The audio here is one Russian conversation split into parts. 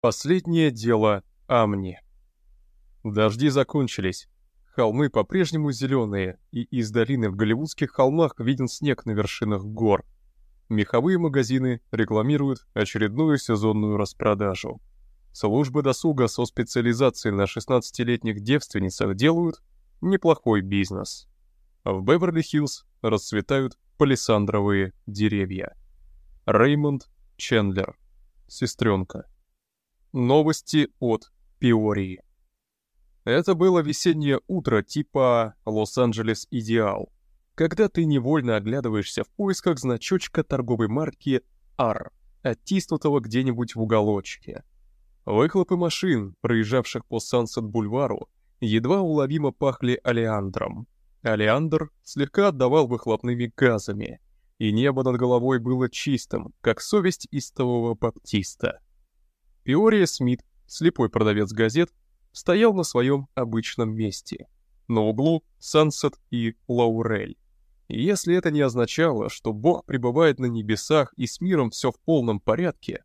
Последнее дело Амни. Дожди закончились. Холмы по-прежнему зеленые, и из долины в голливудских холмах виден снег на вершинах гор. Меховые магазины рекламируют очередную сезонную распродажу. Службы досуга со специализацией на 16-летних девственницах делают неплохой бизнес. В Беверли-Хиллз расцветают палисандровые деревья. Реймонд Чендлер. Сестренка. Новости от Пиории. Это было весеннее утро типа «Лос-Анджелес Идеал», когда ты невольно оглядываешься в поисках значочка торговой марки «Ар», оттиснутого где-нибудь в уголочке. Выхлопы машин, проезжавших по Сансет-бульвару, едва уловимо пахли олеандром. Олеандр слегка отдавал выхлопными газами, и небо над головой было чистым, как совесть истового баптиста. Пиория Смит, слепой продавец газет, стоял на своем обычном месте, на углу Сансет и Лаурель. И если это не означало, что Бог пребывает на небесах и с миром все в полном порядке,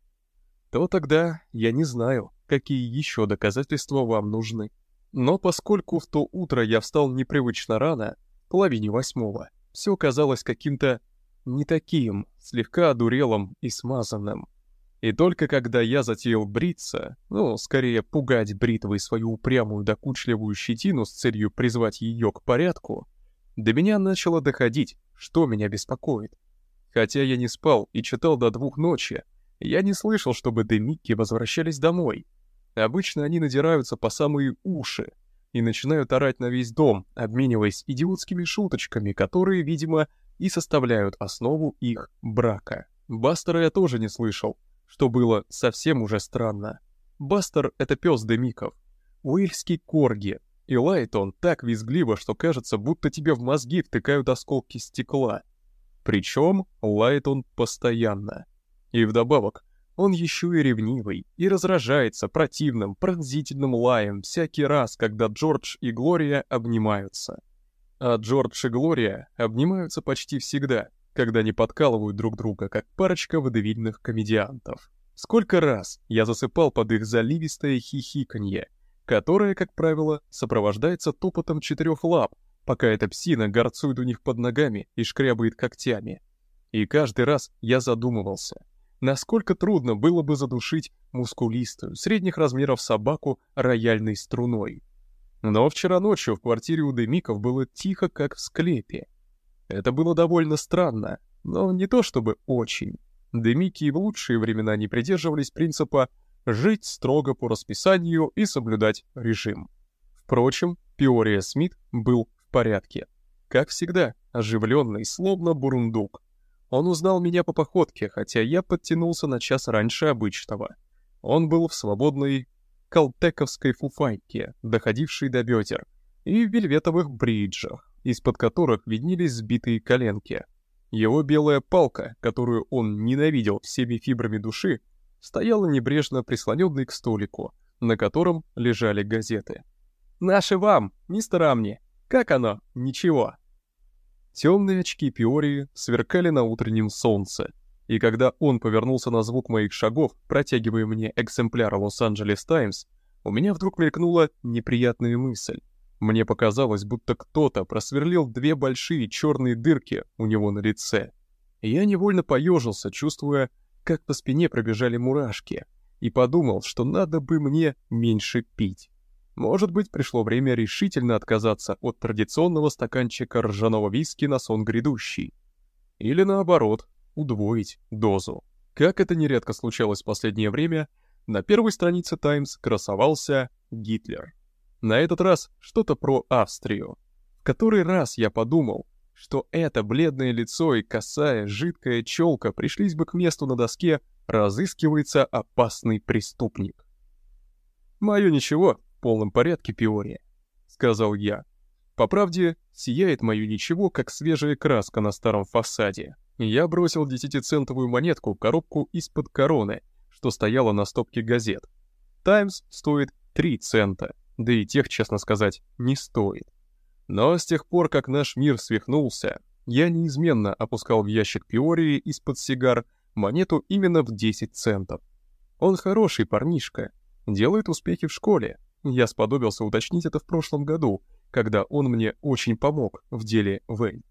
то тогда я не знаю, какие еще доказательства вам нужны. Но поскольку в то утро я встал непривычно рано, половине восьмого, все казалось каким-то не таким, слегка одурелым и смазанным. И только когда я затеял бриться, ну, скорее пугать бритвой свою упрямую докучливую щетину с целью призвать ее к порядку, до меня начало доходить, что меня беспокоит. Хотя я не спал и читал до двух ночи, я не слышал, чтобы Демикки возвращались домой. Обычно они надираются по самые уши и начинают орать на весь дом, обмениваясь идиотскими шуточками, которые, видимо, и составляют основу их брака. Бастера я тоже не слышал, что было совсем уже странно. Бастер — это пес Демиков, уэльский корги, и лает он так визгливо, что кажется, будто тебе в мозги втыкают осколки стекла. Причем лает он постоянно. И вдобавок, он еще и ревнивый, и разражается противным, пронзительным лаем всякий раз, когда Джордж и Глория обнимаются. А Джордж и Глория обнимаются почти всегда, когда они подкалывают друг друга, как парочка водевильных комедиантов. Сколько раз я засыпал под их заливистое хихиканье, которое, как правило, сопровождается топотом четырех лап, пока эта псина горцует у них под ногами и шкрябает когтями. И каждый раз я задумывался — насколько трудно было бы задушить мускулистую, средних размеров собаку рояльной струной. Но вчера ночью в квартире у Демиков было тихо, как в склепе. Это было довольно странно, но не то чтобы очень. Демики в лучшие времена не придерживались принципа жить строго по расписанию и соблюдать режим. Впрочем, Пиория Смит был в порядке. Как всегда, оживленный, словно бурундук. Он узнал меня по походке, хотя я подтянулся на час раньше обычного. Он был в свободной калтековской фуфайке, доходившей до бедер, и в вельветовых бриджах, из-под которых виднелись сбитые коленки. Его белая палка, которую он ненавидел всеми фибрами души, стояла небрежно прислоненной к столику, на котором лежали газеты. «Наши вам, мистер Амни! Как оно? Ничего!» Темные очки Пиории сверкали на утреннем солнце, и когда он повернулся на звук моих шагов, протягивая мне экземпляр Лос-Анджелес Таймс, у меня вдруг мелькнула неприятная мысль. Мне показалось, будто кто-то просверлил две большие черные дырки у него на лице. Я невольно поежился, чувствуя, как по спине пробежали мурашки, и подумал, что надо бы мне меньше пить. Может быть, пришло время решительно отказаться от традиционного стаканчика ржаного виски на сон грядущий. Или наоборот, удвоить дозу. Как это нередко случалось в последнее время, на первой странице «Таймс» красовался Гитлер. На этот раз что-то про Австрию. В который раз я подумал, что это бледное лицо и косая, жидкая челка пришлись бы к месту на доске «Разыскивается опасный преступник». Мое ничего, полном порядке, Пиори», — сказал я. По правде, сияет мое ничего, как свежая краска на старом фасаде. Я бросил десятицентовую монетку в коробку из-под короны, что стояла на стопке газет. «Таймс» стоит 3 цента, да и тех, честно сказать, не стоит. Но с тех пор, как наш мир свихнулся, я неизменно опускал в ящик Пиории из-под сигар монету именно в 10 центов. Он хороший парнишка, делает успехи в школе. Я сподобился уточнить это в прошлом году, когда он мне очень помог в деле Вэй.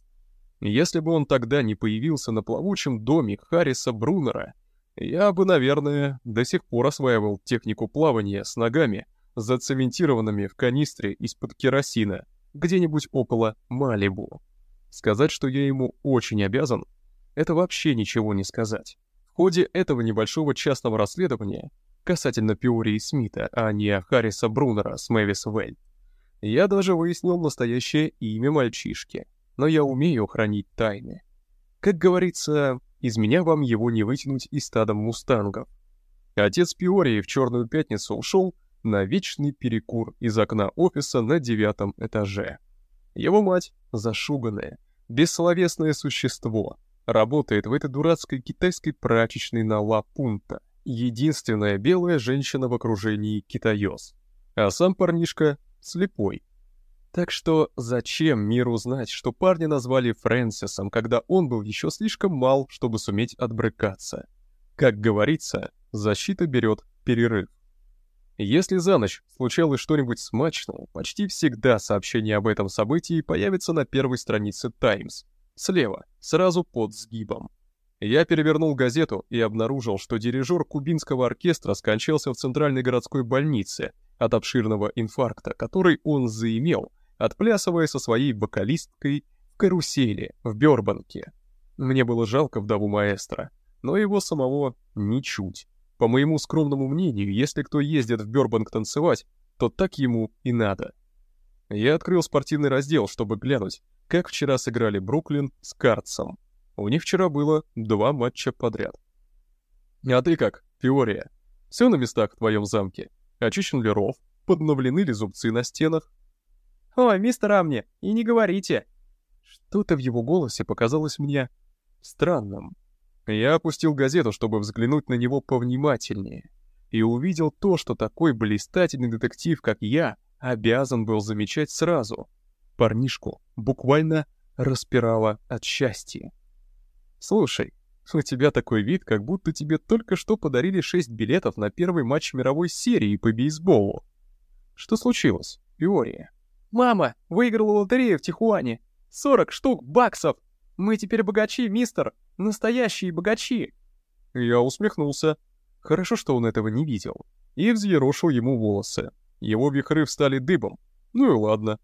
Если бы он тогда не появился на плавучем доме Харриса Брунера, я бы, наверное, до сих пор осваивал технику плавания с ногами, зацементированными в канистре из-под керосина, где-нибудь около Малибу. Сказать, что я ему очень обязан, это вообще ничего не сказать. В ходе этого небольшого частного расследования касательно Пиории Смита, а не Харриса Брунера с Мэвис Вэль, я даже выяснил настоящее имя мальчишки, но я умею хранить тайны. Как говорится, из меня вам его не вытянуть из стадом мустангов. Отец Пиории в Черную Пятницу ушел на вечный перекур из окна офиса на девятом этаже. Его мать, зашуганная, бессловесное существо, работает в этой дурацкой китайской прачечной на Ла Пунта, единственная белая женщина в окружении китаёс. А сам парнишка слепой, так что зачем миру знать, что парня назвали Фрэнсисом, когда он был еще слишком мал, чтобы суметь отбрыкаться? Как говорится, защита берет перерыв. Если за ночь случалось что-нибудь смачное, почти всегда сообщение об этом событии появится на первой странице «Таймс», слева, сразу под сгибом. Я перевернул газету и обнаружил, что дирижер кубинского оркестра скончался в центральной городской больнице от обширного инфаркта, который он заимел – отплясывая со своей вокалисткой в карусели в Бёрбанке. Мне было жалко вдову маэстро, но его самого ничуть. По моему скромному мнению, если кто ездит в Бёрбанк танцевать, то так ему и надо. Я открыл спортивный раздел, чтобы глянуть, как вчера сыграли Бруклин с Картсом. У них вчера было два матча подряд. А ты как, Фиория? Все на местах в твоем замке? Очищен ли ров? Подновлены ли зубцы на стенах? «Ой, мистер Амни, и не говорите!» Что-то в его голосе показалось мне странным. Я опустил газету, чтобы взглянуть на него повнимательнее, и увидел то, что такой блистательный детектив, как я, обязан был замечать сразу. Парнишку буквально распирало от счастья. «Слушай, у тебя такой вид, как будто тебе только что подарили шесть билетов на первый матч мировой серии по бейсболу. Что случилось, Пиория?» «Мама выиграла лотерею в Тихуане! 40 штук баксов! Мы теперь богачи, мистер! Настоящие богачи!» Я усмехнулся. Хорошо, что он этого не видел. И взъерошил ему волосы. Его вихры встали дыбом. Ну и ладно.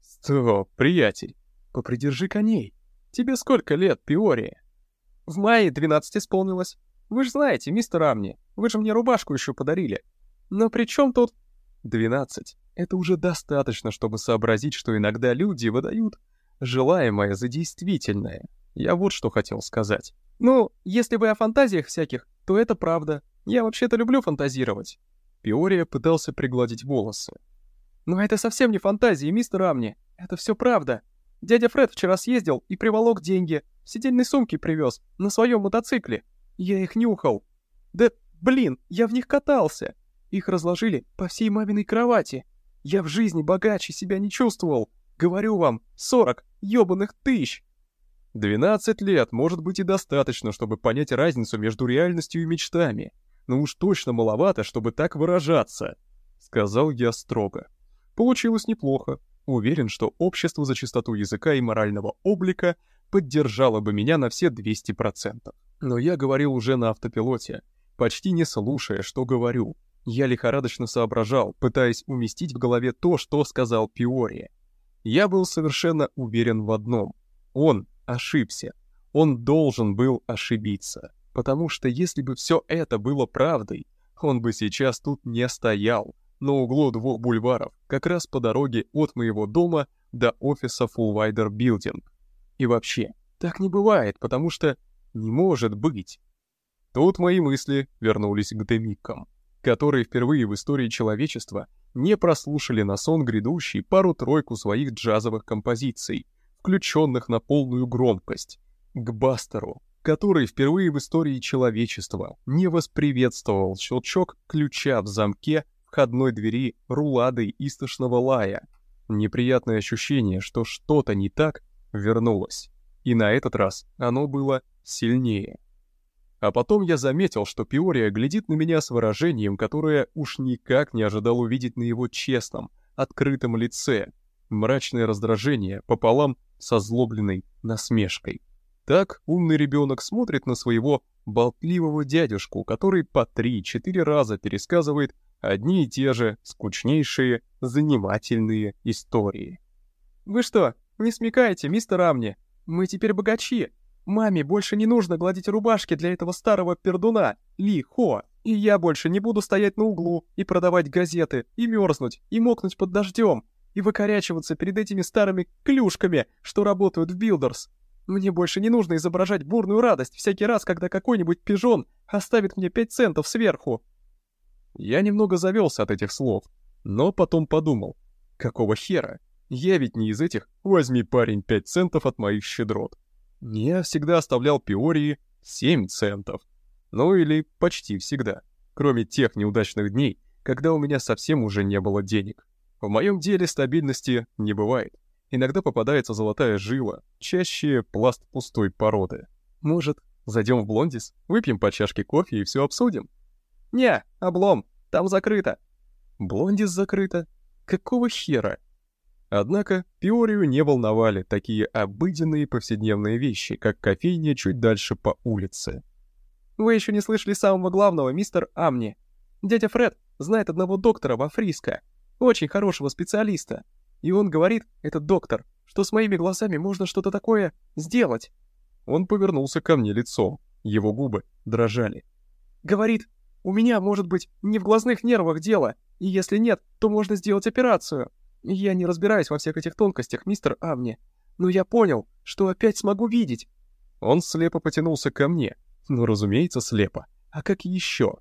Стоп, приятель, попридержи коней. Тебе сколько лет, Пиория? В мае 12 исполнилось. Вы же знаете, мистер Амни, вы же мне рубашку еще подарили. Но при чем тут... 12. Это уже достаточно, чтобы сообразить, что иногда люди выдают желаемое за действительное. Я вот что хотел сказать. Ну, если вы о фантазиях всяких, то это правда. Я вообще-то люблю фантазировать. Пиория пытался пригладить волосы. Но это совсем не фантазии, мистер Амни. Это все правда. Дядя Фред вчера съездил и приволок деньги. В сидельной сумке привез, на своем мотоцикле. Я их нюхал. Да, блин, я в них катался. Их разложили по всей маминой кровати. Я в жизни богаче себя не чувствовал. Говорю вам, сорок ёбаных тысяч. Двенадцать лет может быть и достаточно, чтобы понять разницу между реальностью и мечтами. Но уж точно маловато, чтобы так выражаться, — сказал я строго. Получилось неплохо. Уверен, что общество за чистоту языка и морального облика поддержало бы меня на все 200%. Но я говорил уже на автопилоте, почти не слушая, что говорю, я лихорадочно соображал, пытаясь уместить в голове то, что сказал Пиори. Я был совершенно уверен в одном. Он ошибся. Он должен был ошибиться. Потому что если бы все это было правдой, он бы сейчас тут не стоял, на углу двух бульваров, как раз по дороге от моего дома до офиса Fullwider Building. И вообще, так не бывает, потому что не может быть. Тут мои мысли вернулись к демикам которые впервые в истории человечества не прослушали на сон грядущий пару-тройку своих джазовых композиций, включенных на полную громкость, к Бастеру, который впервые в истории человечества не восприветствовал щелчок ключа в замке входной двери руладой истошного лая. Неприятное ощущение, что что-то не так, вернулось. И на этот раз оно было сильнее. А потом я заметил, что Пиория глядит на меня с выражением, которое уж никак не ожидал увидеть на его честном, открытом лице. Мрачное раздражение пополам со злобленной насмешкой. Так умный ребенок смотрит на своего болтливого дядюшку, который по три-четыре раза пересказывает одни и те же скучнейшие, занимательные истории. «Вы что, не смекаете, мистер Амни? Мы теперь богачи. Маме больше не нужно гладить рубашки для этого старого пердуна, Ли Хо. И я больше не буду стоять на углу и продавать газеты, и мерзнуть, и мокнуть под дождем, и выкорячиваться перед этими старыми клюшками, что работают в Билдерс. Мне больше не нужно изображать бурную радость всякий раз, когда какой-нибудь пижон оставит мне пять центов сверху. Я немного завелся от этих слов, но потом подумал, какого хера? Я ведь не из этих «возьми, парень, пять центов от моих щедрот». Я всегда оставлял Пиории 7 центов. Ну или почти всегда. Кроме тех неудачных дней, когда у меня совсем уже не было денег. В моем деле стабильности не бывает. Иногда попадается золотая жила, чаще пласт пустой породы. Может, зайдем в Блондис, выпьем по чашке кофе и все обсудим? Не, облом, там закрыто. Блондис закрыто? Какого хера? Однако Пиорию не волновали такие обыденные повседневные вещи, как кофейня чуть дальше по улице. «Вы еще не слышали самого главного, мистер Амни. Дядя Фред знает одного доктора во Фриско, очень хорошего специалиста. И он говорит, этот доктор, что с моими глазами можно что-то такое сделать». Он повернулся ко мне лицом, его губы дрожали. «Говорит, у меня, может быть, не в глазных нервах дело, и если нет, то можно сделать операцию». Я не разбираюсь во всех этих тонкостях, мистер Амни, но я понял, что опять смогу видеть. Он слепо потянулся ко мне. Ну, разумеется, слепо. А как еще?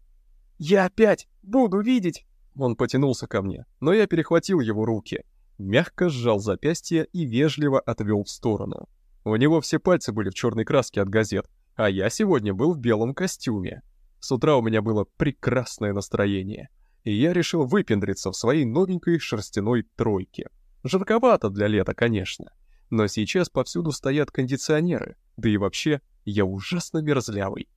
Я опять буду видеть! Он потянулся ко мне, но я перехватил его руки, мягко сжал запястье и вежливо отвел в сторону. У него все пальцы были в черной краске от газет, а я сегодня был в белом костюме. С утра у меня было прекрасное настроение — и я решил выпендриться в своей новенькой шерстяной тройке. Жарковато для лета, конечно, но сейчас повсюду стоят кондиционеры, да и вообще я ужасно мерзлявый.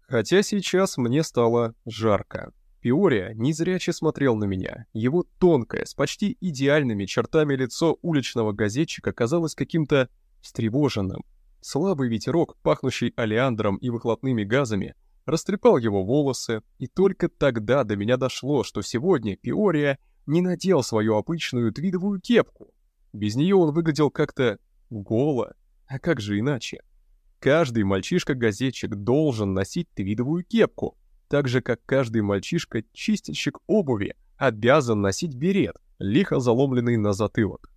Хотя сейчас мне стало жарко. Пиория незряче смотрел на меня. Его тонкое, с почти идеальными чертами лицо уличного газетчика казалось каким-то встревоженным. Слабый ветерок, пахнущий олеандром и выхлопными газами, растрепал его волосы, и только тогда до меня дошло, что сегодня Пиория не надел свою обычную твидовую кепку. Без нее он выглядел как-то голо, а как же иначе? Каждый мальчишка-газетчик должен носить твидовую кепку, так же, как каждый мальчишка-чистильщик обуви обязан носить берет, лихо заломленный на затылок.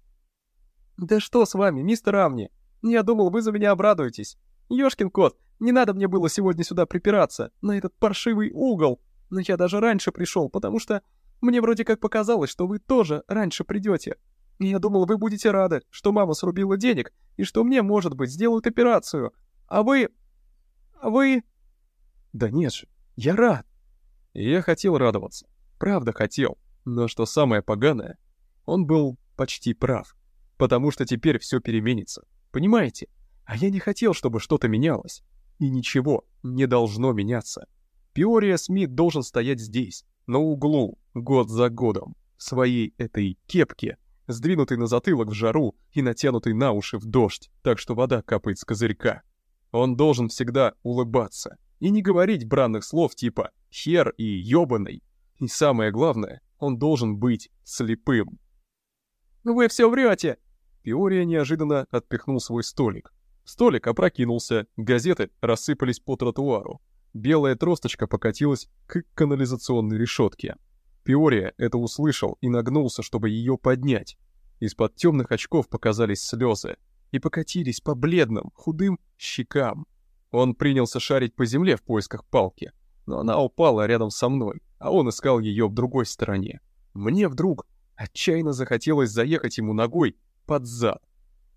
«Да что с вами, мистер Амни? Я думал, вы за меня обрадуетесь. Ёшкин кот, не надо мне было сегодня сюда припираться, на этот паршивый угол. Но я даже раньше пришел, потому что мне вроде как показалось, что вы тоже раньше придете. Я думал, вы будете рады, что мама срубила денег, и что мне, может быть, сделают операцию. А вы... А вы... Да нет же, я рад. Я хотел радоваться. Правда хотел. Но что самое поганое, он был почти прав. Потому что теперь все переменится. Понимаете? А я не хотел, чтобы что-то менялось. И ничего не должно меняться. Пиория Смит должен стоять здесь, на углу, год за годом, в своей этой кепке, сдвинутой на затылок в жару и натянутой на уши в дождь, так что вода капает с козырька. Он должен всегда улыбаться и не говорить бранных слов типа «хер» и «ёбаный». И самое главное, он должен быть слепым. «Вы все врете!» Пиория неожиданно отпихнул свой столик, Столик опрокинулся, газеты рассыпались по тротуару. Белая тросточка покатилась к канализационной решетке. Пиория это услышал и нагнулся, чтобы ее поднять. Из-под темных очков показались слезы и покатились по бледным, худым щекам. Он принялся шарить по земле в поисках палки, но она упала рядом со мной, а он искал ее в другой стороне. Мне вдруг отчаянно захотелось заехать ему ногой под зад.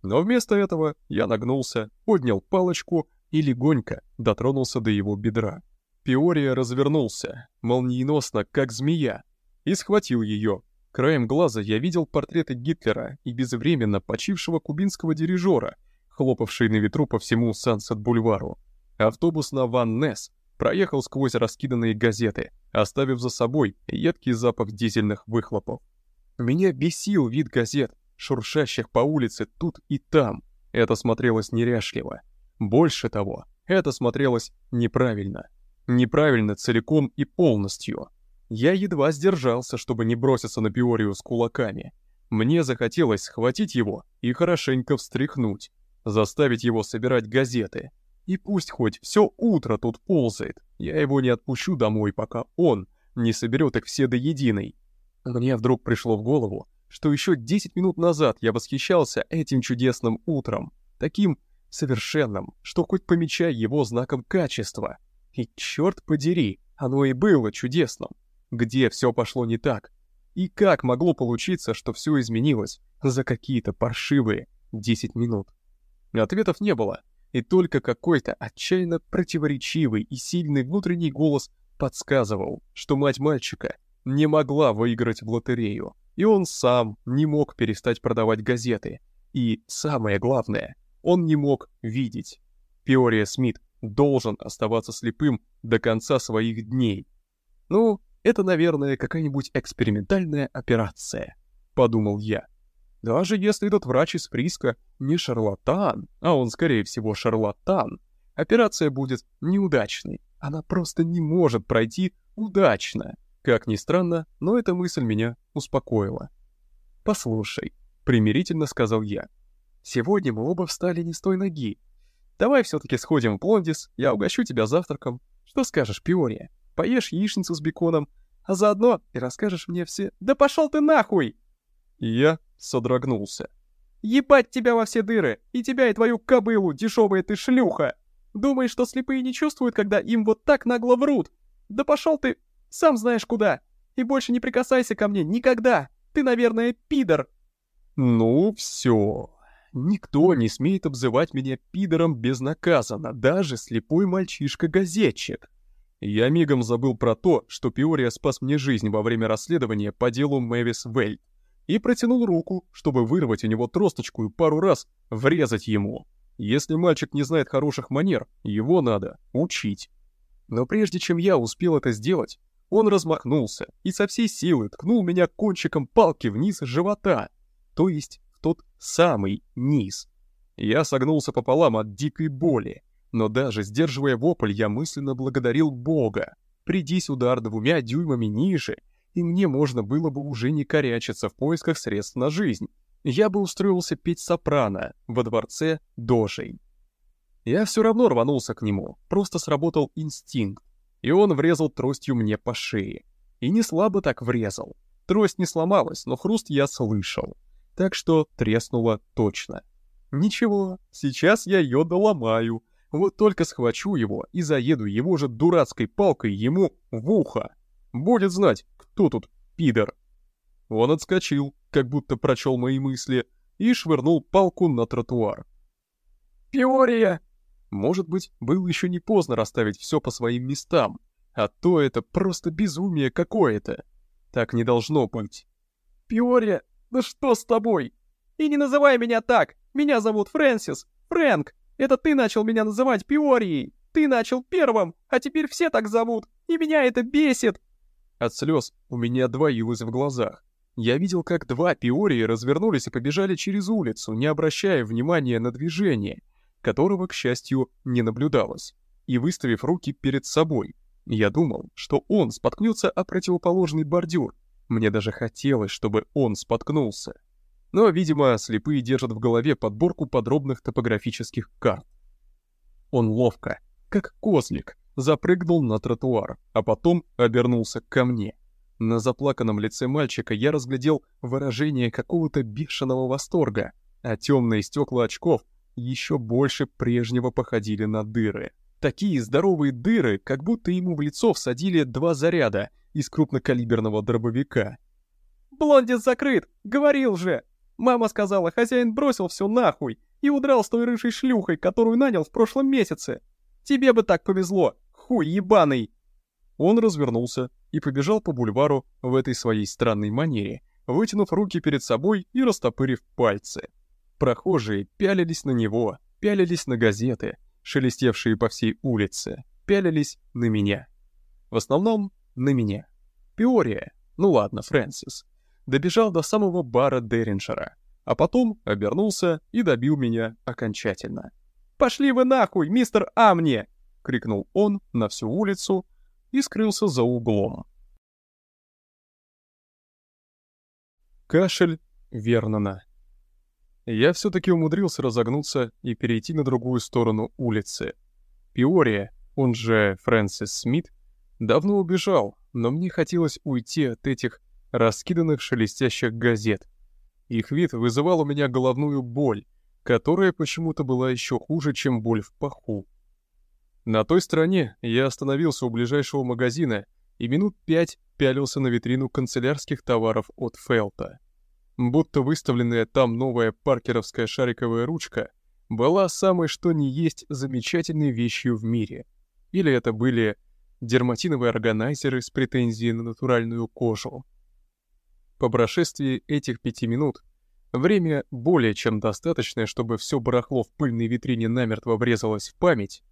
Но вместо этого я нагнулся, поднял палочку и легонько дотронулся до его бедра. Пиория развернулся, молниеносно, как змея, и схватил ее. Краем глаза я видел портреты Гитлера и безвременно почившего кубинского дирижера, хлопавшие на ветру по всему Сансет-бульвару. Автобус на Ван Несс проехал сквозь раскиданные газеты, оставив за собой едкий запах дизельных выхлопов. Меня бесил вид газет, шуршащих по улице тут и там. Это смотрелось неряшливо. Больше того, это смотрелось неправильно. Неправильно целиком и полностью. Я едва сдержался, чтобы не броситься на Пиорию с кулаками. Мне захотелось схватить его и хорошенько встряхнуть, заставить его собирать газеты. И пусть хоть все утро тут ползает, я его не отпущу домой, пока он не соберет их все до единой. Мне вдруг пришло в голову, что еще 10 минут назад я восхищался этим чудесным утром, таким совершенным, что хоть помечай его знаком качества. И черт подери, оно и было чудесным. Где все пошло не так? И как могло получиться, что все изменилось за какие-то паршивые 10 минут? Ответов не было, и только какой-то отчаянно противоречивый и сильный внутренний голос подсказывал, что мать мальчика не могла выиграть в лотерею, и он сам не мог перестать продавать газеты. И самое главное, он не мог видеть. Пиория Смит должен оставаться слепым до конца своих дней. Ну, это, наверное, какая-нибудь экспериментальная операция, подумал я. Даже если этот врач из Приска не шарлатан, а он, скорее всего, шарлатан, операция будет неудачной. Она просто не может пройти удачно. Как ни странно, но эта мысль меня успокоила. «Послушай», — примирительно сказал я, — «сегодня мы оба встали не с той ноги. Давай все-таки сходим в Блондис, я угощу тебя завтраком. Что скажешь, Пиория? Поешь яичницу с беконом, а заодно и расскажешь мне все... Да пошел ты нахуй!» И я содрогнулся. «Ебать тебя во все дыры! И тебя, и твою кобылу, дешевая ты шлюха! Думаешь, что слепые не чувствуют, когда им вот так нагло врут? Да пошел ты сам знаешь куда. И больше не прикасайся ко мне никогда. Ты, наверное, пидор. Ну, все. Никто не смеет обзывать меня пидором безнаказанно, даже слепой мальчишка-газетчик. Я мигом забыл про то, что Пиория спас мне жизнь во время расследования по делу Мэвис Вельт, и протянул руку, чтобы вырвать у него тросточку и пару раз врезать ему. Если мальчик не знает хороших манер, его надо учить. Но прежде чем я успел это сделать, он размахнулся и со всей силы ткнул меня кончиком палки вниз живота, то есть в тот самый низ. Я согнулся пополам от дикой боли, но даже сдерживая вопль, я мысленно благодарил Бога. Придись удар двумя дюймами ниже, и мне можно было бы уже не корячиться в поисках средств на жизнь. Я бы устроился петь сопрано во дворце Дожей. Я все равно рванулся к нему, просто сработал инстинкт и он врезал тростью мне по шее. И не слабо так врезал. Трость не сломалась, но хруст я слышал. Так что треснуло точно. Ничего, сейчас я ее доломаю. Вот только схвачу его и заеду его же дурацкой палкой ему в ухо. Будет знать, кто тут пидор. Он отскочил, как будто прочел мои мысли, и швырнул палку на тротуар. «Пиория!» Может быть, было еще не поздно расставить все по своим местам, а то это просто безумие какое-то. Так не должно быть. «Пиория, да что с тобой? И не называй меня так! Меня зовут Фрэнсис! Фрэнк! Это ты начал меня называть Пиорией! Ты начал первым, а теперь все так зовут, и меня это бесит!» От слез у меня двоилось в глазах. Я видел, как два Пиории развернулись и побежали через улицу, не обращая внимания на движение — которого, к счастью, не наблюдалось, и выставив руки перед собой. Я думал, что он споткнется о противоположный бордюр. Мне даже хотелось, чтобы он споткнулся. Но, видимо, слепые держат в голове подборку подробных топографических карт. Он ловко, как козлик, запрыгнул на тротуар, а потом обернулся ко мне. На заплаканном лице мальчика я разглядел выражение какого-то бешеного восторга, а темные стекла очков еще больше прежнего походили на дыры. Такие здоровые дыры, как будто ему в лицо всадили два заряда из крупнокалиберного дробовика. «Блондин закрыт! Говорил же!» Мама сказала, хозяин бросил все нахуй и удрал с той рыжей шлюхой, которую нанял в прошлом месяце. Тебе бы так повезло, хуй ебаный!» Он развернулся и побежал по бульвару в этой своей странной манере, вытянув руки перед собой и растопырив пальцы. Прохожие пялились на него, пялились на газеты, шелестевшие по всей улице, пялились на меня. В основном на меня. Пиория, ну ладно, Фрэнсис, добежал до самого бара Деринджера, а потом обернулся и добил меня окончательно. «Пошли вы нахуй, мистер Амни!» — крикнул он на всю улицу и скрылся за углом. Кашель Вернона. Я все-таки умудрился разогнуться и перейти на другую сторону улицы. Пиория, он же Фрэнсис Смит, давно убежал, но мне хотелось уйти от этих раскиданных шелестящих газет. Их вид вызывал у меня головную боль, которая почему-то была еще хуже, чем боль в паху. На той стороне я остановился у ближайшего магазина и минут пять пялился на витрину канцелярских товаров от Фелта. Будто выставленная там новая паркеровская шариковая ручка была самой что ни есть замечательной вещью в мире. Или это были дерматиновые органайзеры с претензией на натуральную кожу. По прошествии этих пяти минут время более чем достаточное, чтобы все барахло в пыльной витрине намертво врезалось в память,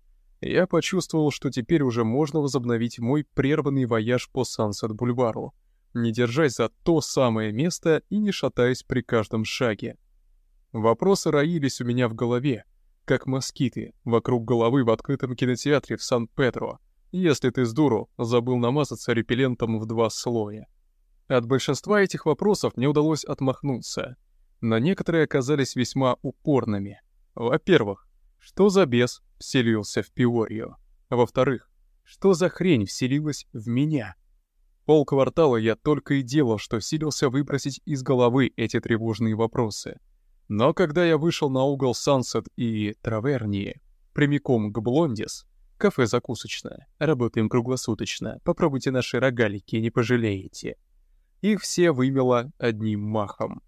я почувствовал, что теперь уже можно возобновить мой прерванный вояж по Сансет-бульвару, не держась за то самое место и не шатаясь при каждом шаге. Вопросы роились у меня в голове, как москиты вокруг головы в открытом кинотеатре в Сан-Педро, если ты с дуру забыл намазаться репеллентом в два слоя. От большинства этих вопросов мне удалось отмахнуться, но некоторые оказались весьма упорными. Во-первых, что за бес вселился в Пиорию? Во-вторых, что за хрень вселилась в меня? Полквартала я только и делал, что силился выбросить из головы эти тревожные вопросы. Но когда я вышел на угол Сансет и Травернии, прямиком к Блондис, кафе закусочное, работаем круглосуточно, попробуйте наши рогалики, не пожалеете. Их все вымело одним махом.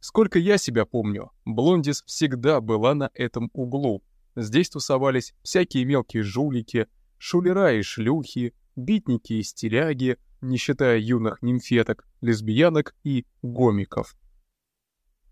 Сколько я себя помню, Блондис всегда была на этом углу. Здесь тусовались всякие мелкие жулики, шулера и шлюхи, битники и стиляги, не считая юных нимфеток, лесбиянок и гомиков.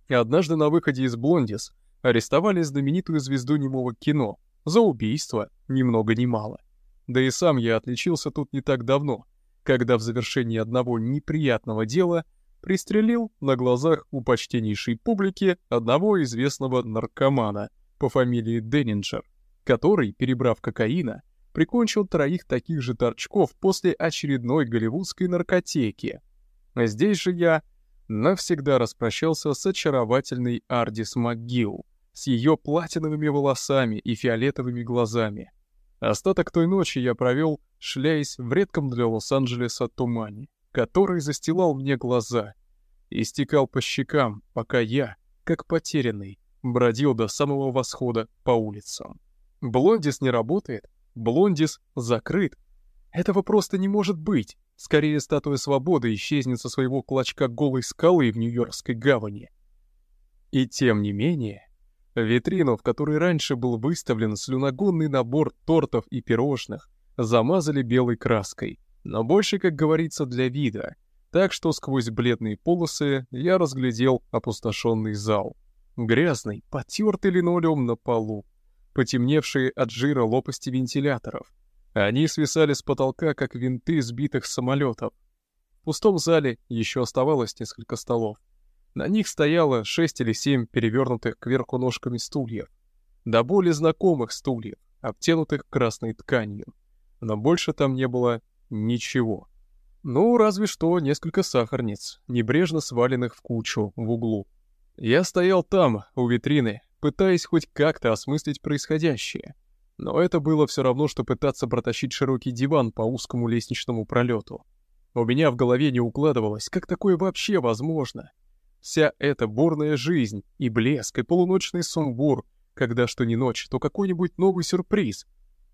И однажды на выходе из «Блондис» арестовали знаменитую звезду немого кино за убийство, ни много ни мало. Да и сам я отличился тут не так давно, когда в завершении одного неприятного дела пристрелил на глазах у почтеннейшей публики одного известного наркомана по фамилии Деннинджер, который, перебрав кокаина, прикончил троих таких же торчков после очередной голливудской наркотеки. А здесь же я навсегда распрощался с очаровательной Ардис МcГилл, с ее платиновыми волосами и фиолетовыми глазами. Остаток той ночи я провел, шляясь в редком для Лос-Анджелеса тумане, который застилал мне глаза и стекал по щекам, пока я, как потерянный, бродил до самого восхода по улицам. Блондис не работает, Блондис закрыт. Этого просто не может быть. Скорее, статуя свободы исчезнет со своего клочка голой скалы в Нью-Йоркской гавани. И тем не менее, витрину, в которой раньше был выставлен слюногонный набор тортов и пирожных, замазали белой краской, но больше, как говорится, для вида, так что сквозь бледные полосы я разглядел опустошенный зал. Грязный, потертый линолеум на полу, потемневшие от жира лопасти вентиляторов. Они свисали с потолка, как винты сбитых самолетов. В пустом зале еще оставалось несколько столов. На них стояло шесть или семь перевернутых кверху ножками стульев. До боли знакомых стульев, обтянутых красной тканью. Но больше там не было ничего. Ну, разве что несколько сахарниц, небрежно сваленных в кучу в углу. Я стоял там, у витрины, пытаясь хоть как-то осмыслить происходящее. Но это было все равно, что пытаться протащить широкий диван по узкому лестничному пролету. У меня в голове не укладывалось, как такое вообще возможно. Вся эта бурная жизнь, и блеск, и полуночный сумбур, когда что не ночь, то какой-нибудь новый сюрприз.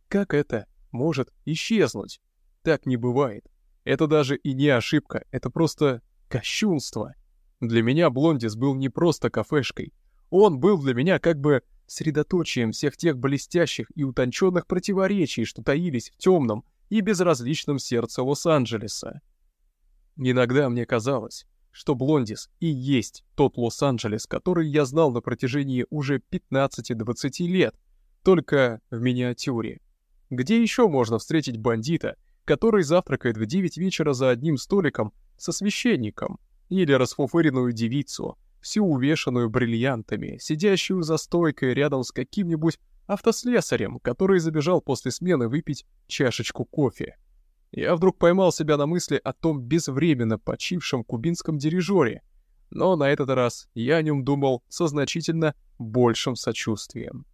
Как это может исчезнуть? Так не бывает. Это даже и не ошибка, это просто кощунство. Для меня Блондис был не просто кафешкой, он был для меня как бы средоточием всех тех блестящих и утонченных противоречий, что таились в темном и безразличном сердце Лос-Анджелеса. Иногда мне казалось, что Блондис и есть тот Лос-Анджелес, который я знал на протяжении уже 15-20 лет, только в миниатюре. Где еще можно встретить бандита, который завтракает в 9 вечера за одним столиком со священником, или расфуфыренную девицу, всю увешанную бриллиантами, сидящую за стойкой рядом с каким-нибудь автослесарем, который забежал после смены выпить чашечку кофе. Я вдруг поймал себя на мысли о том безвременно почившем кубинском дирижере, но на этот раз я о нем думал со значительно большим сочувствием.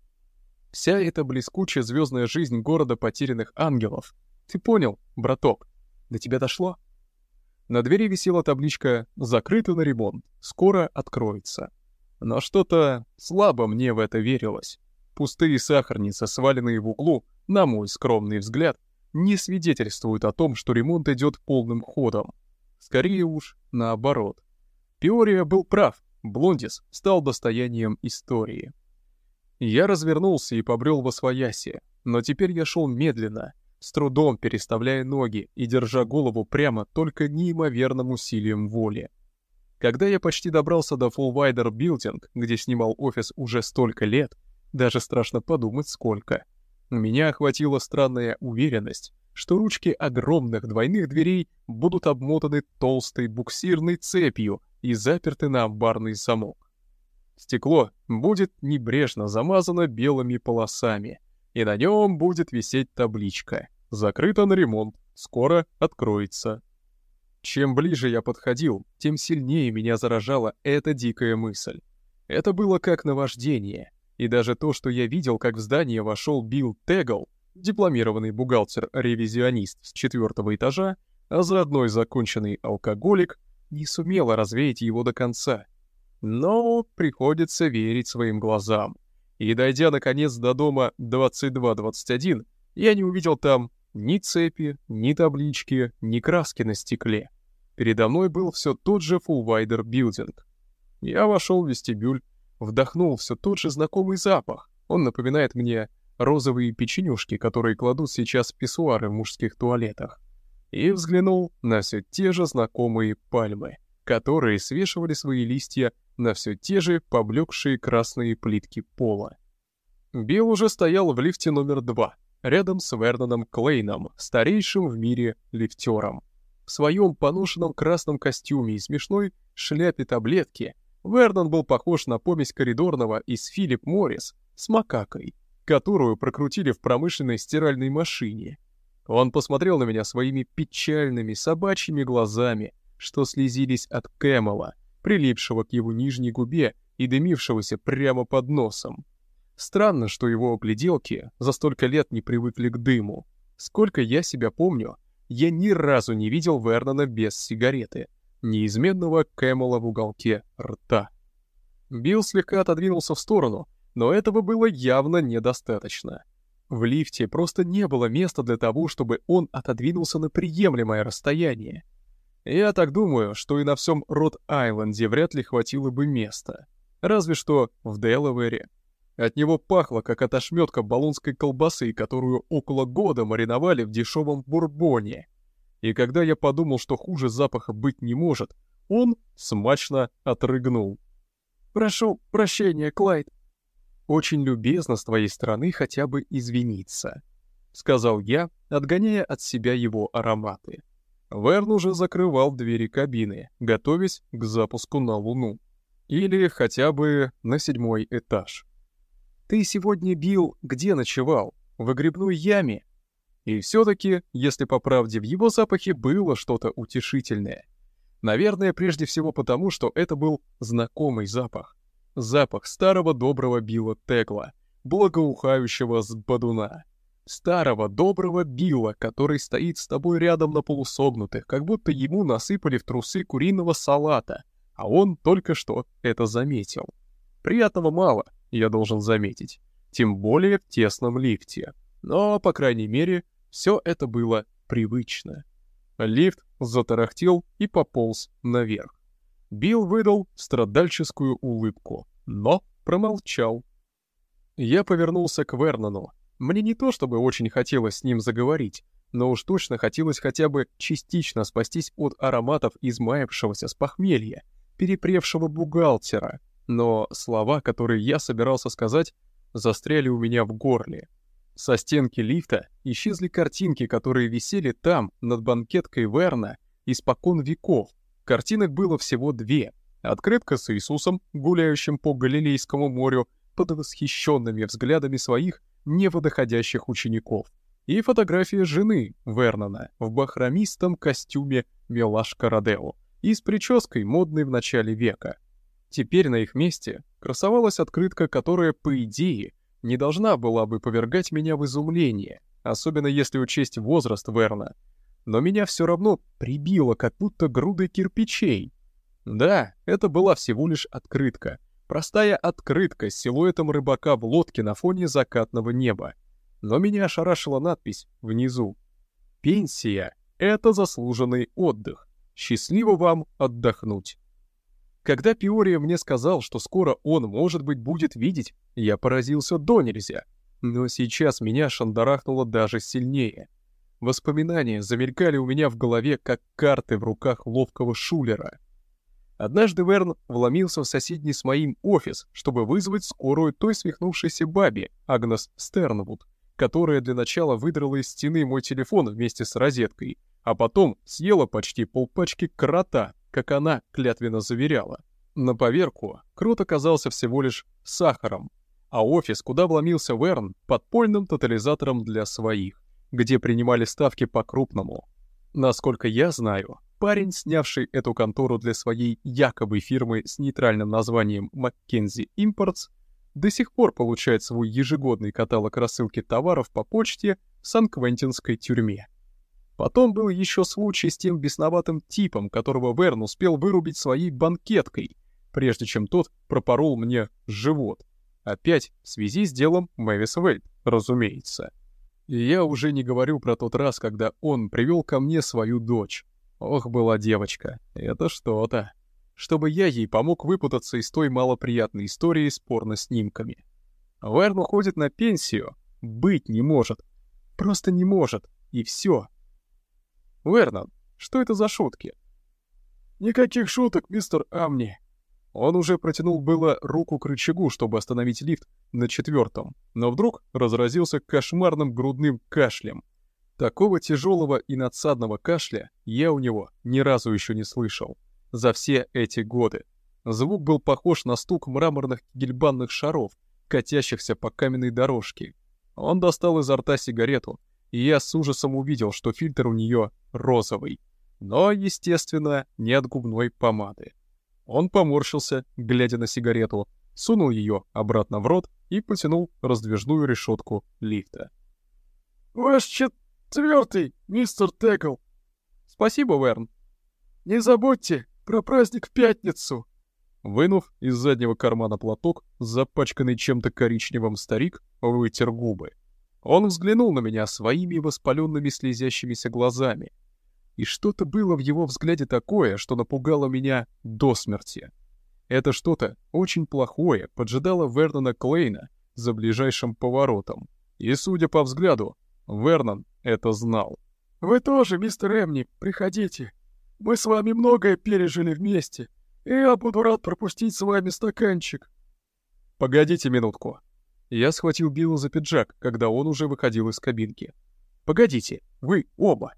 Вся эта блескучая звездная жизнь города потерянных ангелов. Ты понял, браток? До тебя дошло? На двери висела табличка «Закрыто на ремонт, скоро откроется». Но что-то слабо мне в это верилось. Пустые сахарницы, сваленные в углу, на мой скромный взгляд, не свидетельствуют о том, что ремонт идет полным ходом. Скорее уж, наоборот. Пиория был прав, Блондис стал достоянием истории. Я развернулся и побрел во свояси, но теперь я шел медленно, с трудом переставляя ноги и держа голову прямо только неимоверным усилием воли. Когда я почти добрался до Fullwider Building, где снимал офис уже столько лет, даже страшно подумать сколько, меня охватила странная уверенность, что ручки огромных двойных дверей будут обмотаны толстой буксирной цепью и заперты на амбарный замок. Стекло будет небрежно замазано белыми полосами, и на нем будет висеть табличка «Закрыто на ремонт, скоро откроется». Чем ближе я подходил, тем сильнее меня заражала эта дикая мысль. Это было как наваждение, и даже то, что я видел, как в здание вошел Билл Тегл, дипломированный бухгалтер-ревизионист с четвертого этажа, а заодно и законченный алкоголик, не сумело развеять его до конца — но приходится верить своим глазам. И дойдя наконец до дома 2221, я не увидел там ни цепи, ни таблички, ни краски на стекле. Передо мной был все тот же Fullwider билдинг. Я вошел в вестибюль, вдохнул все тот же знакомый запах. Он напоминает мне розовые печенюшки, которые кладут сейчас в писсуары в мужских туалетах. И взглянул на все те же знакомые пальмы, которые свешивали свои листья на все те же поблекшие красные плитки пола. Билл уже стоял в лифте номер два, рядом с Верноном Клейном, старейшим в мире лифтером. В своем поношенном красном костюме и смешной шляпе таблетки Вернон был похож на помесь коридорного из Филипп Моррис с макакой, которую прокрутили в промышленной стиральной машине. Он посмотрел на меня своими печальными собачьими глазами, что слезились от Кэмела, прилипшего к его нижней губе и дымившегося прямо под носом. Странно, что его огляделки за столько лет не привыкли к дыму. Сколько я себя помню, я ни разу не видел Вернона без сигареты, неизменного Кэмела в уголке рта. Билл слегка отодвинулся в сторону, но этого было явно недостаточно. В лифте просто не было места для того, чтобы он отодвинулся на приемлемое расстояние. Я так думаю, что и на всем Рот-Айленде вряд ли хватило бы места. Разве что в Делавере. От него пахло, как от ошметка баллонской колбасы, которую около года мариновали в дешевом бурбоне. И когда я подумал, что хуже запаха быть не может, он смачно отрыгнул. «Прошу прощения, Клайд». «Очень любезно с твоей стороны хотя бы извиниться», — сказал я, отгоняя от себя его ароматы. Верн уже закрывал двери кабины, готовясь к запуску на Луну. Или хотя бы на седьмой этаж. «Ты сегодня, бил, где ночевал? В огребной яме?» И все-таки, если по правде, в его запахе было что-то утешительное. Наверное, прежде всего потому, что это был знакомый запах. Запах старого доброго Билла Тегла, благоухающего с бадуна. Старого, доброго Билла, который стоит с тобой рядом на полусогнутых, как будто ему насыпали в трусы куриного салата, а он только что это заметил. Приятного мало, я должен заметить, тем более в тесном лифте. Но, по крайней мере, все это было привычно. Лифт затарахтел и пополз наверх. Билл выдал страдальческую улыбку, но промолчал. Я повернулся к Вернону, мне не то чтобы очень хотелось с ним заговорить, но уж точно хотелось хотя бы частично спастись от ароматов измаявшегося с похмелья, перепревшего бухгалтера. Но слова, которые я собирался сказать, застряли у меня в горле. Со стенки лифта исчезли картинки, которые висели там, над банкеткой Верна, испокон веков. Картинок было всего две. Открытка с Иисусом, гуляющим по Галилейскому морю, под восхищенными взглядами своих неводоходящих учеников. И фотография жены Вернона в бахромистом костюме Милашка Родео и с прической, модной в начале века. Теперь на их месте красовалась открытка, которая, по идее, не должна была бы повергать меня в изумление, особенно если учесть возраст Верна. Но меня все равно прибило, как будто грудой кирпичей. Да, это была всего лишь открытка. Простая открытка с силуэтом рыбака в лодке на фоне закатного неба. Но меня ошарашила надпись внизу. «Пенсия — это заслуженный отдых. Счастливо вам отдохнуть». Когда Пиория мне сказал, что скоро он, может быть, будет видеть, я поразился до нельзя. Но сейчас меня шандарахнуло даже сильнее. Воспоминания замелькали у меня в голове, как карты в руках ловкого шулера. Однажды Верн вломился в соседний с моим офис, чтобы вызвать скорую той свихнувшейся бабе, Агнес Стернвуд, которая для начала выдрала из стены мой телефон вместе с розеткой, а потом съела почти полпачки крота, как она клятвенно заверяла. На поверку крот оказался всего лишь сахаром, а офис, куда вломился Верн, подпольным тотализатором для своих, где принимали ставки по-крупному. Насколько я знаю, парень, снявший эту контору для своей якобы фирмы с нейтральным названием Mackenzie Imports, до сих пор получает свой ежегодный каталог рассылки товаров по почте в Сан-Квентинской тюрьме. Потом был еще случай с тем бесноватым типом, которого Верн успел вырубить своей банкеткой, прежде чем тот пропорол мне живот. Опять в связи с делом Мэвис Вейт, разумеется. И я уже не говорю про тот раз, когда он привел ко мне свою дочь. Ох, была девочка, это что-то. Чтобы я ей помог выпутаться из той малоприятной истории с порно-снимками. Верн уходит на пенсию. Быть не может. Просто не может. И все. Вернон, что это за шутки? Никаких шуток, мистер Амни. Он уже протянул было руку к рычагу, чтобы остановить лифт на четвертом, но вдруг разразился кошмарным грудным кашлем. Такого тяжелого и надсадного кашля я у него ни разу еще не слышал. За все эти годы. Звук был похож на стук мраморных гельбанных шаров, катящихся по каменной дорожке. Он достал изо рта сигарету, и я с ужасом увидел, что фильтр у нее розовый. Но, естественно, не от губной помады. Он поморщился, глядя на сигарету, сунул ее обратно в рот и потянул раздвижную решетку лифта. «Ваш четвертый, мистер Текл!» «Спасибо, Верн!» «Не забудьте про праздник в пятницу!» Вынув из заднего кармана платок, запачканный чем-то коричневым старик вытер губы. Он взглянул на меня своими воспаленными слезящимися глазами. И что-то было в его взгляде такое, что напугало меня до смерти. Это что-то очень плохое поджидало Вернона Клейна за ближайшим поворотом. И, судя по взгляду, Вернон это знал. «Вы тоже, мистер Эмни, приходите. Мы с вами многое пережили вместе, и я буду рад пропустить с вами стаканчик». «Погодите минутку», я схватил Билла за пиджак, когда он уже выходил из кабинки. «Погодите, вы оба!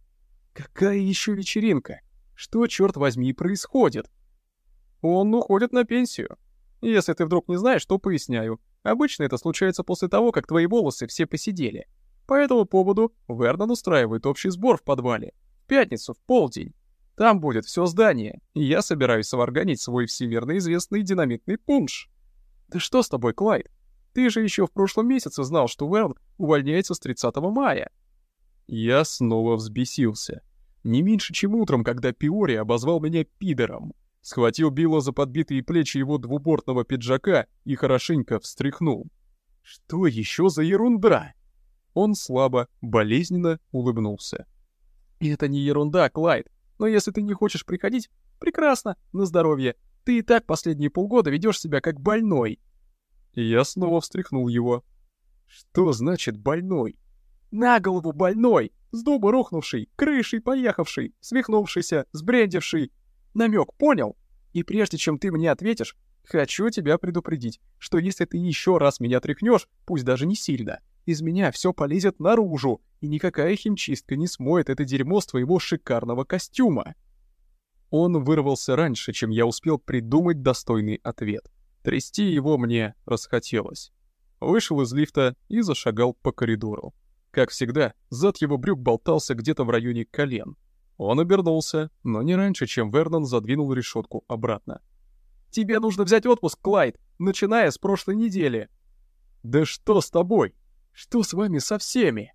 Какая еще вечеринка? Что, черт возьми, происходит?» «Он уходит на пенсию. Если ты вдруг не знаешь, то поясняю. Обычно это случается после того, как твои волосы все посидели. По этому поводу Вернон устраивает общий сбор в подвале. В пятницу, в полдень. Там будет все здание, и я собираюсь сварганить свой всемирно известный динамитный пунш. Да что с тобой, Клайд? Ты же еще в прошлом месяце знал, что Верн увольняется с 30 мая. Я снова взбесился. Не меньше, чем утром, когда Пиори обозвал меня пидором. Схватил Билла за подбитые плечи его двубортного пиджака и хорошенько встряхнул. Что еще за ерунда? Он слабо, болезненно улыбнулся. Это не ерунда, Клайд. Но если ты не хочешь приходить, прекрасно, на здоровье. Ты и так последние полгода ведешь себя как больной. Я снова встряхнул его. Что значит больной? На голову больной, с дуба рухнувший, крышей поехавший, свихнувшийся, сбрендивший. Намек понял? И прежде чем ты мне ответишь, Хочу тебя предупредить, что если ты еще раз меня тряхнешь, пусть даже не сильно, из меня все полезет наружу, и никакая химчистка не смоет это дерьмо с твоего шикарного костюма. Он вырвался раньше, чем я успел придумать достойный ответ. Трясти его мне расхотелось. Вышел из лифта и зашагал по коридору. Как всегда, зад его брюк болтался где-то в районе колен. Он обернулся, но не раньше, чем Вернон задвинул решетку обратно. «Тебе нужно взять отпуск, Клайд, начиная с прошлой недели». «Да что с тобой? Что с вами со всеми?»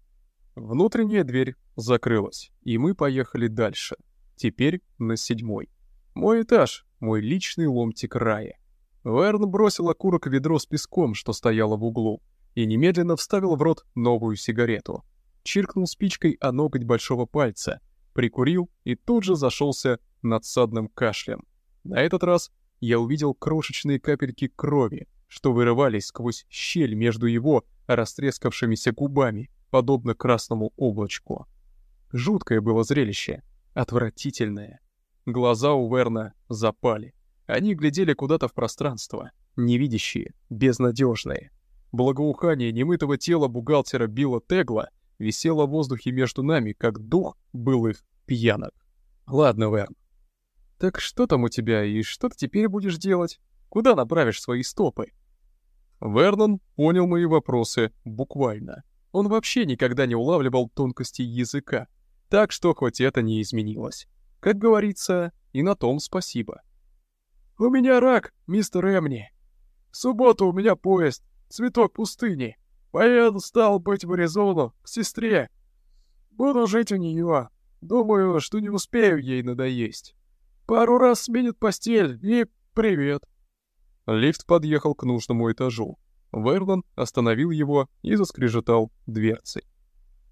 Внутренняя дверь закрылась, и мы поехали дальше. Теперь на седьмой. Мой этаж, мой личный ломтик рая. Верн бросил окурок в ведро с песком, что стояло в углу, и немедленно вставил в рот новую сигарету. Чиркнул спичкой о ноготь большого пальца, прикурил и тут же зашелся надсадным кашлем. На этот раз я увидел крошечные капельки крови, что вырывались сквозь щель между его растрескавшимися губами, подобно красному облачку. Жуткое было зрелище, отвратительное. Глаза у Верна запали. Они глядели куда-то в пространство, невидящие, безнадежные. Благоухание немытого тела бухгалтера Билла Тегла висело в воздухе между нами, как дух былых пьянок. Ладно, Верн. Так что там у тебя и что ты теперь будешь делать? Куда направишь свои стопы? Вернон понял мои вопросы буквально. Он вообще никогда не улавливал тонкости языка, так что хоть это не изменилось. Как говорится, и на том спасибо. «У меня рак, мистер Эмни. В субботу у меня поезд, цветок пустыни. Поеду, стал быть, в Аризону, к сестре. Буду жить у нее. Думаю, что не успею ей надоесть. Пару раз сменит постель и привет». Лифт подъехал к нужному этажу. Верлан остановил его и заскрежетал дверцей.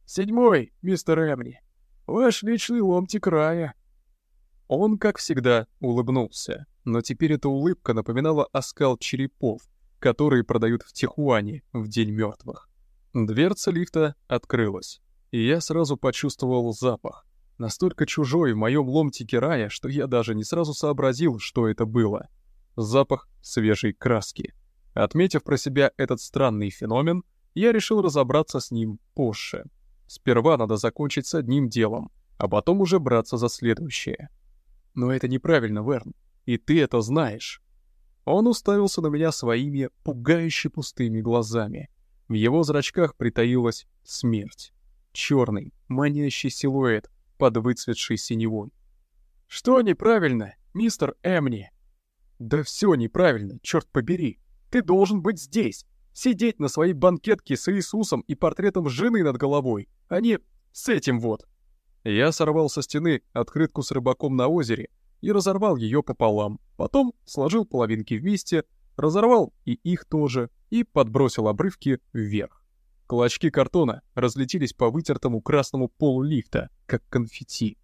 «Седьмой, мистер Эмни. Ваш личный ломтик рая». Он, как всегда, улыбнулся, но теперь эта улыбка напоминала оскал черепов, которые продают в Тихуане в День мертвых. Дверца лифта открылась, и я сразу почувствовал запах, настолько чужой в моем ломтике рая, что я даже не сразу сообразил, что это было. Запах свежей краски. Отметив про себя этот странный феномен, я решил разобраться с ним позже. Сперва надо закончить с одним делом, а потом уже браться за следующее. Но это неправильно, Верн, и ты это знаешь. Он уставился на меня своими пугающе пустыми глазами. В его зрачках притаилась смерть. Черный, манящий силуэт под выцветшей синевой. «Что неправильно, мистер Эмни?» «Да все неправильно, черт побери!» Ты должен быть здесь, сидеть на своей банкетке с Иисусом и портретом жены над головой, а не с этим вот. Я сорвал со стены открытку с рыбаком на озере и разорвал ее пополам. Потом сложил половинки вместе, разорвал и их тоже, и подбросил обрывки вверх. Клочки картона разлетелись по вытертому красному полу лифта, как конфетти.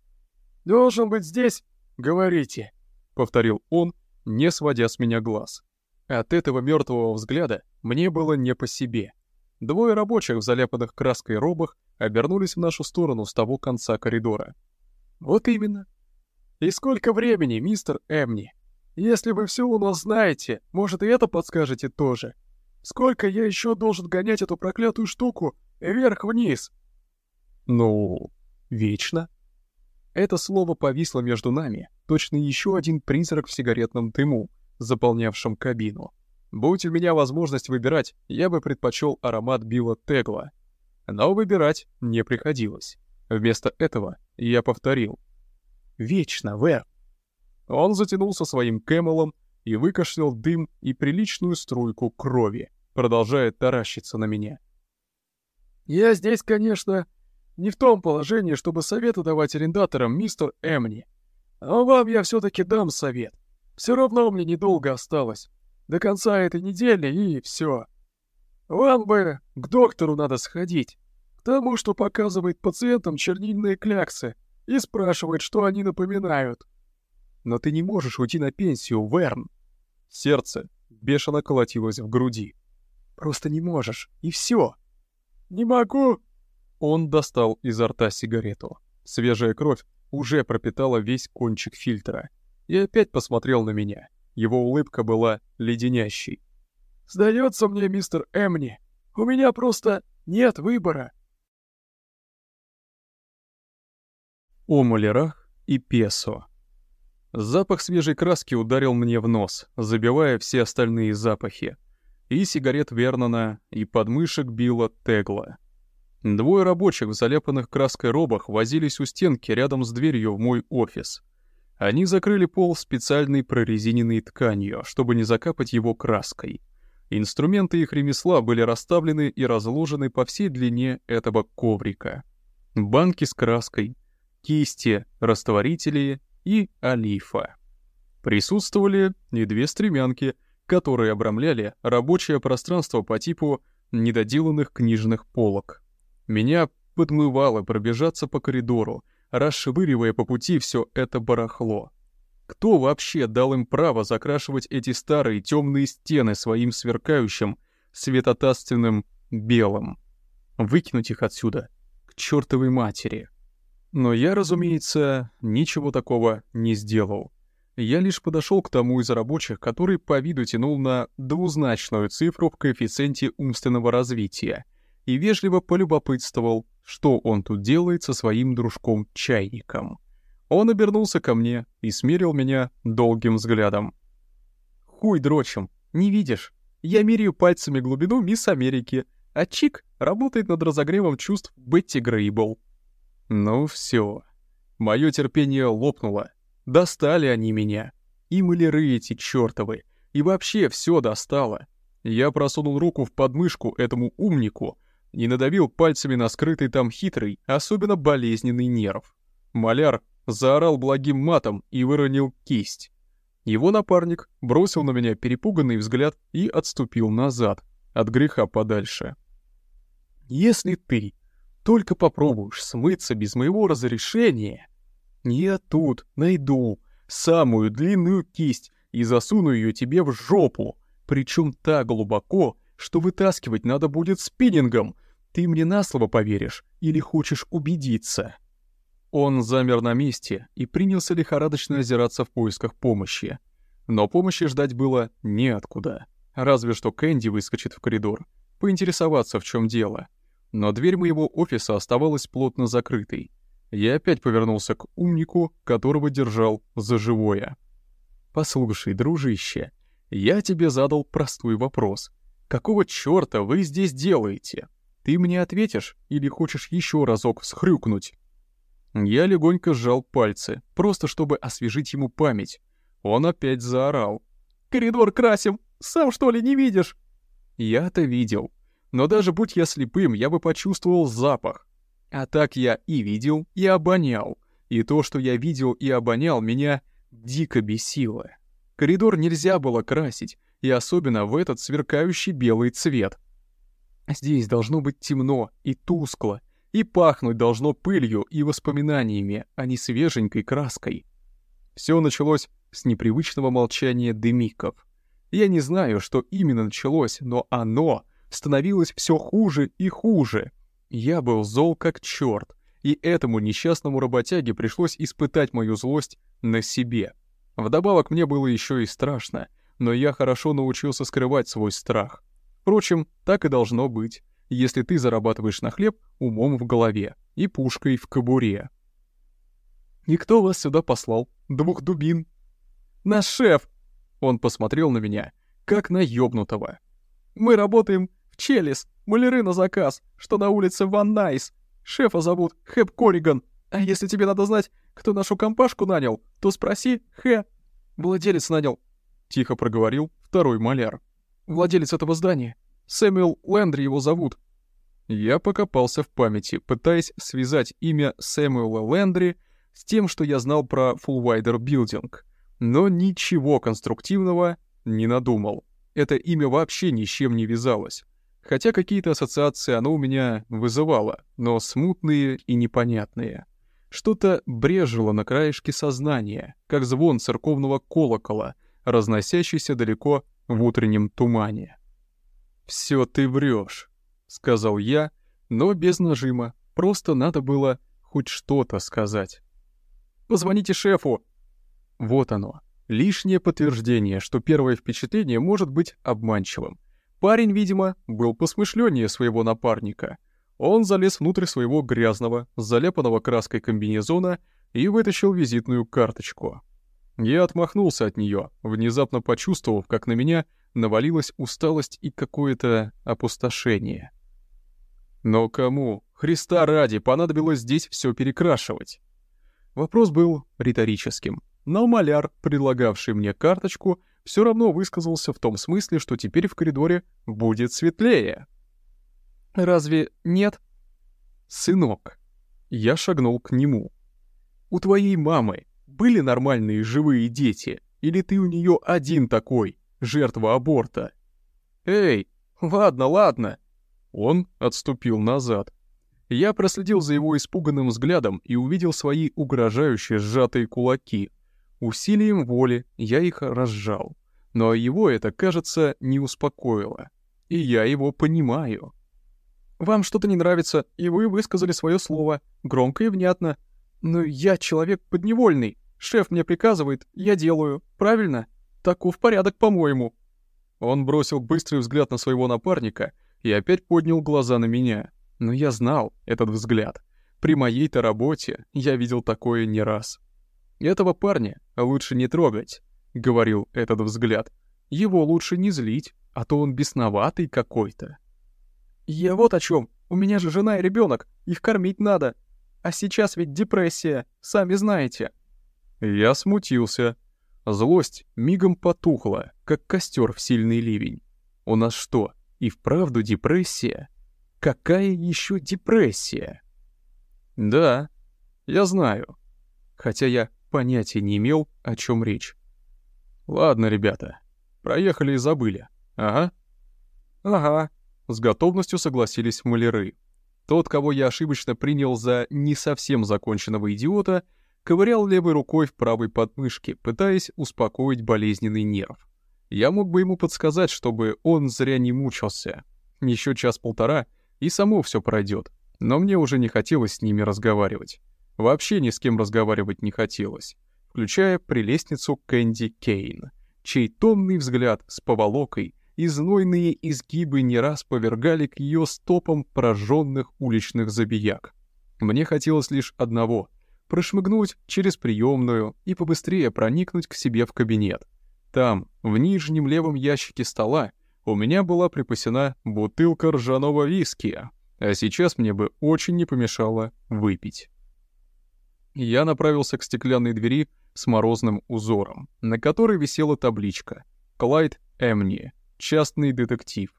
«Должен быть здесь, говорите», — повторил он, не сводя с меня глаз. От этого мертвого взгляда мне было не по себе. Двое рабочих в заляпанных краской робах обернулись в нашу сторону с того конца коридора. «Вот именно. И сколько времени, мистер Эмни? Если вы все у нас знаете, может и это подскажете тоже. Сколько я еще должен гонять эту проклятую штуку вверх-вниз?» «Ну, вечно». Это слово повисло между нами, точно еще один призрак в сигаретном дыму, заполнявшим кабину. Будь у меня возможность выбирать, я бы предпочел аромат Билла Тегла. Но выбирать не приходилось. Вместо этого я повторил. «Вечно, Вэр!» Он затянулся своим кэмелом и выкашлял дым и приличную струйку крови, продолжая таращиться на меня. «Я здесь, конечно, не в том положении, чтобы советы давать арендаторам, мистер Эмни. Но вам я все-таки дам совет. Все равно мне недолго осталось. До конца этой недели и все. Вам бы к доктору надо сходить. К тому, что показывает пациентам чернильные кляксы и спрашивает, что они напоминают. Но ты не можешь уйти на пенсию, Верн. Сердце бешено колотилось в груди. Просто не можешь, и все. Не могу. Он достал изо рта сигарету. Свежая кровь уже пропитала весь кончик фильтра и опять посмотрел на меня. Его улыбка была леденящей. «Сдается мне, мистер Эмни, у меня просто нет выбора». О малярах и песо. Запах свежей краски ударил мне в нос, забивая все остальные запахи. И сигарет Вернона, и подмышек Билла Тегла. Двое рабочих в заляпанных краской робах возились у стенки рядом с дверью в мой офис. Они закрыли пол специальной прорезиненной тканью, чтобы не закапать его краской. Инструменты их ремесла были расставлены и разложены по всей длине этого коврика. Банки с краской, кисти, растворители и олифа. Присутствовали и две стремянки, которые обрамляли рабочее пространство по типу недоделанных книжных полок. Меня подмывало пробежаться по коридору, расшвыривая по пути все это барахло. Кто вообще дал им право закрашивать эти старые темные стены своим сверкающим, светотатственным белым? Выкинуть их отсюда, к чертовой матери. Но я, разумеется, ничего такого не сделал. Я лишь подошел к тому из рабочих, который по виду тянул на двузначную цифру в коэффициенте умственного развития — и вежливо полюбопытствовал, что он тут делает со своим дружком-чайником. Он обернулся ко мне и смерил меня долгим взглядом. «Хуй дрочим, не видишь? Я меряю пальцами глубину мисс Америки, а Чик работает над разогревом чувств Бетти Грейбл». Ну все, мое терпение лопнуло. Достали они меня. И маляры эти чертовы. И вообще все достало. Я просунул руку в подмышку этому умнику и надавил пальцами на скрытый там хитрый, особенно болезненный нерв. Маляр заорал благим матом и выронил кисть. Его напарник бросил на меня перепуганный взгляд и отступил назад, от греха подальше. «Если ты только попробуешь смыться без моего разрешения, я тут найду самую длинную кисть и засуну ее тебе в жопу, причем так глубоко, что вытаскивать надо будет спиннингом, ты мне на слово поверишь или хочешь убедиться?» Он замер на месте и принялся лихорадочно озираться в поисках помощи. Но помощи ждать было неоткуда. Разве что Кэнди выскочит в коридор, поинтересоваться, в чем дело. Но дверь моего офиса оставалась плотно закрытой. Я опять повернулся к умнику, которого держал за живое. «Послушай, дружище, я тебе задал простой вопрос. Какого чёрта вы здесь делаете?» Ты мне ответишь или хочешь еще разок схрюкнуть?» Я легонько сжал пальцы, просто чтобы освежить ему память. Он опять заорал. «Коридор красим! Сам что ли не видишь?» Я-то видел. Но даже будь я слепым, я бы почувствовал запах. А так я и видел, и обонял. И то, что я видел и обонял, меня дико бесило. Коридор нельзя было красить, и особенно в этот сверкающий белый цвет. Здесь должно быть темно и тускло, и пахнуть должно пылью и воспоминаниями, а не свеженькой краской. Все началось с непривычного молчания дымиков. Я не знаю, что именно началось, но оно становилось все хуже и хуже. Я был зол как черт, и этому несчастному работяге пришлось испытать мою злость на себе. Вдобавок мне было еще и страшно, но я хорошо научился скрывать свой страх. Впрочем, так и должно быть, если ты зарабатываешь на хлеб умом в голове и пушкой в кобуре. «И кто вас сюда послал? Двух дубин?» «Наш шеф!» Он посмотрел на меня, как на ёбнутого. «Мы работаем Челис, маляры на заказ, что на улице Ван Найс. Шефа зовут Хэп Кориган. А если тебе надо знать, кто нашу компашку нанял, то спроси Хэ. Владелец нанял», — тихо проговорил второй маляр владелец этого здания. Сэмюэл Лэндри его зовут». Я покопался в памяти, пытаясь связать имя Сэмюэла Лэндри с тем, что я знал про Фулвайдер Билдинг, но ничего конструктивного не надумал. Это имя вообще ни с чем не вязалось. Хотя какие-то ассоциации оно у меня вызывало, но смутные и непонятные. Что-то брежило на краешке сознания, как звон церковного колокола, разносящийся далеко в утреннем тумане. «Всё ты врёшь», — сказал я, но без нажима, просто надо было хоть что-то сказать. «Позвоните шефу!» Вот оно, Лишнее подтверждение, что первое впечатление может быть обманчивым. Парень, видимо, был посмышленнее своего напарника. Он залез внутрь своего грязного, заляпанного краской комбинезона и вытащил визитную карточку. Я отмахнулся от нее, внезапно почувствовав, как на меня навалилась усталость и какое-то опустошение. Но кому, Христа ради, понадобилось здесь все перекрашивать? Вопрос был риторическим, но маляр, предлагавший мне карточку, все равно высказался в том смысле, что теперь в коридоре будет светлее. «Разве нет?» «Сынок». Я шагнул к нему. «У твоей мамы были нормальные живые дети? Или ты у нее один такой, жертва аборта?» «Эй, ладно, ладно». Он отступил назад. Я проследил за его испуганным взглядом и увидел свои угрожающие сжатые кулаки. Усилием воли я их разжал. Но его это, кажется, не успокоило. И я его понимаю. Вам что-то не нравится, и вы высказали свое слово, громко и внятно. Но я человек подневольный. Шеф мне приказывает, я делаю. Правильно? Таков порядок, по-моему. Он бросил быстрый взгляд на своего напарника и опять поднял глаза на меня. Но я знал этот взгляд. При моей-то работе я видел такое не раз. «Этого парня лучше не трогать», — говорил этот взгляд. «Его лучше не злить, а то он бесноватый какой-то». «Я вот о чем. У меня же жена и ребенок, их кормить надо. А сейчас ведь депрессия, сами знаете». Я смутился. Злость мигом потухла, как костер в сильный ливень. У нас что, и вправду депрессия? Какая еще депрессия? Да, я знаю. Хотя я понятия не имел, о чем речь. Ладно, ребята, проехали и забыли. Ага. Ага, с готовностью согласились маляры. Тот, кого я ошибочно принял за не совсем законченного идиота, ковырял левой рукой в правой подмышке, пытаясь успокоить болезненный нерв. Я мог бы ему подсказать, чтобы он зря не мучился. Еще час-полтора, и само все пройдет. Но мне уже не хотелось с ними разговаривать. Вообще ни с кем разговаривать не хотелось, включая прелестницу Кэнди Кейн, чей томный взгляд с поволокой и знойные изгибы не раз повергали к ее стопам пораженных уличных забияк. Мне хотелось лишь одного — прошмыгнуть через приемную и побыстрее проникнуть к себе в кабинет. Там, в нижнем левом ящике стола, у меня была припасена бутылка ржаного виски, а сейчас мне бы очень не помешало выпить. Я направился к стеклянной двери с морозным узором, на которой висела табличка «Клайд Эмни, частный детектив».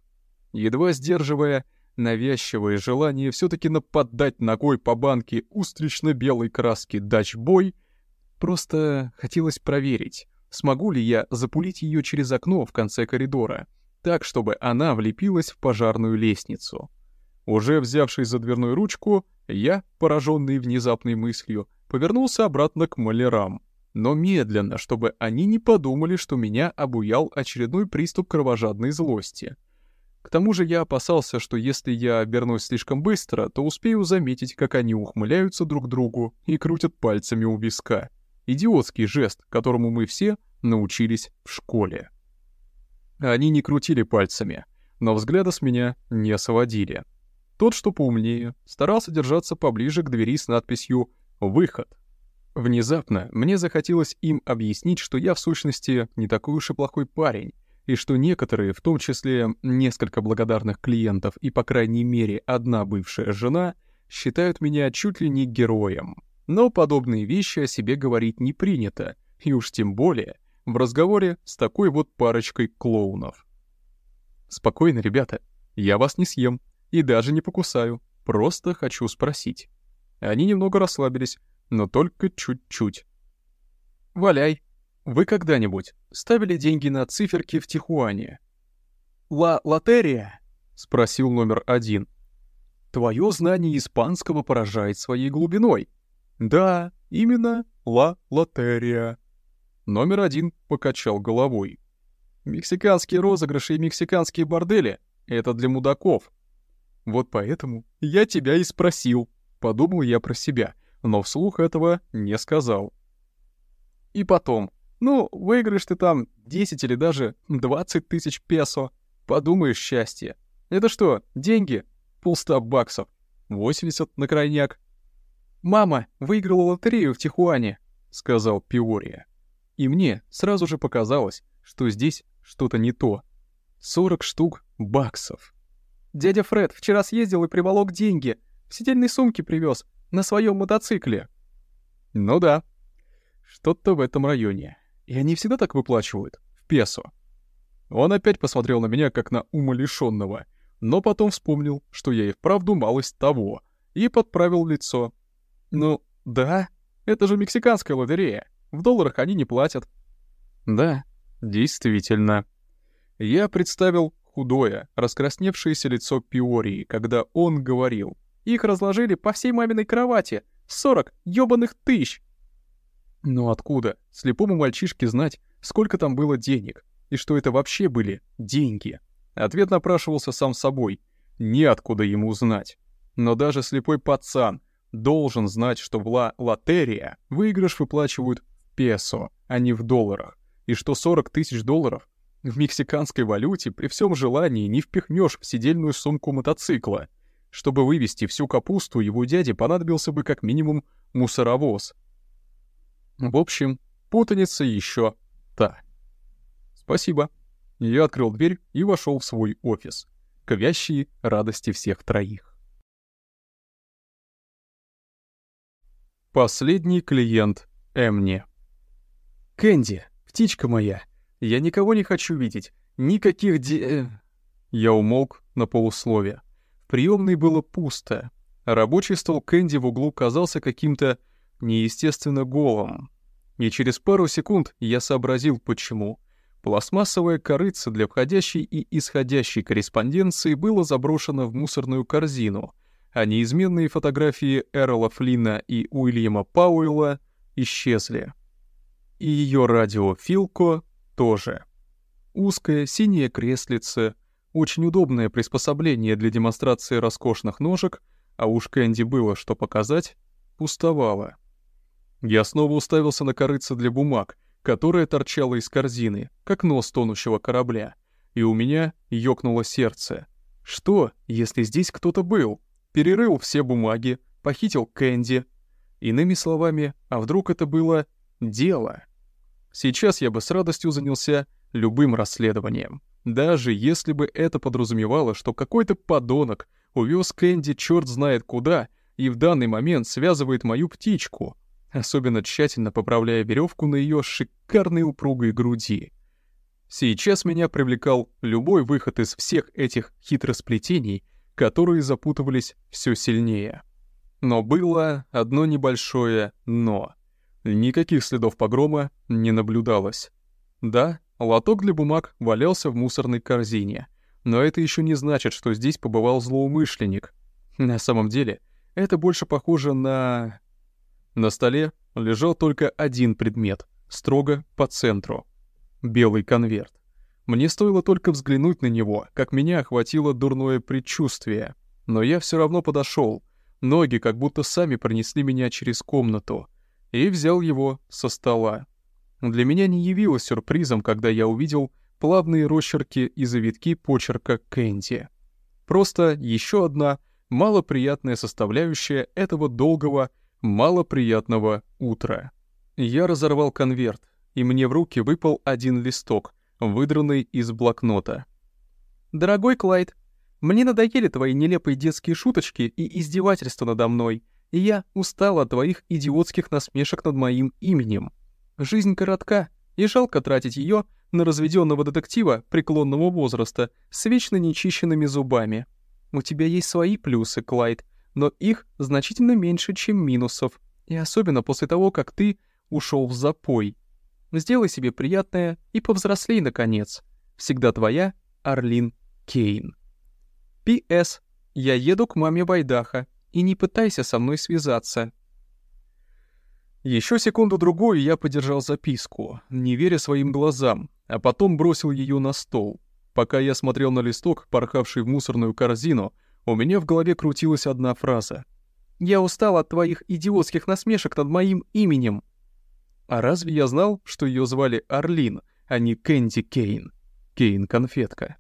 Едва сдерживая навязчивое желание все таки нападать ногой по банке устрично-белой краски «Дачбой», просто хотелось проверить, смогу ли я запулить ее через окно в конце коридора — так, чтобы она влепилась в пожарную лестницу. Уже взявшись за дверную ручку, я, пораженный внезапной мыслью, повернулся обратно к малярам, но медленно, чтобы они не подумали, что меня обуял очередной приступ кровожадной злости. К тому же я опасался, что если я обернусь слишком быстро, то успею заметить, как они ухмыляются друг другу и крутят пальцами у виска. Идиотский жест, которому мы все научились в школе. Они не крутили пальцами, но взгляда с меня не сводили. Тот, что поумнее, старался держаться поближе к двери с надписью «Выход». Внезапно мне захотелось им объяснить, что я в сущности не такой уж и плохой парень, и что некоторые, в том числе несколько благодарных клиентов и, по крайней мере, одна бывшая жена, считают меня чуть ли не героем. Но подобные вещи о себе говорить не принято, и уж тем более в разговоре с такой вот парочкой клоунов. «Спокойно, ребята, я вас не съем и даже не покусаю, просто хочу спросить». Они немного расслабились, но только чуть-чуть. «Валяй, вы когда-нибудь ставили деньги на циферки в Тихуане?» «Ла лотерия?» — спросил номер один. «Твое знание испанского поражает своей глубиной». «Да, именно ла лотерия», Номер один покачал головой. «Мексиканские розыгрыши и мексиканские бордели — это для мудаков». «Вот поэтому я тебя и спросил», — подумал я про себя, но вслух этого не сказал. «И потом, Ну, выиграешь ты там 10 или даже 20 тысяч песо. Подумаешь, счастье. Это что, деньги? Полста баксов. 80 на крайняк. «Мама выиграла лотерею в Тихуане», — сказал Пиория. И мне сразу же показалось, что здесь что-то не то. 40 штук баксов. Дядя Фред вчера съездил и приволок деньги. В сидельной сумке привез на своем мотоцикле. Ну да, что-то в этом районе. И они всегда так выплачивают, в песо. Он опять посмотрел на меня, как на умалишённого, но потом вспомнил, что я и вправду малость того, и подправил лицо. Ну, да, это же мексиканская лотерея. В долларах они не платят. Да, действительно. Я представил худое, раскрасневшееся лицо Пиории, когда он говорил. Их разложили по всей маминой кровати. Сорок ёбаных тысяч. Но откуда слепому мальчишке знать, сколько там было денег, и что это вообще были деньги? Ответ напрашивался сам собой. Неоткуда ему знать. Но даже слепой пацан должен знать, что в ла лотерия выигрыш выплачивают в песо, а не в долларах, и что 40 тысяч долларов в мексиканской валюте при всем желании не впихнешь в сидельную сумку мотоцикла. Чтобы вывести всю капусту, его дяде понадобился бы как минимум мусоровоз, в общем, путаница еще та. Спасибо. Я открыл дверь и вошел в свой офис, к вящей радости всех троих. Последний клиент Эмни. «Кэнди, птичка моя, я никого не хочу видеть, никаких де...» э». Я умолк на полусловие. В было пусто. Рабочий стол Кэнди в углу казался каким-то неестественно голым. И через пару секунд я сообразил, почему. Пластмассовая корыца для входящей и исходящей корреспонденции была заброшена в мусорную корзину, а неизменные фотографии Эрла Флина и Уильяма Пауэлла исчезли. И ее радио Филко тоже. Узкое синее креслице, очень удобное приспособление для демонстрации роскошных ножек, а уж Кэнди было что показать, пустовало. Я снова уставился на корыце для бумаг, которая торчала из корзины, как нос тонущего корабля, и у меня ёкнуло сердце. Что, если здесь кто-то был? Перерыл все бумаги, похитил Кэнди. Иными словами, а вдруг это было дело? Сейчас я бы с радостью занялся любым расследованием. Даже если бы это подразумевало, что какой-то подонок увез Кэнди черт знает куда и в данный момент связывает мою птичку — особенно тщательно поправляя веревку на ее шикарной упругой груди. Сейчас меня привлекал любой выход из всех этих хитросплетений, которые запутывались все сильнее. Но было одно небольшое «но». Никаких следов погрома не наблюдалось. Да, лоток для бумаг валялся в мусорной корзине, но это еще не значит, что здесь побывал злоумышленник. На самом деле, это больше похоже на... На столе лежал только один предмет, строго по центру. Белый конверт. Мне стоило только взглянуть на него, как меня охватило дурное предчувствие. Но я все равно подошел. Ноги как будто сами пронесли меня через комнату. И взял его со стола. Для меня не явилось сюрпризом, когда я увидел плавные росчерки и завитки почерка Кэнди. Просто еще одна малоприятная составляющая этого долгого малоприятного утра. Я разорвал конверт, и мне в руки выпал один листок, выдранный из блокнота. «Дорогой Клайд, мне надоели твои нелепые детские шуточки и издевательства надо мной, и я устал от твоих идиотских насмешек над моим именем. Жизнь коротка, и жалко тратить ее на разведенного детектива преклонного возраста с вечно нечищенными зубами. У тебя есть свои плюсы, Клайд, но их значительно меньше, чем минусов, и особенно после того, как ты ушел в запой. Сделай себе приятное и повзрослей, наконец. Всегда твоя Арлин Кейн. П.С. Я еду к маме Байдаха, и не пытайся со мной связаться. Еще секунду-другую я подержал записку, не веря своим глазам, а потом бросил ее на стол. Пока я смотрел на листок, порхавший в мусорную корзину, у меня в голове крутилась одна фраза. «Я устал от твоих идиотских насмешек над моим именем». А разве я знал, что ее звали Орлин, а не Кэнди Кейн? Кейн-конфетка.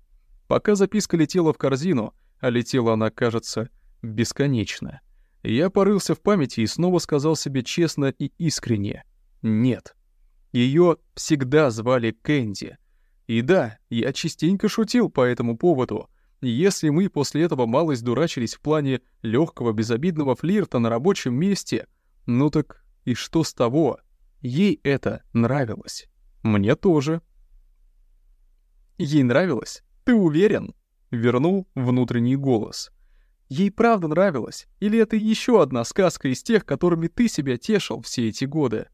Пока записка летела в корзину, а летела она, кажется, бесконечно, я порылся в памяти и снова сказал себе честно и искренне «нет». Ее всегда звали Кэнди. И да, я частенько шутил по этому поводу. Если мы после этого малость дурачились в плане легкого безобидного флирта на рабочем месте, ну так и что с того? Ей это нравилось. Мне тоже. Ей нравилось? Ты уверен? Вернул внутренний голос. Ей правда нравилось? Или это еще одна сказка из тех, которыми ты себя тешил все эти годы?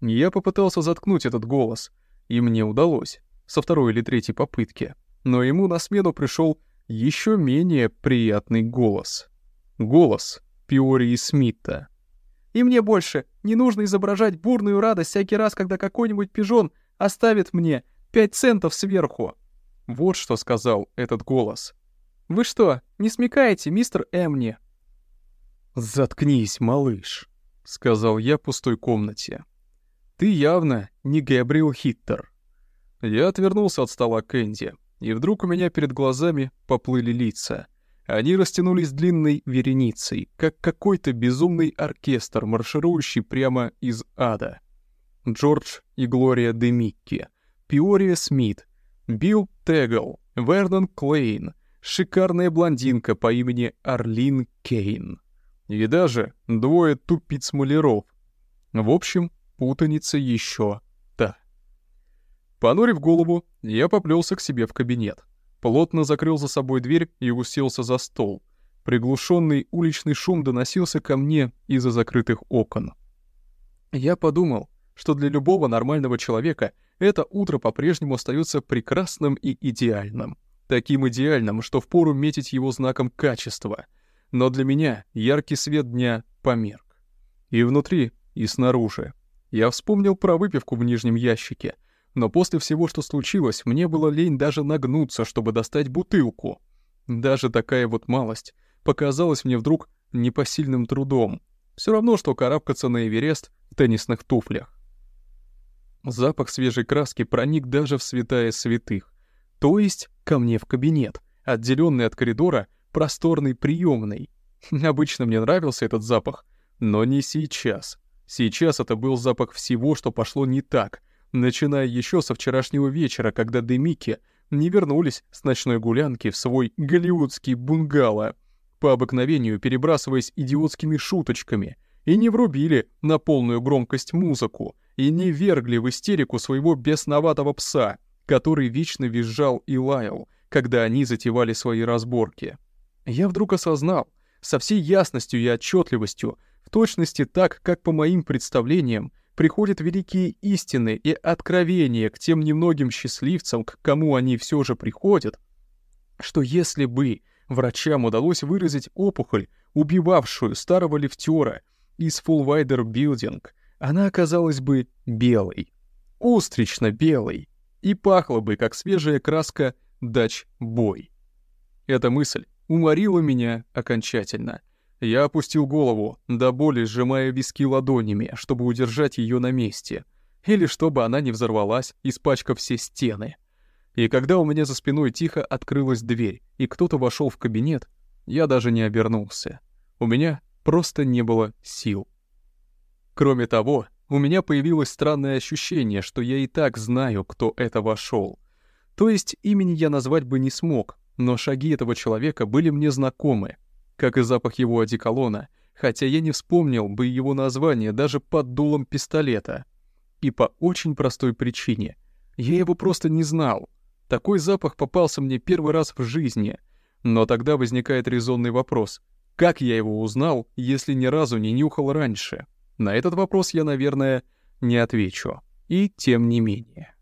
Я попытался заткнуть этот голос, и мне удалось, со второй или третьей попытки. Но ему на смену пришел еще менее приятный голос. Голос Пиории Смита. И мне больше не нужно изображать бурную радость всякий раз, когда какой-нибудь пижон оставит мне пять центов сверху. Вот что сказал этот голос. Вы что, не смекаете, мистер Эмни? Заткнись, малыш, сказал я пустой комнате. Ты явно не Гэбриэл Хиттер. Я отвернулся от стола Кэнди, и вдруг у меня перед глазами поплыли лица — они растянулись длинной вереницей, как какой-то безумный оркестр, марширующий прямо из ада. Джордж и Глория де Микки, Пиория Смит, Билл Тегл, Вернон Клейн, шикарная блондинка по имени Арлин Кейн. И даже двое тупиц-маляров. В общем, путаница еще та. Понурив голову, я поплелся к себе в кабинет плотно закрыл за собой дверь и уселся за стол. Приглушенный уличный шум доносился ко мне из-за закрытых окон. Я подумал, что для любого нормального человека это утро по-прежнему остается прекрасным и идеальным. Таким идеальным, что впору метить его знаком качества. Но для меня яркий свет дня померк. И внутри, и снаружи. Я вспомнил про выпивку в нижнем ящике — но после всего, что случилось, мне было лень даже нагнуться, чтобы достать бутылку. Даже такая вот малость показалась мне вдруг непосильным трудом. Все равно, что карабкаться на Эверест в теннисных туфлях. Запах свежей краски проник даже в святая святых, то есть ко мне в кабинет, отделенный от коридора просторный приемный. Обычно мне нравился этот запах, но не сейчас. Сейчас это был запах всего, что пошло не так, начиная еще со вчерашнего вечера, когда Демики не вернулись с ночной гулянки в свой голливудский бунгало, по обыкновению перебрасываясь идиотскими шуточками, и не врубили на полную громкость музыку, и не вергли в истерику своего бесноватого пса, который вечно визжал и лаял, когда они затевали свои разборки. Я вдруг осознал, со всей ясностью и отчетливостью, в точности так, как по моим представлениям, приходят великие истины и откровения к тем немногим счастливцам, к кому они все же приходят, что если бы врачам удалось выразить опухоль, убивавшую старого лифтера из Fullwider Building, она оказалась бы белой, устрично-белой, и пахла бы, как свежая краска дач-бой. Эта мысль уморила меня окончательно. Я опустил голову, до боли сжимая виски ладонями, чтобы удержать ее на месте. Или чтобы она не взорвалась, испачкав все стены. И когда у меня за спиной тихо открылась дверь, и кто-то вошел в кабинет, я даже не обернулся. У меня просто не было сил. Кроме того, у меня появилось странное ощущение, что я и так знаю, кто это вошел. То есть имени я назвать бы не смог, но шаги этого человека были мне знакомы — как и запах его одеколона, хотя я не вспомнил бы его название даже под дулом пистолета. И по очень простой причине. Я его просто не знал. Такой запах попался мне первый раз в жизни. Но тогда возникает резонный вопрос. Как я его узнал, если ни разу не нюхал раньше? На этот вопрос я, наверное, не отвечу. И тем не менее.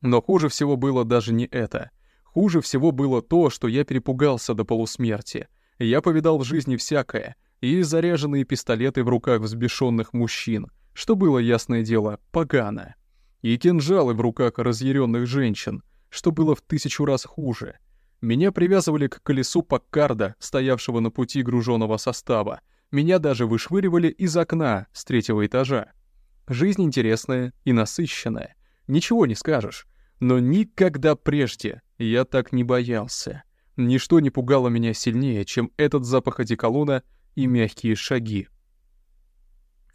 Но хуже всего было даже не это. Хуже всего было то, что я перепугался до полусмерти — я повидал в жизни всякое, и заряженные пистолеты в руках взбешенных мужчин, что было, ясное дело, погано, и кинжалы в руках разъяренных женщин, что было в тысячу раз хуже. Меня привязывали к колесу Паккарда, стоявшего на пути груженного состава. Меня даже вышвыривали из окна с третьего этажа. Жизнь интересная и насыщенная. Ничего не скажешь. Но никогда прежде я так не боялся. Ничто не пугало меня сильнее, чем этот запах одеколона и мягкие шаги.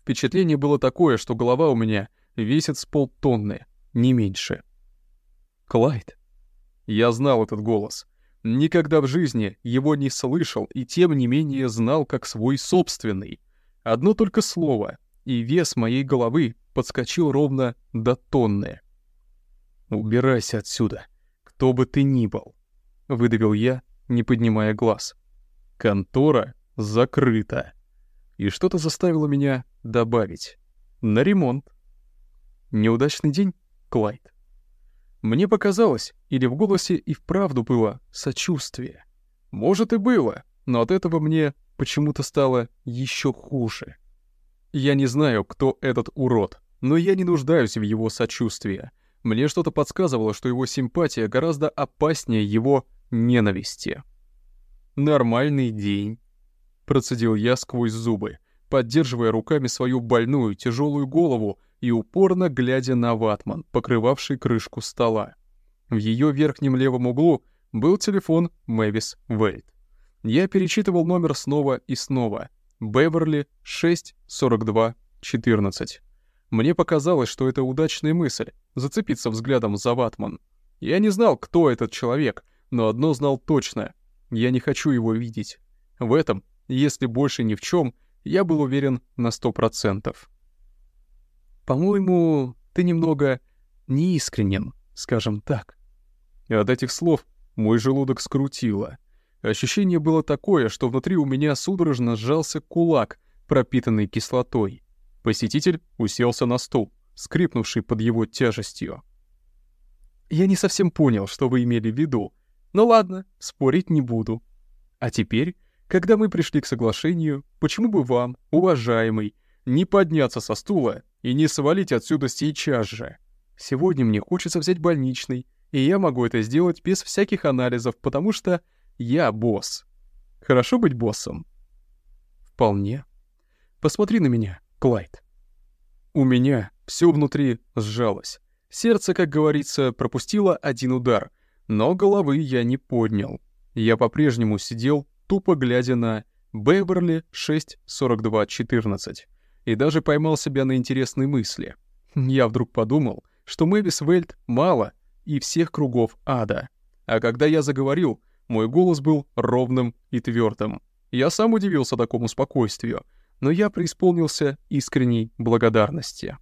Впечатление было такое, что голова у меня весит с полтонны, не меньше. Клайд. Я знал этот голос. Никогда в жизни его не слышал и тем не менее знал как свой собственный. Одно только слово, и вес моей головы подскочил ровно до тонны. «Убирайся отсюда, кто бы ты ни был», — выдавил я, не поднимая глаз. «Контора закрыта». И что-то заставило меня добавить. «На ремонт». Неудачный день, Клайд. Мне показалось, или в голосе и вправду было сочувствие. Может и было, но от этого мне почему-то стало еще хуже. Я не знаю, кто этот урод, но я не нуждаюсь в его сочувствии. Мне что-то подсказывало, что его симпатия гораздо опаснее его ненависти. «Нормальный день», — процедил я сквозь зубы, поддерживая руками свою больную, тяжелую голову и упорно глядя на ватман, покрывавший крышку стола. В ее верхнем левом углу был телефон Мэвис Вейт. Я перечитывал номер снова и снова. Беверли 6 42 14. Мне показалось, что это удачная мысль — зацепиться взглядом за ватман. Я не знал, кто этот человек, но одно знал точно — я не хочу его видеть. В этом, если больше ни в чем, я был уверен на сто процентов. «По-моему, ты немного неискренен, скажем так». И от этих слов мой желудок скрутило. Ощущение было такое, что внутри у меня судорожно сжался кулак, пропитанный кислотой. Посетитель уселся на стул, скрипнувший под его тяжестью. «Я не совсем понял, что вы имели в виду. Но ладно, спорить не буду. А теперь, когда мы пришли к соглашению, почему бы вам, уважаемый, не подняться со стула и не свалить отсюда сейчас же? Сегодня мне хочется взять больничный, и я могу это сделать без всяких анализов, потому что я босс. Хорошо быть боссом? Вполне. Посмотри на меня, Клайд. У меня все внутри сжалось. Сердце, как говорится, пропустило один удар, но головы я не поднял. Я по-прежнему сидел, тупо глядя на Беверли 64214 и даже поймал себя на интересной мысли. Я вдруг подумал, что Мэвис Вельт мало и всех кругов ада. А когда я заговорил, мой голос был ровным и твердым. Я сам удивился такому спокойствию, но я преисполнился искренней благодарности.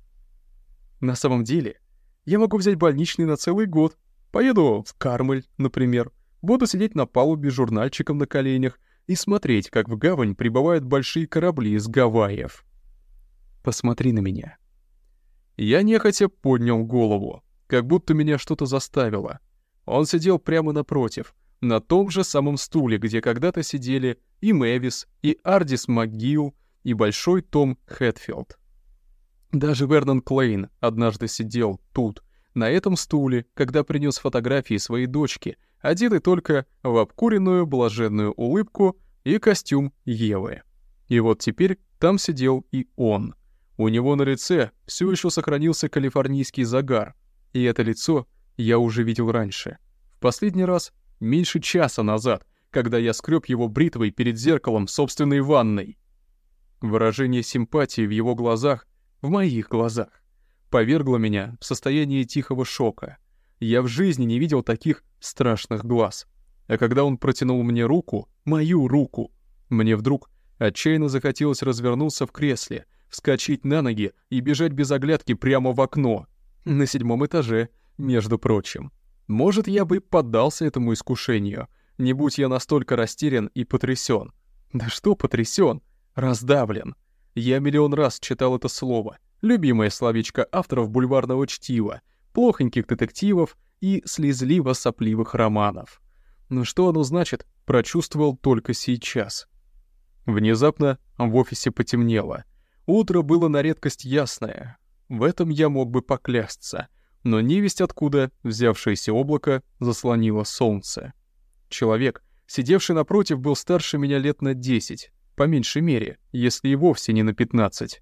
На самом деле, я могу взять больничный на целый год. Поеду в Кармель, например. Буду сидеть на палубе с журнальчиком на коленях и смотреть, как в гавань прибывают большие корабли из Гавайев. Посмотри на меня. Я нехотя поднял голову, как будто меня что-то заставило. Он сидел прямо напротив, на том же самом стуле, где когда-то сидели и Мэвис, и Ардис МакГилл, и Большой Том Хэтфилд. Даже Вернон Клейн однажды сидел тут, на этом стуле, когда принес фотографии своей дочки, одетый только в обкуренную блаженную улыбку и костюм Евы. И вот теперь там сидел и он. У него на лице все еще сохранился калифорнийский загар, и это лицо я уже видел раньше. В последний раз меньше часа назад, когда я скреб его бритвой перед зеркалом собственной ванной. Выражение симпатии в его глазах, в моих глазах, повергло меня в состояние тихого шока. Я в жизни не видел таких страшных глаз. А когда он протянул мне руку, мою руку, мне вдруг отчаянно захотелось развернуться в кресле, вскочить на ноги и бежать без оглядки прямо в окно. На седьмом этаже, между прочим. Может, я бы поддался этому искушению, не будь я настолько растерян и потрясен. Да что потрясен? Раздавлен. Я миллион раз читал это слово. Любимое словечко авторов бульварного чтива, плохоньких детективов и слезливо-сопливых романов. Но что оно значит, прочувствовал только сейчас. Внезапно в офисе потемнело. Утро было на редкость ясное. В этом я мог бы поклясться — но невесть откуда взявшееся облако заслонило солнце. Человек, сидевший напротив, был старше меня лет на десять, по меньшей мере, если и вовсе не на пятнадцать.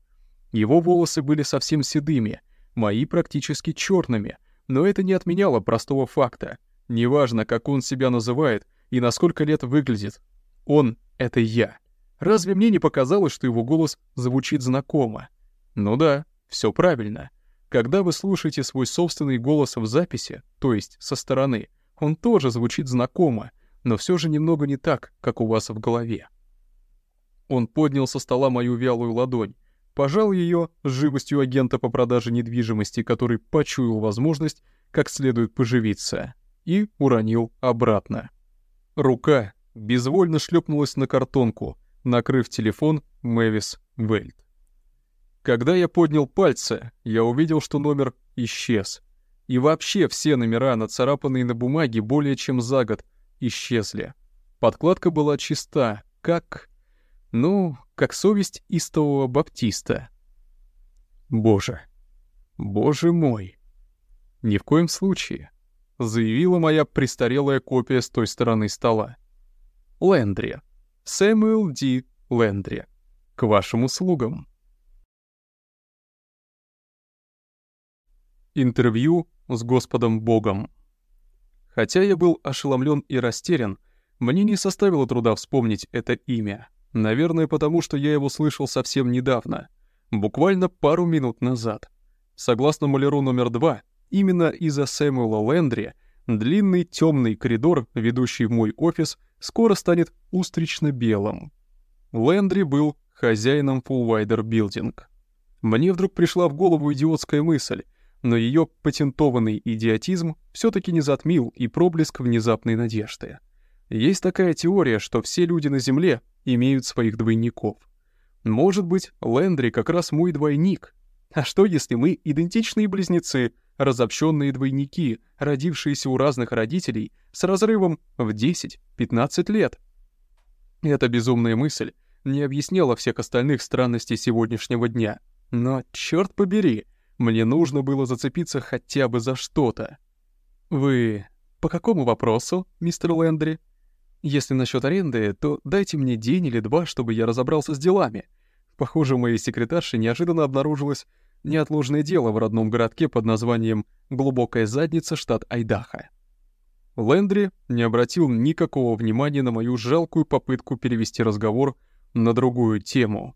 Его волосы были совсем седыми, мои практически черными, но это не отменяло простого факта. Неважно, как он себя называет и на сколько лет выглядит. Он — это я. Разве мне не показалось, что его голос звучит знакомо? Ну да, все правильно. Когда вы слушаете свой собственный голос в записи, то есть со стороны, он тоже звучит знакомо, но все же немного не так, как у вас в голове. Он поднял со стола мою вялую ладонь, пожал ее с живостью агента по продаже недвижимости, который почуял возможность как следует поживиться, и уронил обратно. Рука безвольно шлепнулась на картонку, накрыв телефон Мэвис Вельт. Когда я поднял пальцы, я увидел, что номер исчез. И вообще все номера, нацарапанные на бумаге более чем за год, исчезли. Подкладка была чиста, как... Ну, как совесть истового баптиста. Боже. Боже мой. Ни в коем случае. Заявила моя престарелая копия с той стороны стола. Лэндри. Сэмюэл Ди Лэндри. К вашим услугам. Интервью с Господом Богом. Хотя я был ошеломлен и растерян, мне не составило труда вспомнить это имя. Наверное, потому что я его слышал совсем недавно, буквально пару минут назад. Согласно маляру номер два, именно из-за Сэмюэла Лэндри длинный темный коридор, ведущий в мой офис, скоро станет устрично-белым. Лэндри был хозяином Fullwider Building. Мне вдруг пришла в голову идиотская мысль, но ее патентованный идиотизм все-таки не затмил и проблеск внезапной надежды. Есть такая теория, что все люди на Земле имеют своих двойников. Может быть, Лэндри как раз мой двойник. А что, если мы идентичные близнецы, разобщенные двойники, родившиеся у разных родителей с разрывом в 10-15 лет? Эта безумная мысль не объясняла всех остальных странностей сегодняшнего дня. Но, черт побери, мне нужно было зацепиться хотя бы за что-то. «Вы по какому вопросу, мистер Лэндри? Если насчет аренды, то дайте мне день или два, чтобы я разобрался с делами. Похоже, у моей секретарши неожиданно обнаружилось неотложное дело в родном городке под названием «Глубокая задница, штат Айдахо». Лэндри не обратил никакого внимания на мою жалкую попытку перевести разговор на другую тему.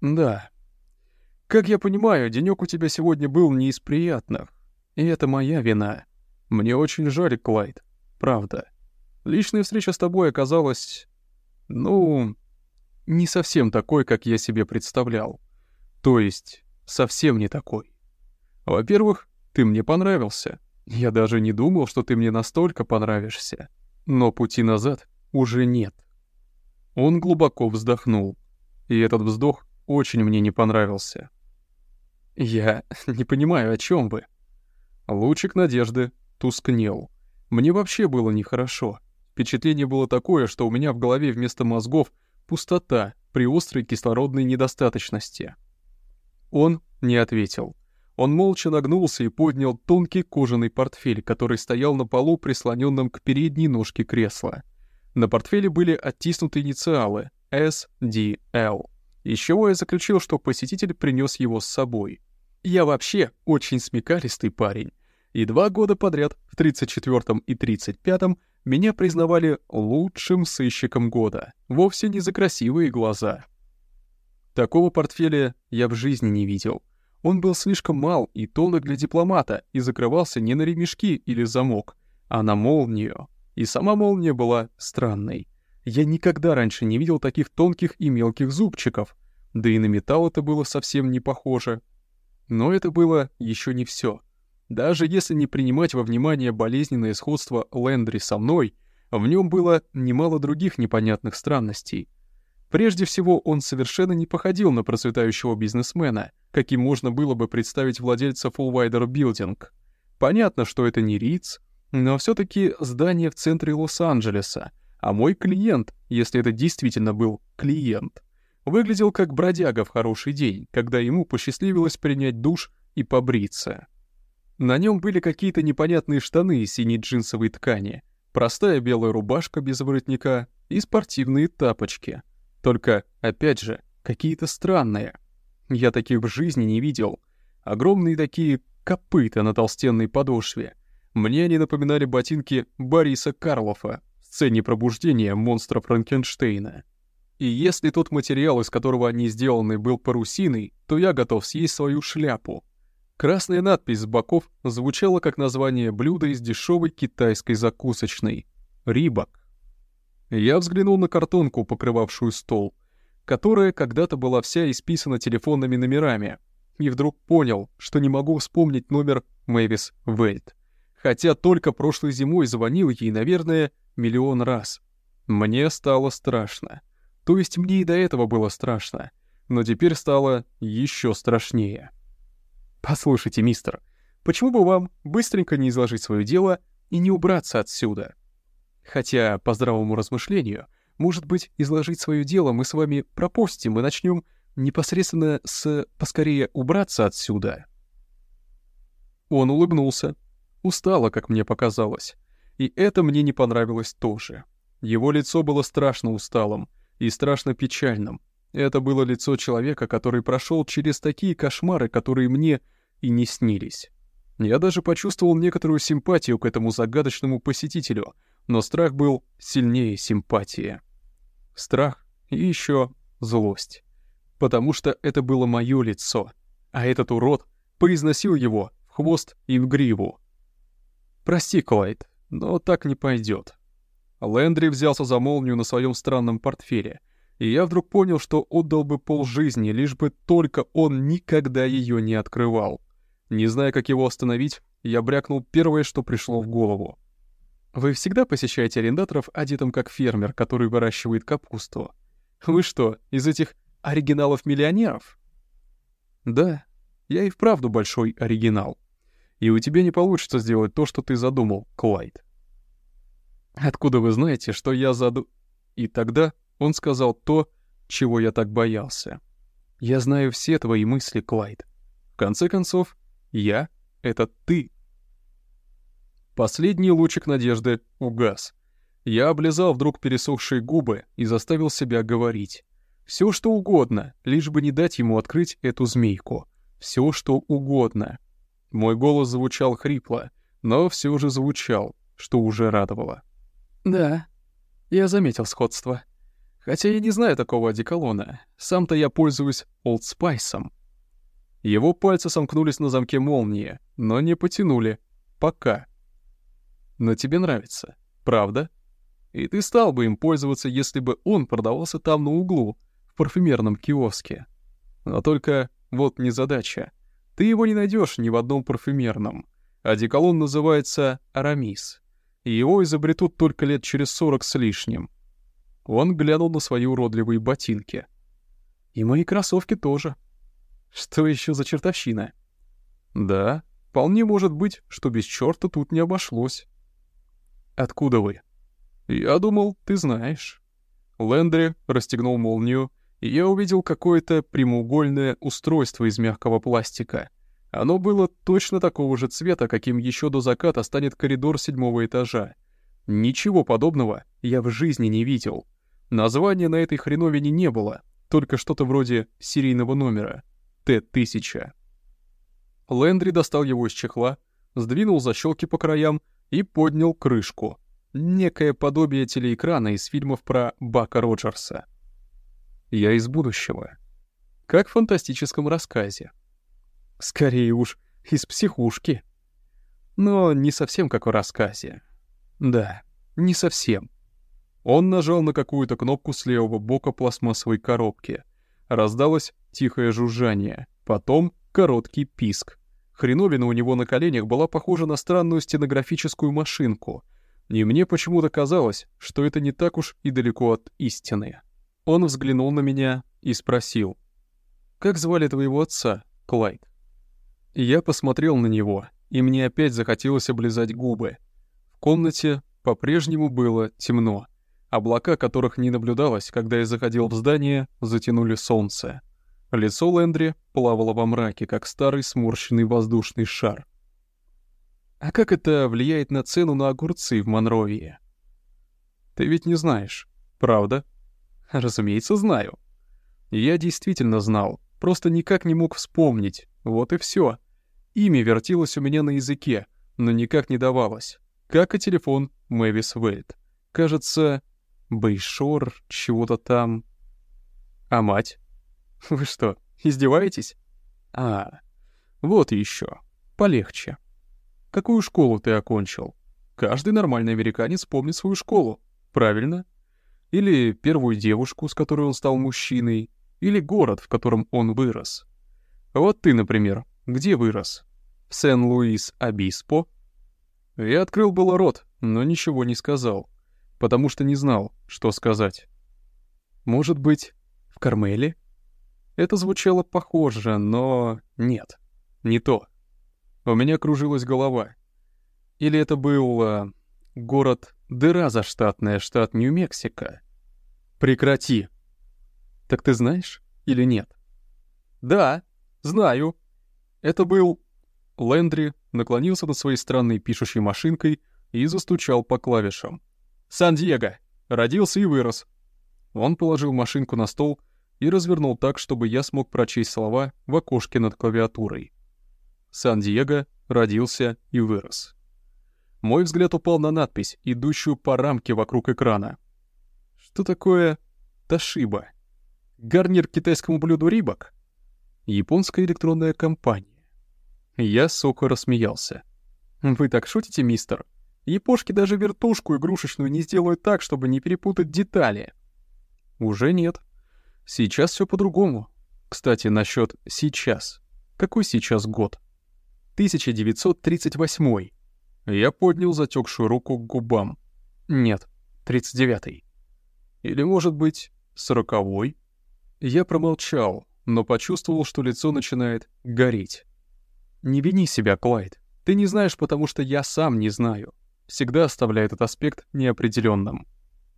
«Да, как я понимаю, денёк у тебя сегодня был не из приятных. И это моя вина. Мне очень жаль, Клайд. Правда. Личная встреча с тобой оказалась... Ну... Не совсем такой, как я себе представлял. То есть, совсем не такой. Во-первых, ты мне понравился. Я даже не думал, что ты мне настолько понравишься. Но пути назад уже нет. Он глубоко вздохнул. И этот вздох очень мне не понравился. «Я не понимаю, о чем вы?» Лучик надежды тускнел. Мне вообще было нехорошо. Впечатление было такое, что у меня в голове вместо мозгов пустота при острой кислородной недостаточности. Он не ответил. Он молча нагнулся и поднял тонкий кожаный портфель, который стоял на полу, прислоненном к передней ножке кресла. На портфеле были оттиснуты инициалы SDL, из чего я заключил, что посетитель принес его с собой. Я вообще очень смекалистый парень. И два года подряд, в 34-м и 35-м, меня признавали лучшим сыщиком года, вовсе не за красивые глаза. Такого портфеля я в жизни не видел. Он был слишком мал и тонок для дипломата и закрывался не на ремешки или замок, а на молнию. И сама молния была странной. Я никогда раньше не видел таких тонких и мелких зубчиков, да и на металл это было совсем не похоже. Но это было еще не все. Даже если не принимать во внимание болезненное сходство Лэндри со мной, в нем было немало других непонятных странностей. Прежде всего, он совершенно не походил на процветающего бизнесмена, каким можно было бы представить владельца Building. Понятно, что это не Риц, но все таки здание в центре Лос-Анджелеса, а мой клиент, если это действительно был клиент, выглядел как бродяга в хороший день, когда ему посчастливилось принять душ и побриться. На нем были какие-то непонятные штаны из синей джинсовой ткани, простая белая рубашка без воротника и спортивные тапочки. Только, опять же, какие-то странные. Я таких в жизни не видел. Огромные такие копыта на толстенной подошве. Мне они напоминали ботинки Бориса Карлофа в сцене пробуждения монстра Франкенштейна. И если тот материал, из которого они сделаны, был парусиной, то я готов съесть свою шляпу. Красная надпись с боков звучала как название блюда из дешевой китайской закусочной. Рибок. Я взглянул на картонку, покрывавшую стол, которая когда-то была вся исписана телефонными номерами, и вдруг понял, что не могу вспомнить номер Мэвис Вейт. Хотя только прошлой зимой звонил ей, наверное, миллион раз. Мне стало страшно. То есть мне и до этого было страшно, но теперь стало еще страшнее. «Послушайте, мистер, почему бы вам быстренько не изложить свое дело и не убраться отсюда?» Хотя, по здравому размышлению, может быть, изложить свое дело мы с вами пропустим и начнем непосредственно с «поскорее убраться отсюда». Он улыбнулся. Устало, как мне показалось. И это мне не понравилось тоже. Его лицо было страшно усталым и страшно печальным. Это было лицо человека, который прошел через такие кошмары, которые мне и не снились. Я даже почувствовал некоторую симпатию к этому загадочному посетителю, но страх был сильнее симпатии. Страх и еще злость. Потому что это было мое лицо, а этот урод поизносил его в хвост и в гриву. Прости, Клайд, но так не пойдет. Лэндри взялся за молнию на своем странном портфеле, и я вдруг понял, что отдал бы полжизни, лишь бы только он никогда ее не открывал. Не зная, как его остановить, я брякнул первое, что пришло в голову. Вы всегда посещаете арендаторов, одетым как фермер, который выращивает капусту? Вы что, из этих оригиналов-миллионеров? Да, я и вправду большой оригинал. И у тебя не получится сделать то, что ты задумал, Клайд. Откуда вы знаете, что я заду... И тогда он сказал то, чего я так боялся. Я знаю все твои мысли, Клайд. В конце концов, я — это ты. Последний лучик надежды угас. Я облизал вдруг пересохшие губы и заставил себя говорить. Все что угодно, лишь бы не дать ему открыть эту змейку. Все что угодно. Мой голос звучал хрипло, но все же звучал, что уже радовало. Да, я заметил сходство. Хотя я не знаю такого одеколона. Сам-то я пользуюсь Spice. Его пальцы сомкнулись на замке молнии, но не потянули. Пока. Но тебе нравится, правда? И ты стал бы им пользоваться, если бы он продавался там на углу, в парфюмерном киоске. Но только вот незадача. Ты его не найдешь ни в одном парфюмерном. Одеколон называется «Арамис» его изобретут только лет через сорок с лишним. Он глянул на свои уродливые ботинки. И мои кроссовки тоже. Что еще за чертовщина? Да, вполне может быть, что без черта тут не обошлось. Откуда вы? Я думал, ты знаешь. Лендри расстегнул молнию, и я увидел какое-то прямоугольное устройство из мягкого пластика. Оно было точно такого же цвета, каким еще до заката станет коридор седьмого этажа. Ничего подобного я в жизни не видел. Названия на этой хреновине не было, только что-то вроде серийного номера. Т-1000. Лэндри достал его из чехла, сдвинул защелки по краям и поднял крышку. Некое подобие телеэкрана из фильмов про Бака Роджерса. Я из будущего. Как в фантастическом рассказе. Скорее уж, из психушки. Но не совсем как в рассказе. Да, не совсем. Он нажал на какую-то кнопку с левого бока пластмассовой коробки. Раздалось тихое жужжание, потом короткий писк. Хреновина у него на коленях была похожа на странную стенографическую машинку, и мне почему-то казалось, что это не так уж и далеко от истины. Он взглянул на меня и спросил, «Как звали твоего отца, Клайд?» Я посмотрел на него, и мне опять захотелось облизать губы. В комнате по-прежнему было темно. Облака, которых не наблюдалось, когда я заходил в здание, затянули солнце. Лицо Лэндри плавало во мраке, как старый сморщенный воздушный шар. А как это влияет на цену на огурцы в Монровии? Ты ведь не знаешь, правда? Разумеется, знаю. Я действительно знал, просто никак не мог вспомнить. Вот и все. Имя вертелось у меня на языке, но никак не давалось. Как и телефон Мэвис Вейт. Кажется, Бейшор, чего-то там. А мать? Вы что, издеваетесь? А, вот еще. Полегче. Какую школу ты окончил? Каждый нормальный американец помнит свою школу, правильно? Или первую девушку, с которой он стал мужчиной, или город, в котором он вырос. Вот ты, например, где вырос? В Сен-Луис-Обиспо? Я открыл было рот, но ничего не сказал, потому что не знал, что сказать. Может быть, в Кармеле? Это звучало похоже, но нет, не то. У меня кружилась голова. Или это был э, город дыра заштатная, штат Нью-Мексико? Прекрати. Так ты знаешь или нет? Да, знаю. Это был... Лэндри наклонился над своей странной пишущей машинкой и застучал по клавишам. «Сан-Диего! Родился и вырос!» Он положил машинку на стол и развернул так, чтобы я смог прочесть слова в окошке над клавиатурой. Сан-Диего родился и вырос. Мой взгляд упал на надпись, идущую по рамке вокруг экрана. Что такое Ташиба? Гарнир к китайскому блюду рибок? Японская электронная компания. Я сука рассмеялся. Вы так шутите, мистер? Япошки даже вертушку игрушечную не сделают так, чтобы не перепутать детали. Уже нет. Сейчас все по-другому. Кстати, насчет «сейчас». Какой сейчас год? 1938. Я поднял затекшую руку к губам. Нет, 39-й. Или, может быть, 40-й? Я промолчал, но почувствовал, что лицо начинает гореть. Не вини себя, Клайд. Ты не знаешь, потому что я сам не знаю. Всегда оставляю этот аспект неопределенным.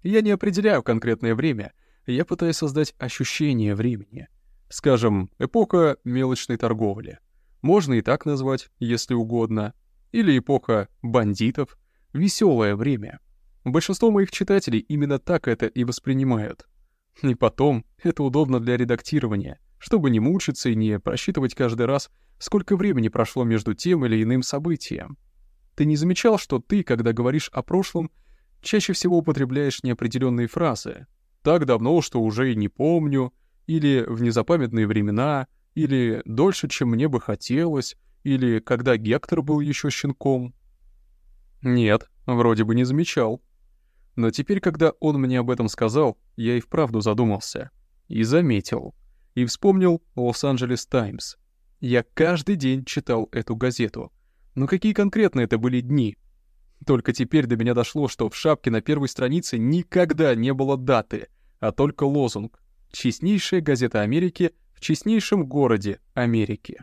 Я не определяю конкретное время, я пытаюсь создать ощущение времени. Скажем, эпоха мелочной торговли. Можно и так назвать, если угодно. Или эпоха бандитов. Веселое время. Большинство моих читателей именно так это и воспринимают. И потом, это удобно для редактирования, чтобы не мучиться и не просчитывать каждый раз, сколько времени прошло между тем или иным событием. Ты не замечал, что ты, когда говоришь о прошлом, чаще всего употребляешь неопределенные фразы, так давно, что уже и не помню, или в незапамятные времена, или дольше, чем мне бы хотелось, или когда Гектор был еще щенком. Нет, вроде бы не замечал. Но теперь, когда он мне об этом сказал, я и вправду задумался. И заметил. И вспомнил Лос-Анджелес Таймс. Я каждый день читал эту газету. Но какие конкретно это были дни? Только теперь до меня дошло, что в шапке на первой странице никогда не было даты, а только лозунг «Честнейшая газета Америки в честнейшем городе Америки».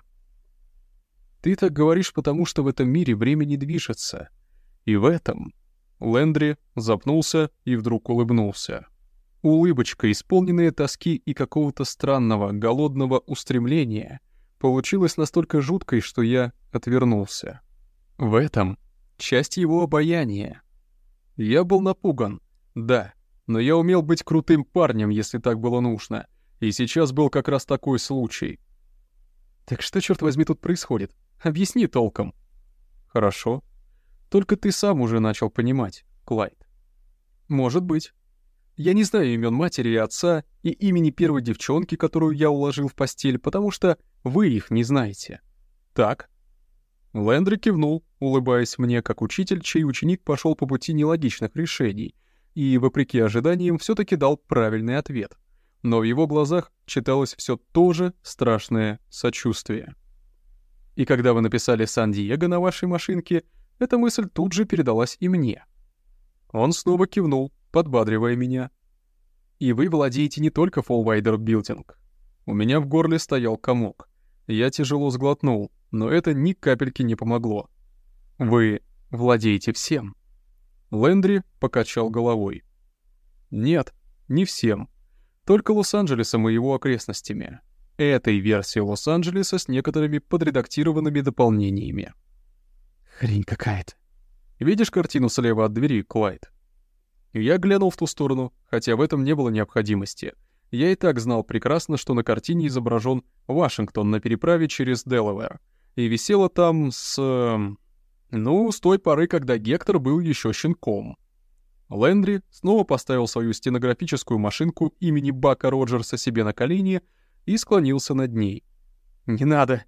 Ты так говоришь, потому что в этом мире время не движется. И в этом... Лендри запнулся и вдруг улыбнулся. Улыбочка, исполненная тоски и какого-то странного, голодного устремления, получилась настолько жуткой, что я отвернулся. В этом часть его обаяния. Я был напуган, да, но я умел быть крутым парнем, если так было нужно, и сейчас был как раз такой случай. Так что, черт возьми, тут происходит? Объясни толком. Хорошо. Только ты сам уже начал понимать, Клайд. Может быть. Я не знаю имен матери и отца и имени первой девчонки, которую я уложил в постель, потому что вы их не знаете. Так? Лэндри кивнул, улыбаясь мне, как учитель, чей ученик пошел по пути нелогичных решений, и, вопреки ожиданиям, все таки дал правильный ответ. Но в его глазах читалось все то же страшное сочувствие. И когда вы написали «Сан-Диего» на вашей машинке, эта мысль тут же передалась и мне. Он снова кивнул, подбадривая меня. И вы владеете не только Fallwider Building. У меня в горле стоял комок. Я тяжело сглотнул, но это ни капельки не помогло. Вы владеете всем. Лендри покачал головой. Нет, не всем. Только Лос-Анджелесом и его окрестностями. Этой версии Лос-Анджелеса с некоторыми подредактированными дополнениями. Хрень какая-то. Видишь картину слева от двери, Клайд? Я глянул в ту сторону, хотя в этом не было необходимости. Я и так знал прекрасно, что на картине изображен Вашингтон на переправе через Делавэр, и висело там с... Ну, с той поры, когда Гектор был еще щенком. Лэндри снова поставил свою стенографическую машинку имени Бака Роджерса себе на колени и склонился над ней. «Не надо!»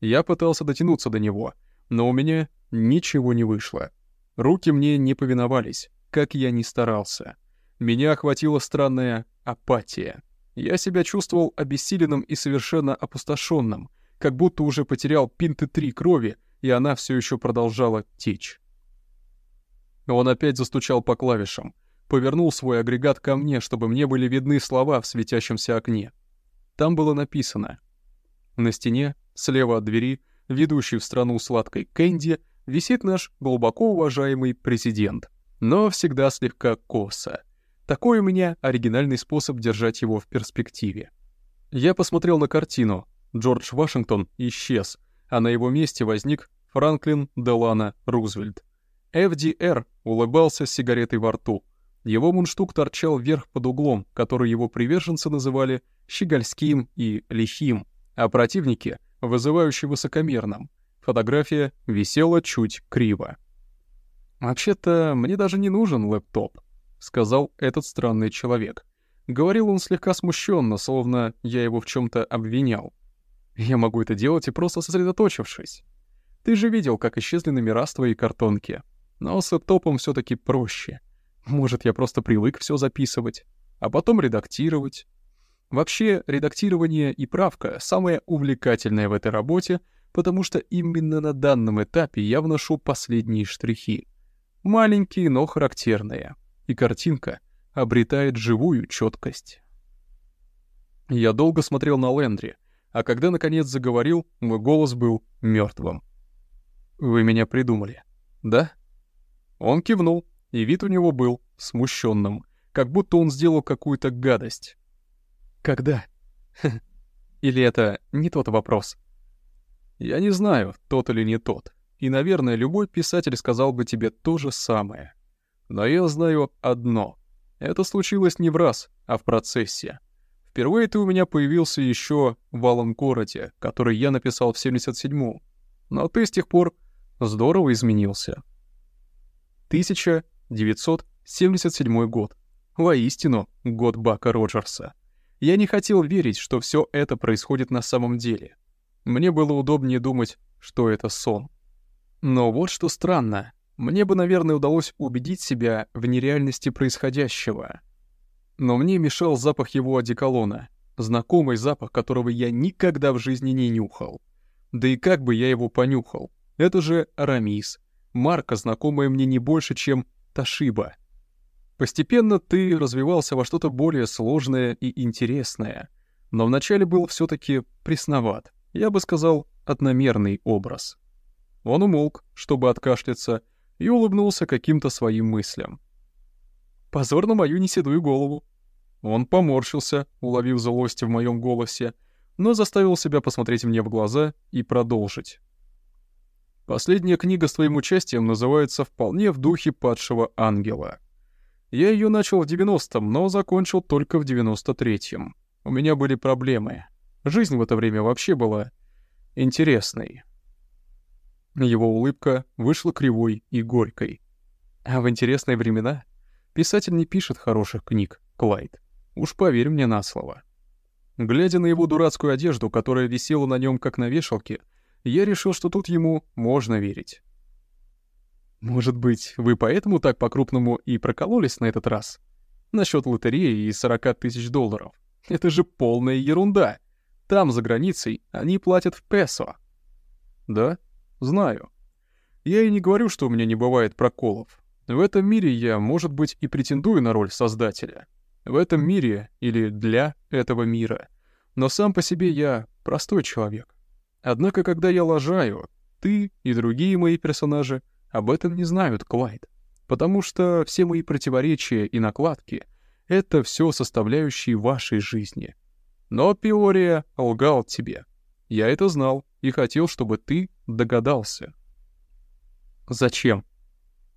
Я пытался дотянуться до него, но у меня ничего не вышло. Руки мне не повиновались, как я ни старался. Меня охватила странная апатия. Я себя чувствовал обессиленным и совершенно опустошенным, как будто уже потерял пинты три крови, и она все еще продолжала течь. Он опять застучал по клавишам, повернул свой агрегат ко мне, чтобы мне были видны слова в светящемся окне. Там было написано. На стене, слева от двери, ведущей в страну сладкой Кэнди, висит наш глубоко уважаемый президент, но всегда слегка косо. Такой у меня оригинальный способ держать его в перспективе. Я посмотрел на картину. Джордж Вашингтон исчез, а на его месте возник Франклин Делана Рузвельт. FDR улыбался с сигаретой во рту. Его мундштук торчал вверх под углом, который его приверженцы называли щегольским и лихим, а противники — вызывающе высокомерным. Фотография висела чуть криво. «Вообще-то, мне даже не нужен лэптоп», — сказал этот странный человек. Говорил он слегка смущенно, словно я его в чем то обвинял. «Я могу это делать и просто сосредоточившись. Ты же видел, как исчезли номера с твоей картонки. Но с лэптопом все таки проще. Может, я просто привык все записывать, а потом редактировать. Вообще, редактирование и правка — самое увлекательное в этой работе, потому что именно на данном этапе я вношу последние штрихи. Маленькие, но характерные. И картинка обретает живую четкость. Я долго смотрел на Лендри, а когда наконец заговорил, мой голос был мертвым. «Вы меня придумали, да?» Он кивнул, и вид у него был смущенным, как будто он сделал какую-то гадость. «Когда?» «Или это не тот вопрос?» «Я не знаю, тот или не тот. И, наверное, любой писатель сказал бы тебе то же самое. Но я знаю одно. Это случилось не в раз, а в процессе. Впервые ты у меня появился еще в «Алом городе», который я написал в 77-му. Но ты с тех пор здорово изменился. 1977 год. Воистину, год Бака Роджерса. Я не хотел верить, что все это происходит на самом деле. Мне было удобнее думать, что это сон. Но вот что странно. Мне бы, наверное, удалось убедить себя в нереальности происходящего. Но мне мешал запах его одеколона, знакомый запах, которого я никогда в жизни не нюхал. Да и как бы я его понюхал? Это же Арамис, марка, знакомая мне не больше, чем Ташиба. Постепенно ты развивался во что-то более сложное и интересное, но вначале был все таки пресноват, я бы сказал, одномерный образ. Он умолк, чтобы откашляться, и улыбнулся каким-то своим мыслям. «Позор на мою неседую голову!» Он поморщился, уловив злость в моем голосе, но заставил себя посмотреть мне в глаза и продолжить. Последняя книга с твоим участием называется «Вполне в духе падшего ангела». Я ее начал в 90-м, но закончил только в 93-м. У меня были проблемы. Жизнь в это время вообще была интересной. Его улыбка вышла кривой и горькой. А в интересные времена писатель не пишет хороших книг, Клайд. Уж поверь мне на слово. Глядя на его дурацкую одежду, которая висела на нем как на вешалке, я решил, что тут ему можно верить. Может быть, вы поэтому так по-крупному и прокололись на этот раз? Насчет лотереи и 40 тысяч долларов. Это же полная ерунда. Там, за границей, они платят в песо. Да, знаю. Я и не говорю, что у меня не бывает проколов. В этом мире я, может быть, и претендую на роль создателя. В этом мире или для этого мира. Но сам по себе я простой человек. Однако, когда я лажаю, ты и другие мои персонажи об этом не знают, Клайд. Потому что все мои противоречия и накладки — это все составляющие вашей жизни. Но Пиория лгал тебе. Я это знал и хотел, чтобы ты догадался. Зачем?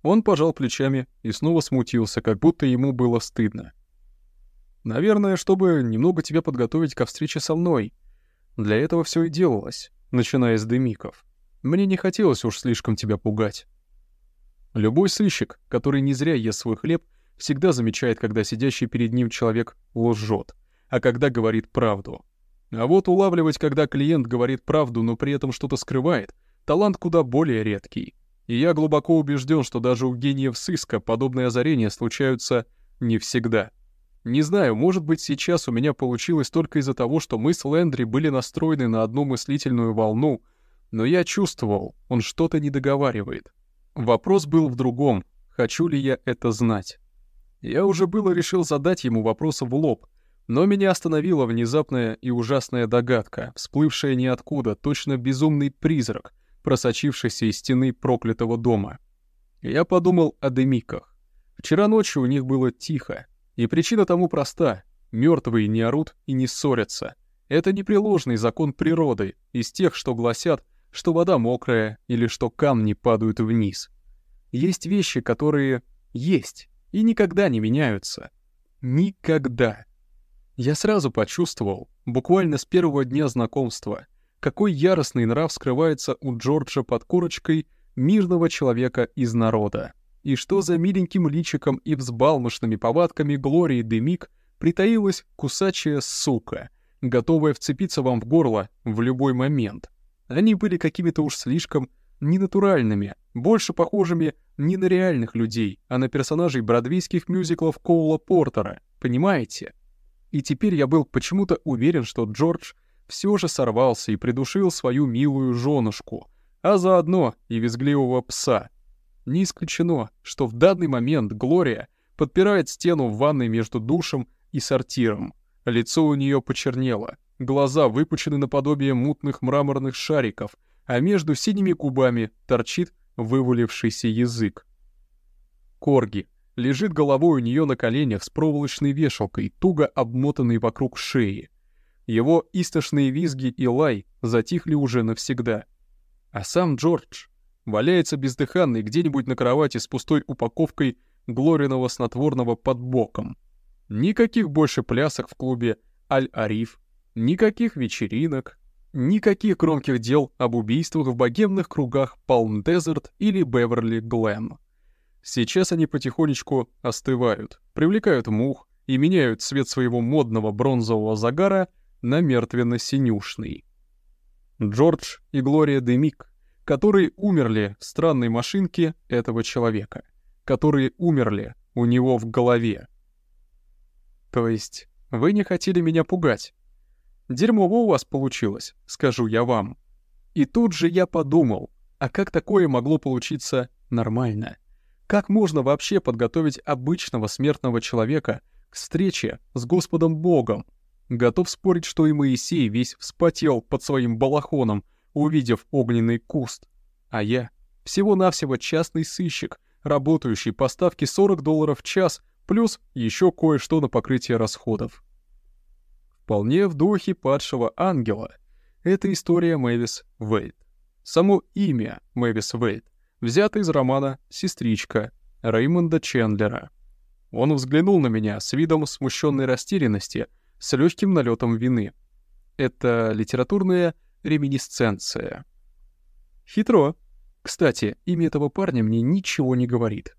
Он пожал плечами и снова смутился, как будто ему было стыдно. Наверное, чтобы немного тебя подготовить ко встрече со мной. Для этого все и делалось, начиная с дымиков. Мне не хотелось уж слишком тебя пугать. Любой сыщик, который не зря ест свой хлеб, всегда замечает, когда сидящий перед ним человек лжет, а когда говорит правду. А вот улавливать, когда клиент говорит правду, но при этом что-то скрывает, талант куда более редкий. И я глубоко убежден, что даже у гениев сыска подобные озарения случаются не всегда. Не знаю, может быть, сейчас у меня получилось только из-за того, что мы с Лэндри были настроены на одну мыслительную волну, но я чувствовал, он что-то не договаривает. Вопрос был в другом, хочу ли я это знать. Я уже было решил задать ему вопрос в лоб, но меня остановила внезапная и ужасная догадка, всплывшая ниоткуда, точно безумный призрак, просочившийся из стены проклятого дома. Я подумал о Демиках. Вчера ночью у них было тихо, и причина тому проста. Мертвые не орут и не ссорятся. Это непреложный закон природы, из тех, что гласят, что вода мокрая или что камни падают вниз. Есть вещи, которые есть и никогда не меняются. Никогда. Я сразу почувствовал, буквально с первого дня знакомства, какой яростный нрав скрывается у Джорджа под корочкой мирного человека из народа. И что за миленьким личиком и взбалмошными повадками Глории Демик притаилась кусачая сука, готовая вцепиться вам в горло в любой момент. Они были какими-то уж слишком ненатуральными, больше похожими не на реальных людей, а на персонажей бродвейских мюзиклов Коула Портера, понимаете? И теперь я был почему-то уверен, что Джордж все же сорвался и придушил свою милую женушку, а заодно и визгливого пса — не исключено, что в данный момент Глория подпирает стену в ванной между душем и сортиром. Лицо у нее почернело, глаза выпучены наподобие мутных мраморных шариков, а между синими губами торчит вывалившийся язык. Корги лежит головой у нее на коленях с проволочной вешалкой, туго обмотанной вокруг шеи. Его истошные визги и лай затихли уже навсегда. А сам Джордж валяется бездыханный где-нибудь на кровати с пустой упаковкой глориного снотворного под боком. Никаких больше плясок в клубе «Аль-Ариф», никаких вечеринок, никаких громких дел об убийствах в богемных кругах Палм-Дезерт или Беверли-Глен. Сейчас они потихонечку остывают, привлекают мух и меняют цвет своего модного бронзового загара на мертвенно-синюшный. Джордж и Глория Демик которые умерли в странной машинке этого человека, которые умерли у него в голове. То есть вы не хотели меня пугать? Дерьмово у вас получилось, скажу я вам. И тут же я подумал, а как такое могло получиться нормально? Как можно вообще подготовить обычного смертного человека к встрече с Господом Богом? Готов спорить, что и Моисей весь вспотел под своим балахоном, увидев огненный куст. А я всего-навсего частный сыщик, работающий по ставке 40 долларов в час, плюс еще кое-что на покрытие расходов. Вполне в духе падшего ангела. Это история Мэвис Вейт. Само имя Мэвис Вейт взято из романа «Сестричка» Реймонда Чендлера. Он взглянул на меня с видом смущенной растерянности, с легким налетом вины. Это литературная реминисценция. Хитро. Кстати, имя этого парня мне ничего не говорит.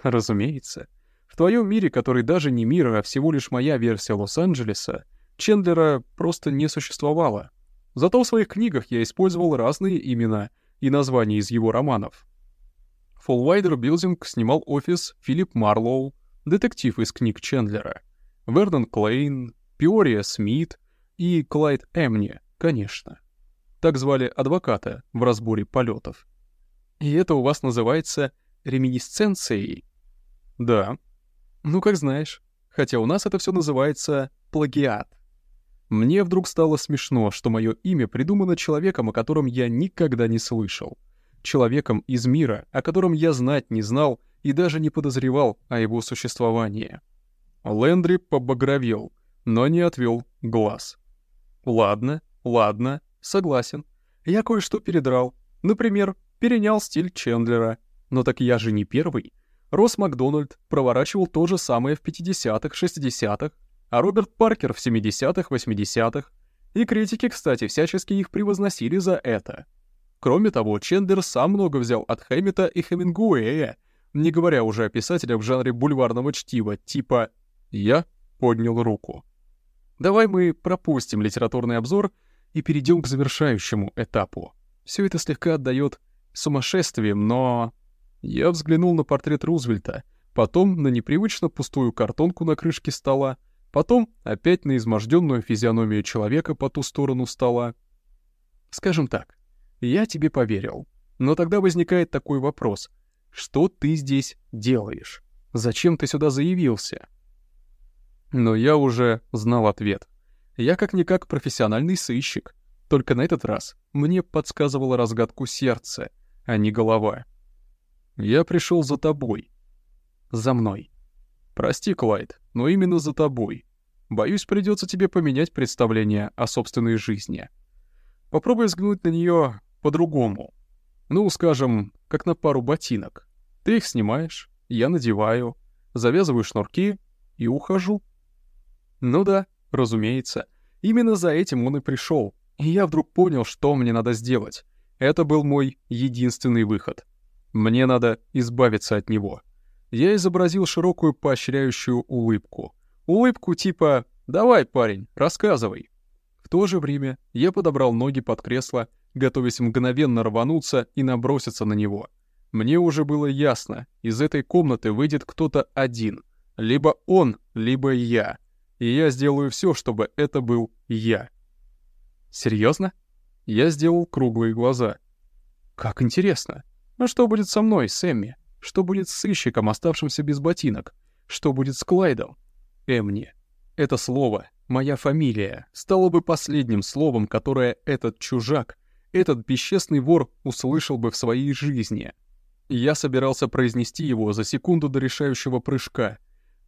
Разумеется. В твоем мире, который даже не мир, а всего лишь моя версия Лос-Анджелеса, Чендлера просто не существовало. Зато в своих книгах я использовал разные имена и названия из его романов. Фоллвайдер Билдинг снимал офис Филипп Марлоу, детектив из книг Чендлера, Вернон Клейн, Пиория Смит и Клайд Эмни, конечно. Так звали адвоката в разборе полетов. И это у вас называется реминисценцией? Да. Ну, как знаешь. Хотя у нас это все называется плагиат. Мне вдруг стало смешно, что мое имя придумано человеком, о котором я никогда не слышал. Человеком из мира, о котором я знать не знал и даже не подозревал о его существовании. Лэндри побагровел, но не отвел глаз. «Ладно, ладно, Согласен. Я кое-что передрал. Например, перенял стиль Чендлера. Но так я же не первый. Росс Макдональд проворачивал то же самое в 50-х, 60-х. а Роберт Паркер в 70-х, 80-х. И критики, кстати, всячески их превозносили за это. Кроме того, Чендлер сам много взял от Хэммета и Хемингуэя, не говоря уже о писателях в жанре бульварного чтива, типа «Я поднял руку». Давай мы пропустим литературный обзор и перейдем к завершающему этапу. Все это слегка отдает сумасшествием, но... Я взглянул на портрет Рузвельта, потом на непривычно пустую картонку на крышке стола, потом опять на изможденную физиономию человека по ту сторону стола. Скажем так, я тебе поверил. Но тогда возникает такой вопрос. Что ты здесь делаешь? Зачем ты сюда заявился? Но я уже знал ответ. Я как-никак профессиональный сыщик. Только на этот раз мне подсказывала разгадку сердце, а не голова. Я пришел за тобой. За мной. Прости, Клайд, но именно за тобой. Боюсь, придется тебе поменять представление о собственной жизни. Попробуй взглянуть на нее по-другому. Ну, скажем, как на пару ботинок. Ты их снимаешь, я надеваю, завязываю шнурки и ухожу. Ну да, разумеется. Именно за этим он и пришел. И я вдруг понял, что мне надо сделать. Это был мой единственный выход. Мне надо избавиться от него. Я изобразил широкую поощряющую улыбку. Улыбку типа «Давай, парень, рассказывай». В то же время я подобрал ноги под кресло готовясь мгновенно рвануться и наброситься на него. Мне уже было ясно, из этой комнаты выйдет кто-то один. Либо он, либо я. И я сделаю все, чтобы это был я. Серьезно? Я сделал круглые глаза. Как интересно. А что будет со мной, Сэмми? Что будет с сыщиком, оставшимся без ботинок? Что будет с Клайдом? Эмни. Это слово, моя фамилия, стало бы последним словом, которое этот чужак этот бесчестный вор услышал бы в своей жизни. Я собирался произнести его за секунду до решающего прыжка.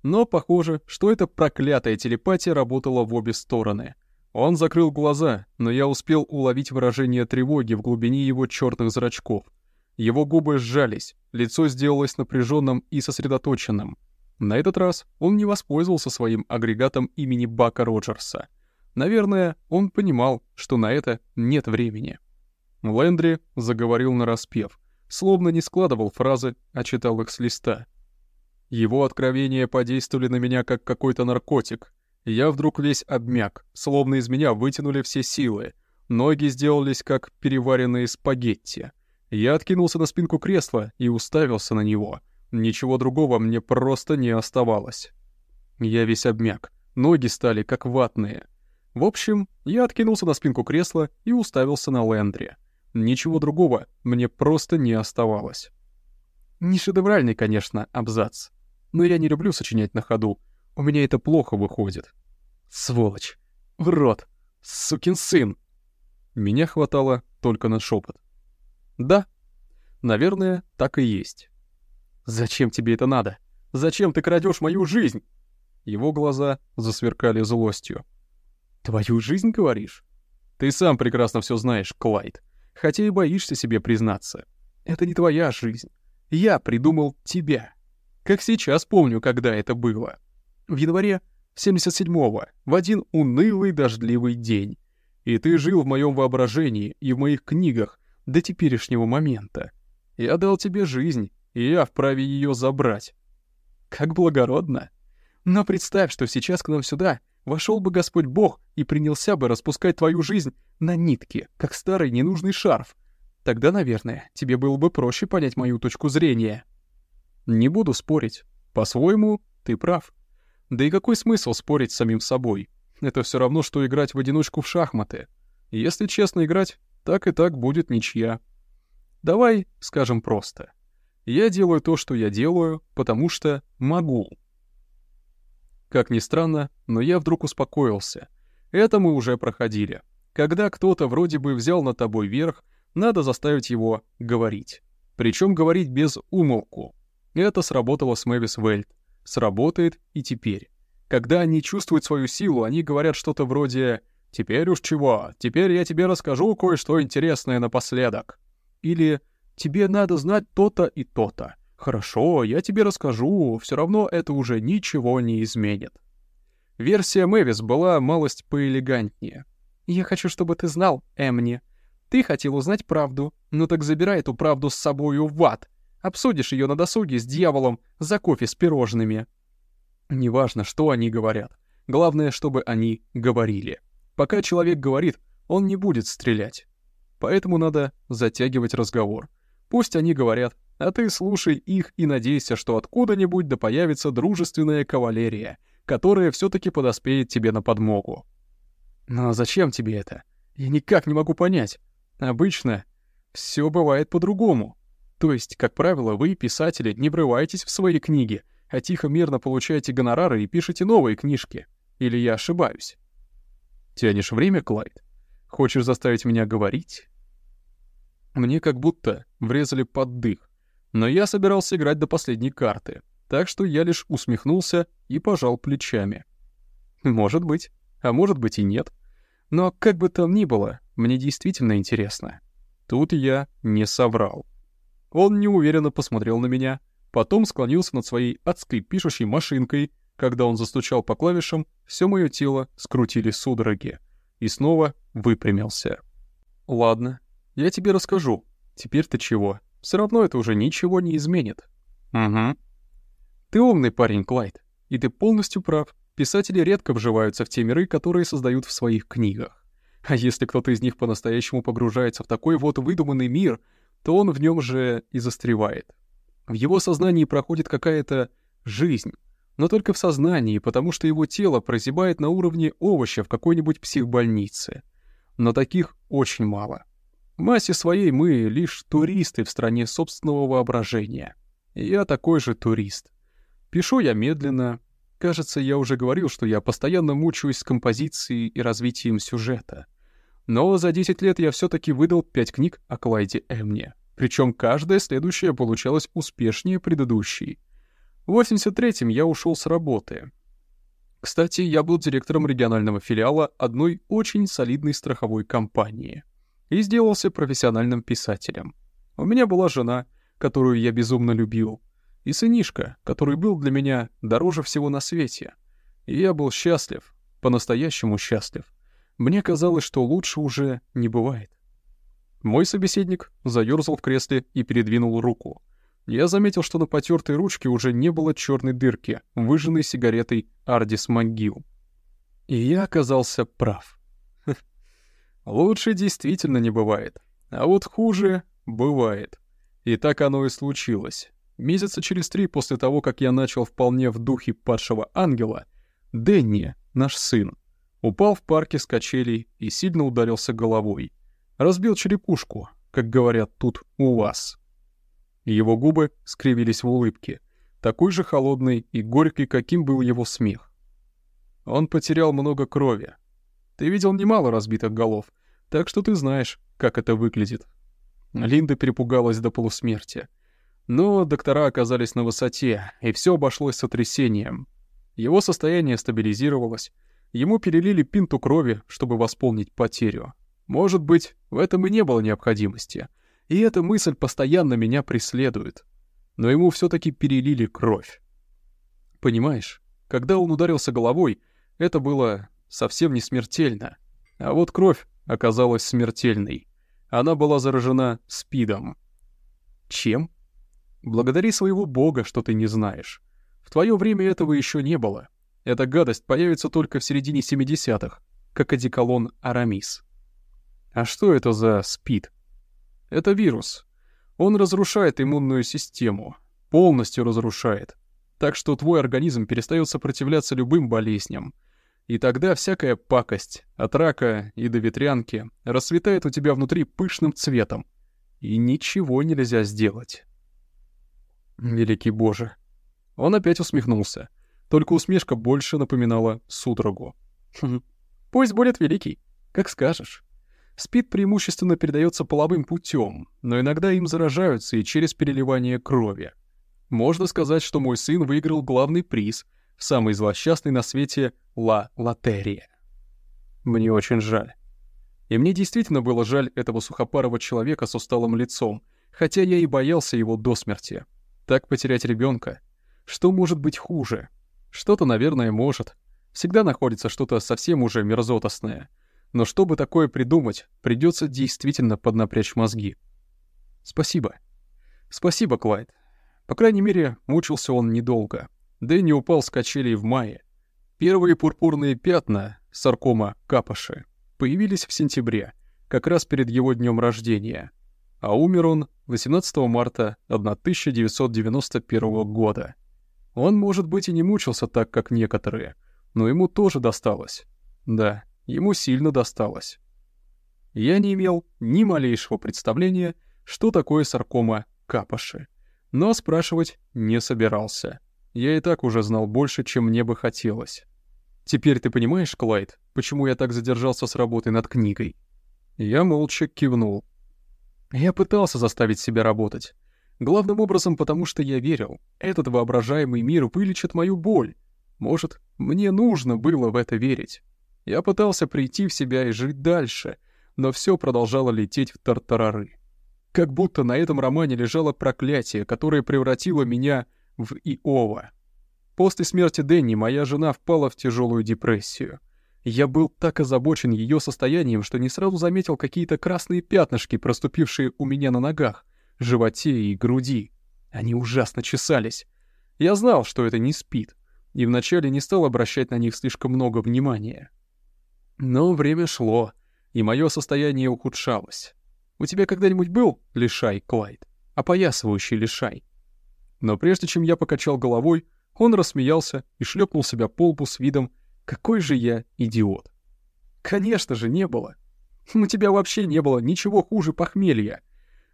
Но похоже, что эта проклятая телепатия работала в обе стороны. Он закрыл глаза, но я успел уловить выражение тревоги в глубине его черных зрачков. Его губы сжались, лицо сделалось напряженным и сосредоточенным. На этот раз он не воспользовался своим агрегатом имени Бака Роджерса. Наверное, он понимал, что на это нет времени. Лэндри заговорил нараспев, словно не складывал фразы, а читал их с листа. Его откровения подействовали на меня как какой-то наркотик. Я вдруг весь обмяк, словно из меня вытянули все силы. Ноги сделались как переваренные спагетти. Я откинулся на спинку кресла и уставился на него. Ничего другого мне просто не оставалось. Я весь обмяк. Ноги стали как ватные. В общем, я откинулся на спинку кресла и уставился на Лэндри. Ничего другого мне просто не оставалось. Не шедевральный, конечно, абзац. Но я не люблю сочинять на ходу. У меня это плохо выходит. Сволочь. В рот. Сукин сын. Меня хватало только на шепот. Да, наверное, так и есть. Зачем тебе это надо? Зачем ты крадешь мою жизнь? Его глаза засверкали злостью. Твою жизнь, говоришь? Ты сам прекрасно все знаешь, Клайд хотя и боишься себе признаться. Это не твоя жизнь. Я придумал тебя. Как сейчас помню, когда это было. В январе 77-го, в один унылый дождливый день. И ты жил в моем воображении и в моих книгах до теперешнего момента. Я дал тебе жизнь, и я вправе ее забрать. Как благородно. Но представь, что сейчас к нам сюда вошел бы Господь Бог и принялся бы распускать твою жизнь на нитке, как старый ненужный шарф. Тогда, наверное, тебе было бы проще понять мою точку зрения. Не буду спорить. По-своему, ты прав. Да и какой смысл спорить с самим собой? Это все равно, что играть в одиночку в шахматы. Если честно играть, так и так будет ничья. Давай скажем просто. Я делаю то, что я делаю, потому что могу. Как ни странно, но я вдруг успокоился. Это мы уже проходили. Когда кто-то вроде бы взял над тобой верх, надо заставить его говорить. Причем говорить без умолку. Это сработало с Мэвис Вельт. Сработает и теперь. Когда они чувствуют свою силу, они говорят что-то вроде «Теперь уж чего, теперь я тебе расскажу кое-что интересное напоследок». Или «Тебе надо знать то-то и то-то». «Хорошо, я тебе расскажу, все равно это уже ничего не изменит». Версия Мэвис была малость поэлегантнее. «Я хочу, чтобы ты знал, Эмни. Ты хотел узнать правду, ну так забирай эту правду с собою в ад. Обсудишь ее на досуге с дьяволом за кофе с пирожными». Неважно, что они говорят. Главное, чтобы они говорили. Пока человек говорит, он не будет стрелять. Поэтому надо затягивать разговор. Пусть они говорят, а ты слушай их и надейся, что откуда-нибудь да появится дружественная кавалерия, которая все таки подоспеет тебе на подмогу. Но зачем тебе это? Я никак не могу понять. Обычно все бывает по-другому. То есть, как правило, вы, писатели, не врываетесь в свои книги, а тихо-мирно получаете гонорары и пишете новые книжки. Или я ошибаюсь? Тянешь время, Клайд? Хочешь заставить меня говорить? Мне как будто врезали под дых, но я собирался играть до последней карты, так что я лишь усмехнулся и пожал плечами. Может быть, а может быть и нет. Но как бы там ни было, мне действительно интересно. Тут я не соврал. Он неуверенно посмотрел на меня, потом склонился над своей адской пишущей машинкой. Когда он застучал по клавишам, все мое тело скрутили судороги. И снова выпрямился. «Ладно, я тебе расскажу. Теперь-то чего? Все равно это уже ничего не изменит». «Угу». «Ты умный парень, Клайд, и ты полностью прав. Писатели редко вживаются в те миры, которые создают в своих книгах. А если кто-то из них по-настоящему погружается в такой вот выдуманный мир, то он в нем же и застревает. В его сознании проходит какая-то жизнь, но только в сознании, потому что его тело прозябает на уровне овоща в какой-нибудь психбольнице. Но таких очень мало. В массе своей мы лишь туристы в стране собственного воображения. я такой же турист. Пишу я медленно, Кажется, я уже говорил, что я постоянно мучаюсь с композицией и развитием сюжета. Но за 10 лет я все таки выдал 5 книг о Клайде Эмне. Причем каждая следующая получалась успешнее предыдущей. В 83-м я ушел с работы. Кстати, я был директором регионального филиала одной очень солидной страховой компании. И сделался профессиональным писателем. У меня была жена, которую я безумно любил — и сынишка, который был для меня дороже всего на свете. И я был счастлив, по-настоящему счастлив. Мне казалось, что лучше уже не бывает. Мой собеседник заёрзал в кресле и передвинул руку. Я заметил, что на потертой ручке уже не было черной дырки, выжженной сигаретой Ардис Могил. И я оказался прав. Лучше действительно не бывает. А вот хуже бывает. И так оно и случилось. Месяца через три после того, как я начал вполне в духе падшего ангела, Дэнни, наш сын, упал в парке с качелей и сильно ударился головой. Разбил черепушку, как говорят тут у вас. Его губы скривились в улыбке, такой же холодный и горький, каким был его смех. Он потерял много крови. Ты видел немало разбитых голов, так что ты знаешь, как это выглядит. Линда перепугалась до полусмерти — но доктора оказались на высоте, и все обошлось сотрясением. Его состояние стабилизировалось. Ему перелили пинту крови, чтобы восполнить потерю. Может быть, в этом и не было необходимости. И эта мысль постоянно меня преследует. Но ему все таки перелили кровь. Понимаешь, когда он ударился головой, это было совсем не смертельно. А вот кровь оказалась смертельной. Она была заражена СПИДом. Чем? Благодари своего бога, что ты не знаешь. В твое время этого еще не было. Эта гадость появится только в середине 70-х, как одеколон Арамис. А что это за СПИД? Это вирус. Он разрушает иммунную систему. Полностью разрушает. Так что твой организм перестает сопротивляться любым болезням. И тогда всякая пакость, от рака и до ветрянки, расцветает у тебя внутри пышным цветом. И ничего нельзя сделать. Великий Боже. Он опять усмехнулся. Только усмешка больше напоминала судорогу. «Хм, пусть будет великий, как скажешь. СПИД преимущественно передается половым путем, но иногда им заражаются и через переливание крови. Можно сказать, что мой сын выиграл главный приз в самой злосчастной на свете Ла Латерия. Мне очень жаль. И мне действительно было жаль этого сухопарого человека с усталым лицом, хотя я и боялся его до смерти. Так потерять ребенка. Что может быть хуже? Что-то, наверное, может. Всегда находится что-то совсем уже мерзотостное. Но чтобы такое придумать, придется действительно поднапрячь мозги. Спасибо. Спасибо, Клайд. По крайней мере, мучился он недолго. Дэнни упал с качелей в мае. Первые пурпурные пятна, саркома капоши, появились в сентябре, как раз перед его днем рождения. А умер он 18 марта 1991 года. Он, может быть, и не мучился так, как некоторые, но ему тоже досталось. Да, ему сильно досталось. Я не имел ни малейшего представления, что такое саркома капоши, но спрашивать не собирался. Я и так уже знал больше, чем мне бы хотелось. Теперь ты понимаешь, Клайд, почему я так задержался с работой над книгой? Я молча кивнул. Я пытался заставить себя работать. Главным образом потому, что я верил, этот воображаемый мир вылечит мою боль. Может, мне нужно было в это верить. Я пытался прийти в себя и жить дальше, но все продолжало лететь в тартарары. Как будто на этом романе лежало проклятие, которое превратило меня в Иова. После смерти Дэнни моя жена впала в тяжелую депрессию. Я был так озабочен ее состоянием, что не сразу заметил какие-то красные пятнышки, проступившие у меня на ногах, животе и груди. Они ужасно чесались. Я знал, что это не спит, и вначале не стал обращать на них слишком много внимания. Но время шло, и мое состояние ухудшалось. У тебя когда-нибудь был лишай, Клайд? Опоясывающий лишай? Но прежде чем я покачал головой, он рассмеялся и шлепнул себя по лбу с видом «Какой же я идиот!» «Конечно же, не было! У тебя вообще не было ничего хуже похмелья!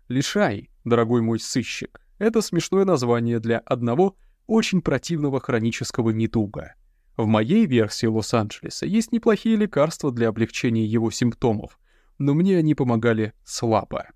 Лишай, дорогой мой сыщик, это смешное название для одного очень противного хронического недуга. В моей версии Лос-Анджелеса есть неплохие лекарства для облегчения его симптомов, но мне они помогали слабо.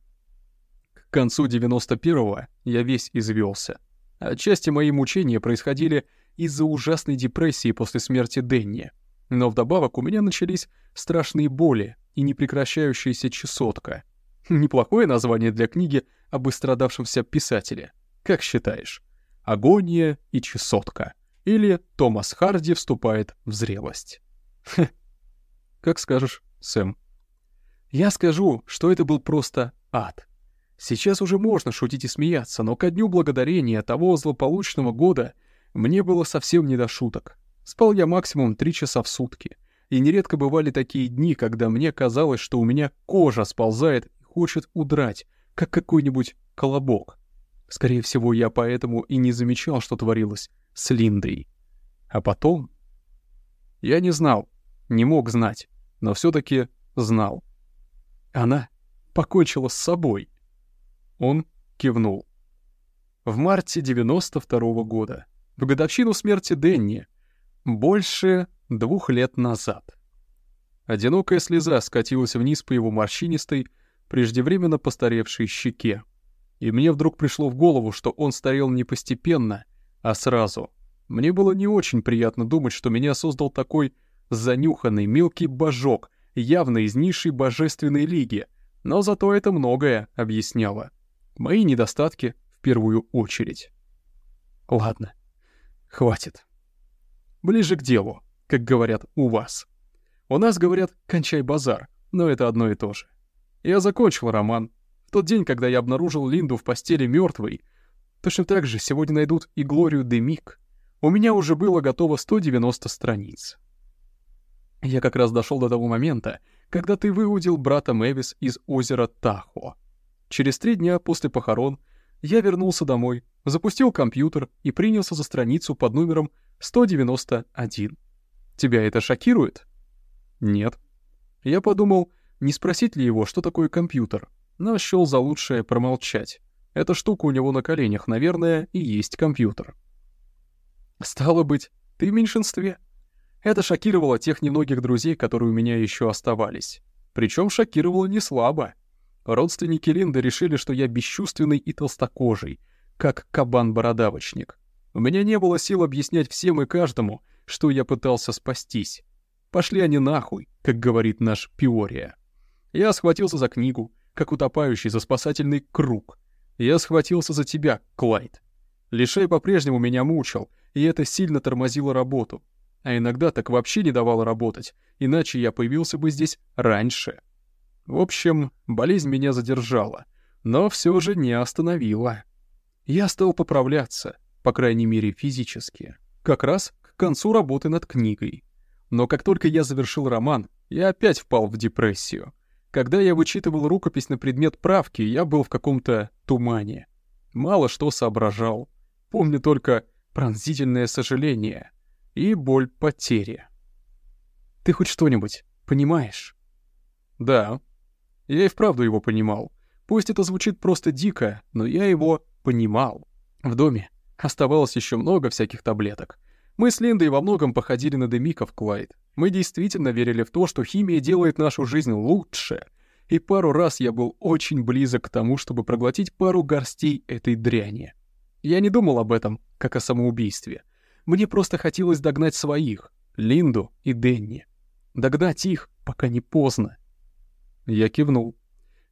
К концу 91-го я весь извелся. Отчасти мои мучения происходили из-за ужасной депрессии после смерти Денни. Но вдобавок у меня начались страшные боли и непрекращающаяся чесотка. Неплохое название для книги об истрадавшемся писателе. Как считаешь? «Агония и чесотка» или «Томас Харди вступает в зрелость». Хе. Как скажешь, Сэм. Я скажу, что это был просто ад. Сейчас уже можно шутить и смеяться, но ко дню благодарения того злополучного года мне было совсем не до шуток. Спал я максимум три часа в сутки. И нередко бывали такие дни, когда мне казалось, что у меня кожа сползает хочет удрать, как какой-нибудь колобок. Скорее всего, я поэтому и не замечал, что творилось с Линдой. А потом... Я не знал, не мог знать, но все таки знал. Она покончила с собой. Он кивнул. В марте 92 -го года, в годовщину смерти Денни, больше двух лет назад. Одинокая слеза скатилась вниз по его морщинистой, преждевременно постаревшей щеке. И мне вдруг пришло в голову, что он старел не постепенно, а сразу. Мне было не очень приятно думать, что меня создал такой занюханный мелкий божок, явно из низшей божественной лиги, но зато это многое объясняло. Мои недостатки в первую очередь. Ладно, хватит. Ближе к делу, как говорят у вас. У нас говорят «кончай базар», но это одно и то же. Я закончил роман. В тот день, когда я обнаружил Линду в постели мертвой, точно так же сегодня найдут и Глорию Демик. У меня уже было готово 190 страниц. Я как раз дошел до того момента, когда ты выудил брата Мэвис из озера Тахо. Через три дня после похорон я вернулся домой, запустил компьютер и принялся за страницу под номером 191. Тебя это шокирует? Нет. Я подумал, не спросить ли его, что такое компьютер, но счёл за лучшее промолчать. Эта штука у него на коленях, наверное, и есть компьютер. Стало быть, ты в меньшинстве. Это шокировало тех немногих друзей, которые у меня еще оставались. Причем шокировало не слабо. Родственники Линды решили, что я бесчувственный и толстокожий, как кабан-бородавочник. У меня не было сил объяснять всем и каждому, что я пытался спастись. Пошли они нахуй, как говорит наш Пиория. Я схватился за книгу, как утопающий за спасательный круг. Я схватился за тебя, Клайд. Лишей по-прежнему меня мучил, и это сильно тормозило работу. а иногда так вообще не давала работать, иначе я появился бы здесь раньше. В общем, болезнь меня задержала, но все же не остановила. Я стал поправляться, по крайней мере физически, как раз к концу работы над книгой. Но как только я завершил роман, я опять впал в депрессию. Когда я вычитывал рукопись на предмет правки, я был в каком-то тумане. Мало что соображал. Помню только пронзительное сожаление и боль потери. Ты хоть что-нибудь понимаешь? Да. Я и вправду его понимал. Пусть это звучит просто дико, но я его понимал. В доме оставалось еще много всяких таблеток. Мы с Линдой во многом походили на Демиков Клайд. Мы действительно верили в то, что химия делает нашу жизнь лучше. И пару раз я был очень близок к тому, чтобы проглотить пару горстей этой дряни. Я не думал об этом, как о самоубийстве. Мне просто хотелось догнать своих, Линду и Денни. Догнать их, пока не поздно. Я кивнул.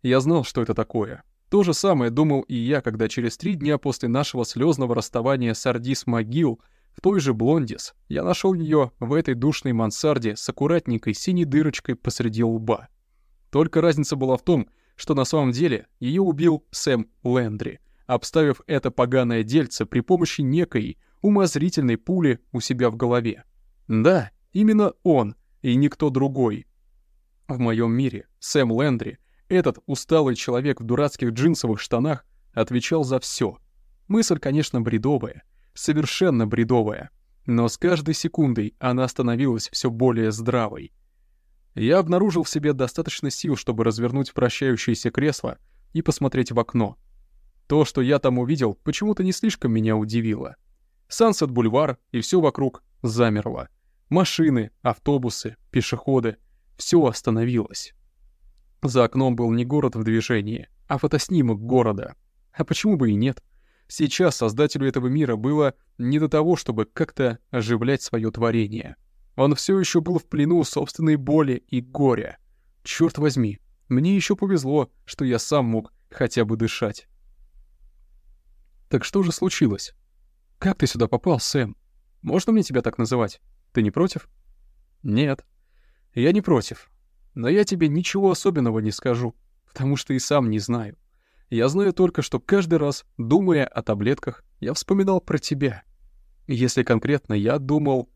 Я знал, что это такое. То же самое думал и я, когда через три дня после нашего слезного расставания с Ардис Могил в той же Блондис я нашел ее в этой душной мансарде с аккуратненькой синей дырочкой посреди лба. Только разница была в том, что на самом деле ее убил Сэм Лэндри, обставив это поганое дельце при помощи некой умозрительной пули у себя в голове. Да, именно он, и никто другой. В моем мире Сэм Лэндри, этот усталый человек в дурацких джинсовых штанах, отвечал за все. Мысль, конечно, бредовая, совершенно бредовая, но с каждой секундой она становилась все более здравой. Я обнаружил в себе достаточно сил, чтобы развернуть вращающееся кресло и посмотреть в окно. То, что я там увидел, почему-то не слишком меня удивило. Сансет-бульвар и все вокруг замерло. Машины, автобусы, пешеходы — все остановилось. За окном был не город в движении, а фотоснимок города. А почему бы и нет? Сейчас создателю этого мира было не до того, чтобы как-то оживлять свое творение. Он все еще был в плену собственной боли и горя. Черт возьми, мне еще повезло, что я сам мог хотя бы дышать. Так что же случилось? Как ты сюда попал, Сэм? Можно мне тебя так называть? Ты не против? Нет. Я не против. Но я тебе ничего особенного не скажу, потому что и сам не знаю. Я знаю только, что каждый раз, думая о таблетках, я вспоминал про тебя. Если конкретно я думал...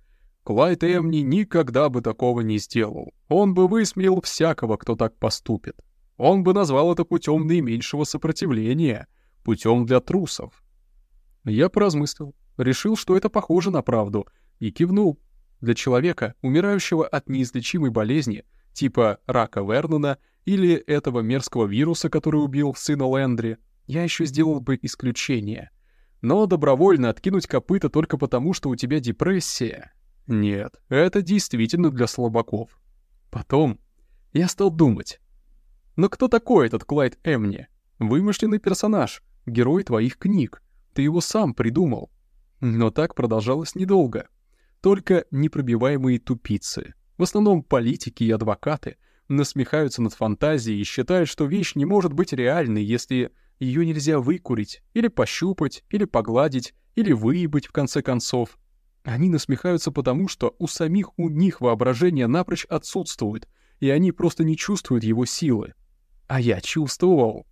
Клайд Эмни никогда бы такого не сделал. Он бы высмеял всякого, кто так поступит. Он бы назвал это путем наименьшего сопротивления, путем для трусов. Я поразмыслил, решил, что это похоже на правду, и кивнул. Для человека, умирающего от неизлечимой болезни, типа рака Вернона или этого мерзкого вируса, который убил сына Лэндри, я еще сделал бы исключение. Но добровольно откинуть копыта только потому, что у тебя депрессия... Нет, это действительно для слабаков. Потом я стал думать. Но кто такой этот Клайд Эмни? Вымышленный персонаж, герой твоих книг. Ты его сам придумал. Но так продолжалось недолго. Только непробиваемые тупицы, в основном политики и адвокаты, насмехаются над фантазией и считают, что вещь не может быть реальной, если ее нельзя выкурить, или пощупать, или погладить, или выебать в конце концов. Они насмехаются потому, что у самих у них воображение напрочь отсутствует, и они просто не чувствуют его силы. А я чувствовал.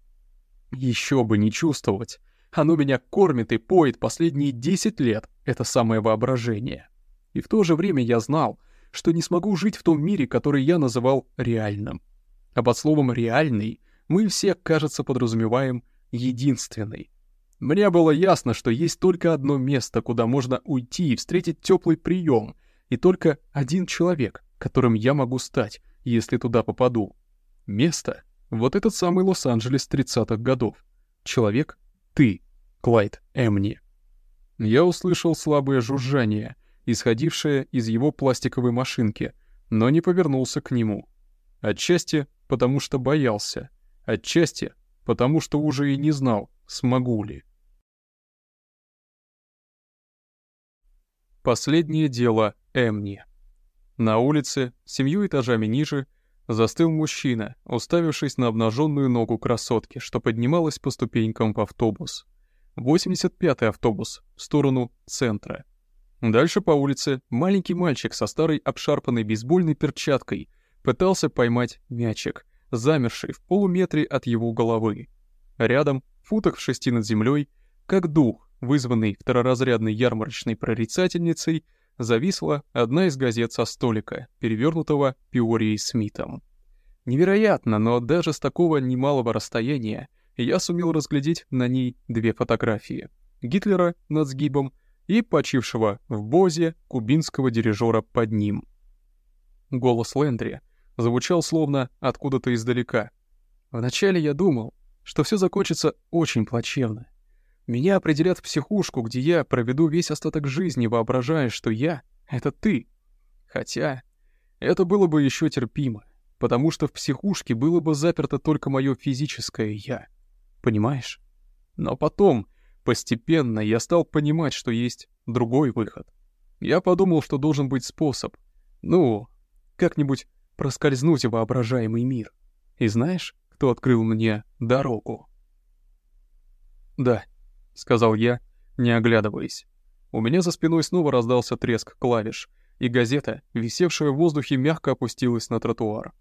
Еще бы не чувствовать. Оно меня кормит и поет последние 10 лет, это самое воображение. И в то же время я знал, что не смогу жить в том мире, который я называл реальным. А под словом «реальный» мы все, кажется, подразумеваем «единственный». Мне было ясно, что есть только одно место, куда можно уйти и встретить теплый прием, и только один человек, которым я могу стать, если туда попаду. Место — вот этот самый Лос-Анджелес 30-х годов. Человек ты, Клайд Эмни. Я услышал слабое жужжание, исходившее из его пластиковой машинки, но не повернулся к нему. Отчасти потому, что боялся, отчасти потому, что уже и не знал, смогу ли. Последнее дело Эмни. На улице, семью этажами ниже, застыл мужчина, уставившись на обнаженную ногу красотки, что поднималась по ступенькам в автобус. 85-й автобус, в сторону центра. Дальше по улице маленький мальчик со старой обшарпанной бейсбольной перчаткой пытался поймать мячик, замерший в полуметре от его головы. Рядом, в футах в шести над землей, как дух, вызванный второразрядной ярмарочной прорицательницей, зависла одна из газет со столика, перевернутого Пиорией Смитом. Невероятно, но даже с такого немалого расстояния я сумел разглядеть на ней две фотографии. Гитлера над сгибом и почившего в Бозе кубинского дирижера под ним. Голос Лендри звучал словно откуда-то издалека. Вначале я думал, что все закончится очень плачевно. Меня определят в психушку, где я проведу весь остаток жизни, воображая, что я — это ты. Хотя это было бы еще терпимо потому что в психушке было бы заперто только мое физическое «я». Понимаешь? Но потом, постепенно, я стал понимать, что есть другой выход. Я подумал, что должен быть способ. Ну, как-нибудь проскользнуть в воображаемый мир. И знаешь, кто открыл мне дорогу? «Да», — сказал я, не оглядываясь. У меня за спиной снова раздался треск клавиш, и газета, висевшая в воздухе, мягко опустилась на тротуар.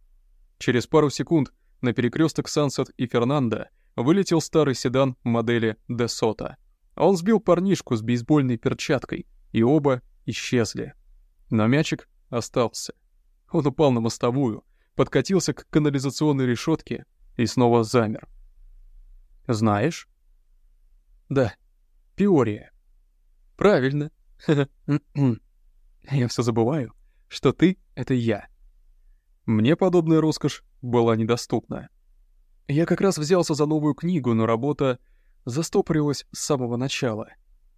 Через пару секунд на перекресток Сансет и Фернандо вылетел старый седан модели Десота. Он сбил парнишку с бейсбольной перчаткой, и оба исчезли. Но мячик остался. Он упал на мостовую, подкатился к канализационной решетке и снова замер. «Знаешь?» «Да, Пиория». «Правильно. Я все забываю, что ты — это я». Мне подобная роскошь была недоступна. Я как раз взялся за новую книгу, но работа застопорилась с самого начала.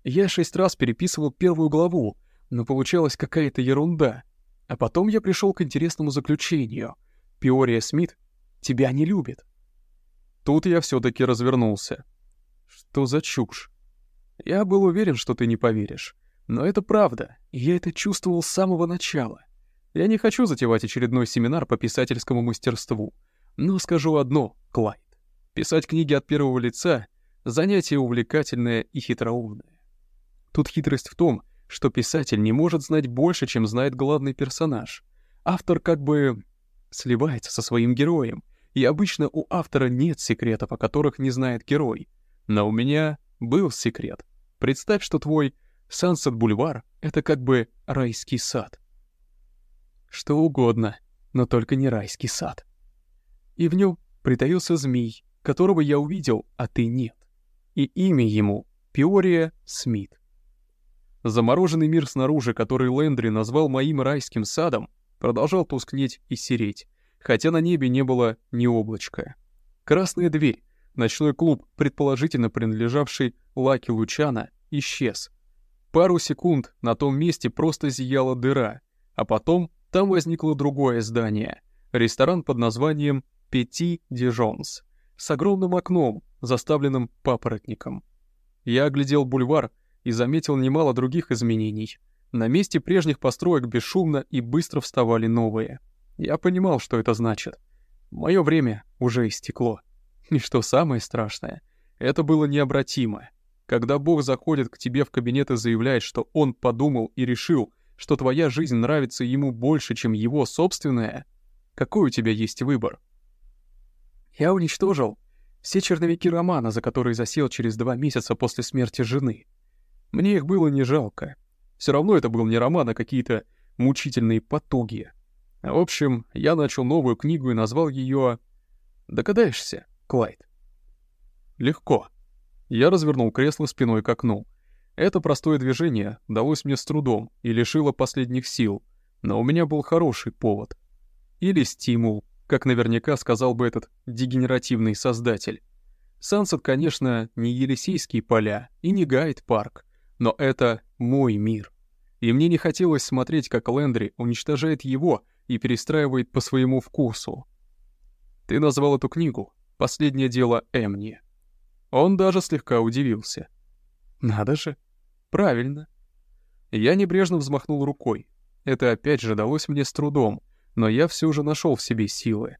Я шесть раз переписывал первую главу, но получалась какая-то ерунда. А потом я пришел к интересному заключению. Пиория Смит тебя не любит. Тут я все таки развернулся. Что за чушь? Я был уверен, что ты не поверишь. Но это правда, я это чувствовал с самого начала. Я не хочу затевать очередной семинар по писательскому мастерству. Но скажу одно, Клайд. Писать книги от первого лица — занятие увлекательное и хитроумное. Тут хитрость в том, что писатель не может знать больше, чем знает главный персонаж. Автор как бы сливается со своим героем, и обычно у автора нет секретов, о которых не знает герой. Но у меня был секрет. Представь, что твой Сансет Бульвар — это как бы райский сад. Что угодно, но только не райский сад. И в нем притаился змей, которого я увидел, а ты нет. И имя ему — Пиория Смит. Замороженный мир снаружи, который Лендри назвал моим райским садом, продолжал тускнеть и сереть, хотя на небе не было ни облачка. Красная дверь, ночной клуб, предположительно принадлежавший Лаки Лучана, исчез. Пару секунд на том месте просто зияла дыра, а потом там возникло другое здание, ресторан под названием «Пяти Дижонс», с огромным окном, заставленным папоротником. Я оглядел бульвар и заметил немало других изменений. На месте прежних построек бесшумно и быстро вставали новые. Я понимал, что это значит. Мое время уже истекло. И что самое страшное, это было необратимо. Когда Бог заходит к тебе в кабинет и заявляет, что Он подумал и решил — что твоя жизнь нравится ему больше, чем его собственная, какой у тебя есть выбор? Я уничтожил все черновики романа, за которые засел через два месяца после смерти жены. Мне их было не жалко. Все равно это был не роман, а какие-то мучительные потуги. В общем, я начал новую книгу и назвал ее «Догадаешься, Клайд?» Легко. Я развернул кресло спиной к окну. Это простое движение далось мне с трудом и лишило последних сил, но у меня был хороший повод. Или стимул, как наверняка сказал бы этот дегенеративный создатель. Сансет, конечно, не Елисейские поля и не Гайд-парк, но это мой мир. И мне не хотелось смотреть, как Лендри уничтожает его и перестраивает по своему вкусу. Ты назвал эту книгу «Последнее дело Эмни». Он даже слегка удивился. Надо же. Правильно. Я небрежно взмахнул рукой. Это опять же далось мне с трудом, но я все же нашел в себе силы.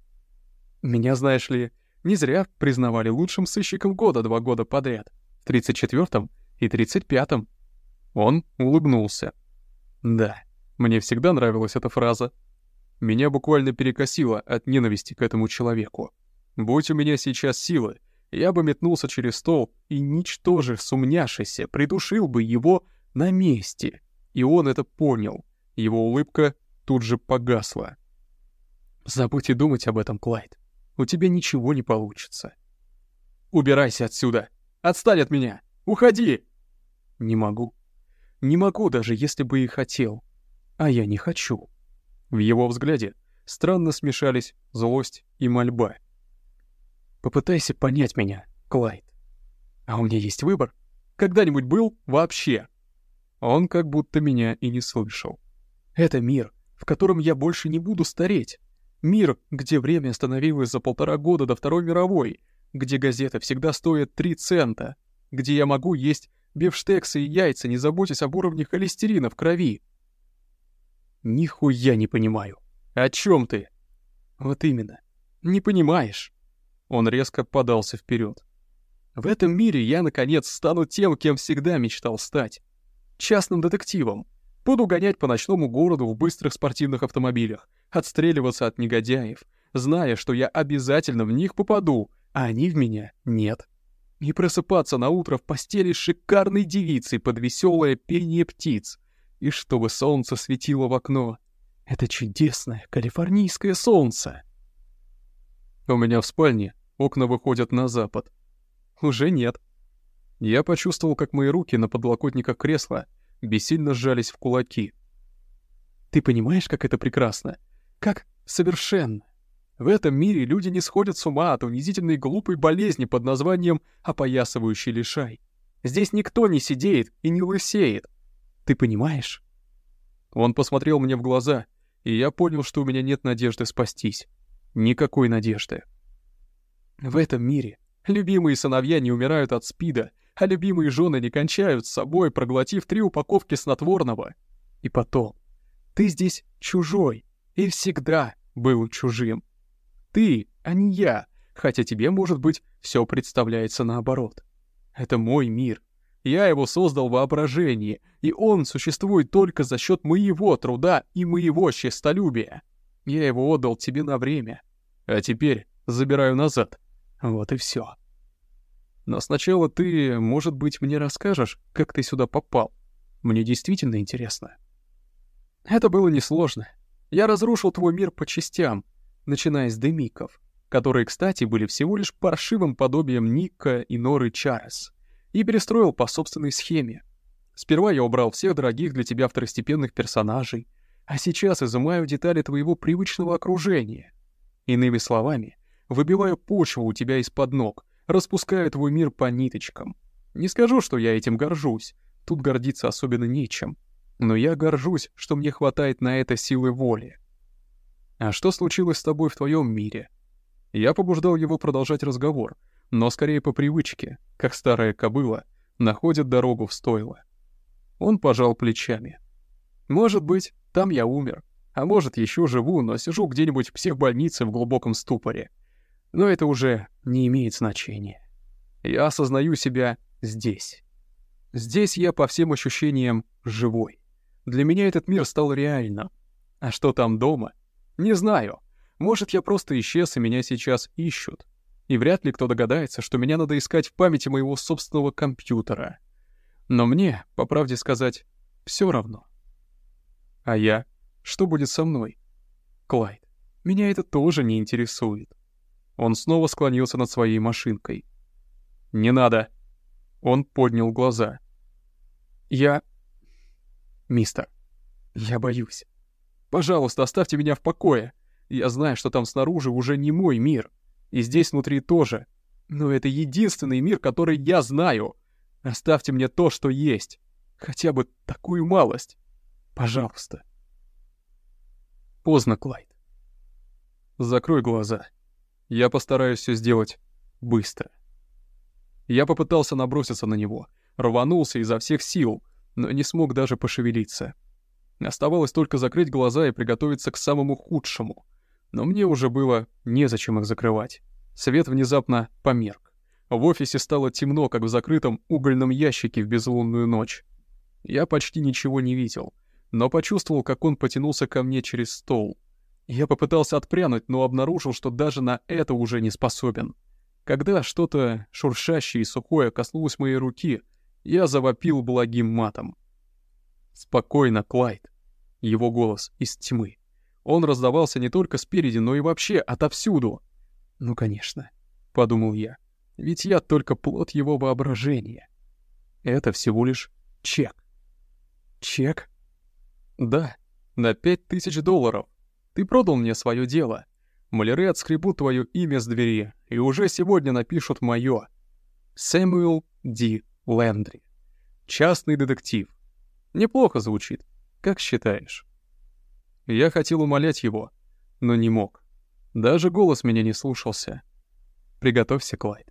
Меня, знаешь ли, не зря признавали лучшим сыщиком года два года подряд. В 34-м и 35-м. Он улыбнулся. Да, мне всегда нравилась эта фраза. Меня буквально перекосило от ненависти к этому человеку. Будь у меня сейчас силы, я бы метнулся через стол и, ничтоже сумняшися, придушил бы его на месте. И он это понял. Его улыбка тут же погасла. Забудь и думать об этом, Клайд. У тебя ничего не получится. Убирайся отсюда! Отстань от меня! Уходи! Не могу. Не могу, даже если бы и хотел. А я не хочу. В его взгляде странно смешались злость и мольба. Попытайся понять меня, Клайд. А у меня есть выбор? Когда-нибудь был вообще? Он как будто меня и не слышал. Это мир, в котором я больше не буду стареть. Мир, где время остановилось за полтора года до Второй мировой, где газеты всегда стоят 3 цента, где я могу есть бифштексы и яйца, не заботясь об уровне холестерина в крови. Нихуя не понимаю. О чем ты? Вот именно. Не понимаешь. Он резко подался вперед. В этом мире я, наконец, стану тем, кем всегда мечтал стать. Частным детективом. Буду гонять по ночному городу в быстрых спортивных автомобилях, отстреливаться от негодяев, зная, что я обязательно в них попаду, а они в меня нет. И просыпаться на утро в постели с шикарной девицей под веселое пение птиц. И чтобы солнце светило в окно. Это чудесное калифорнийское солнце. У меня в спальне окна выходят на запад. Уже нет. Я почувствовал, как мои руки на подлокотниках кресла бессильно сжались в кулаки. Ты понимаешь, как это прекрасно? Как совершенно. В этом мире люди не сходят с ума от унизительной глупой болезни под названием «опоясывающий лишай». Здесь никто не сидеет и не лысеет. Ты понимаешь? Он посмотрел мне в глаза, и я понял, что у меня нет надежды спастись. Никакой надежды. В этом мире любимые сыновья не умирают от СПИДа, а любимые жены не кончают с собой, проглотив три упаковки снотворного. И потом, ты здесь чужой и всегда был чужим. Ты, а не я, хотя тебе, может быть, все представляется наоборот. Это мой мир. Я его создал в и он существует только за счет моего труда и моего честолюбия. Я его отдал тебе на время, а теперь забираю назад. Вот и все. Но сначала ты, может быть, мне расскажешь, как ты сюда попал. Мне действительно интересно. Это было несложно. Я разрушил твой мир по частям, начиная с демиков, которые, кстати, были всего лишь паршивым подобием Ника и Норы Чарес, и перестроил по собственной схеме. Сперва я убрал всех дорогих для тебя второстепенных персонажей, а сейчас изымаю детали твоего привычного окружения. Иными словами, выбиваю почву у тебя из-под ног, распускаю твой мир по ниточкам. Не скажу, что я этим горжусь, тут гордиться особенно нечем. Но я горжусь, что мне хватает на это силы воли. А что случилось с тобой в твоем мире? Я побуждал его продолжать разговор, но скорее по привычке, как старая кобыла, находит дорогу в стойло. Он пожал плечами. Может быть, там я умер, а может, еще живу, но сижу где-нибудь в психбольнице в глубоком ступоре. Но это уже не имеет значения. Я осознаю себя здесь. Здесь я по всем ощущениям живой. Для меня этот мир стал реальным. А что там дома? Не знаю. Может, я просто исчез, и меня сейчас ищут. И вряд ли кто догадается, что меня надо искать в памяти моего собственного компьютера. Но мне, по правде сказать, все равно. А я? Что будет со мной? Клайд, меня это тоже не интересует. Он снова склонился над своей машинкой. «Не надо!» Он поднял глаза. «Я... Мистер, я боюсь. Пожалуйста, оставьте меня в покое. Я знаю, что там снаружи уже не мой мир. И здесь внутри тоже. Но это единственный мир, который я знаю. Оставьте мне то, что есть. Хотя бы такую малость. Пожалуйста. Поздно, Клайд. Закрой глаза. Я постараюсь все сделать быстро. Я попытался наброситься на него, рванулся изо всех сил, но не смог даже пошевелиться. Оставалось только закрыть глаза и приготовиться к самому худшему. Но мне уже было незачем их закрывать. Свет внезапно померк. В офисе стало темно, как в закрытом угольном ящике в безлунную ночь. Я почти ничего не видел, но почувствовал, как он потянулся ко мне через стол. Я попытался отпрянуть, но обнаружил, что даже на это уже не способен. Когда что-то шуршащее и сухое коснулось моей руки, я завопил благим матом. «Спокойно, Клайд!» Его голос из тьмы. Он раздавался не только спереди, но и вообще отовсюду. «Ну, конечно», — подумал я, — «ведь я только плод его воображения. Это всего лишь чек». «Чек?» «Да, на пять тысяч долларов. Ты продал мне свое дело. Маляры отскребут твое имя с двери, и уже сегодня напишут мое. Сэмюэл Ди Лэндри. Частный детектив. Неплохо звучит. Как считаешь?» Я хотел умолять его, но не мог. Даже голос меня не слушался. «Приготовься, Клайд.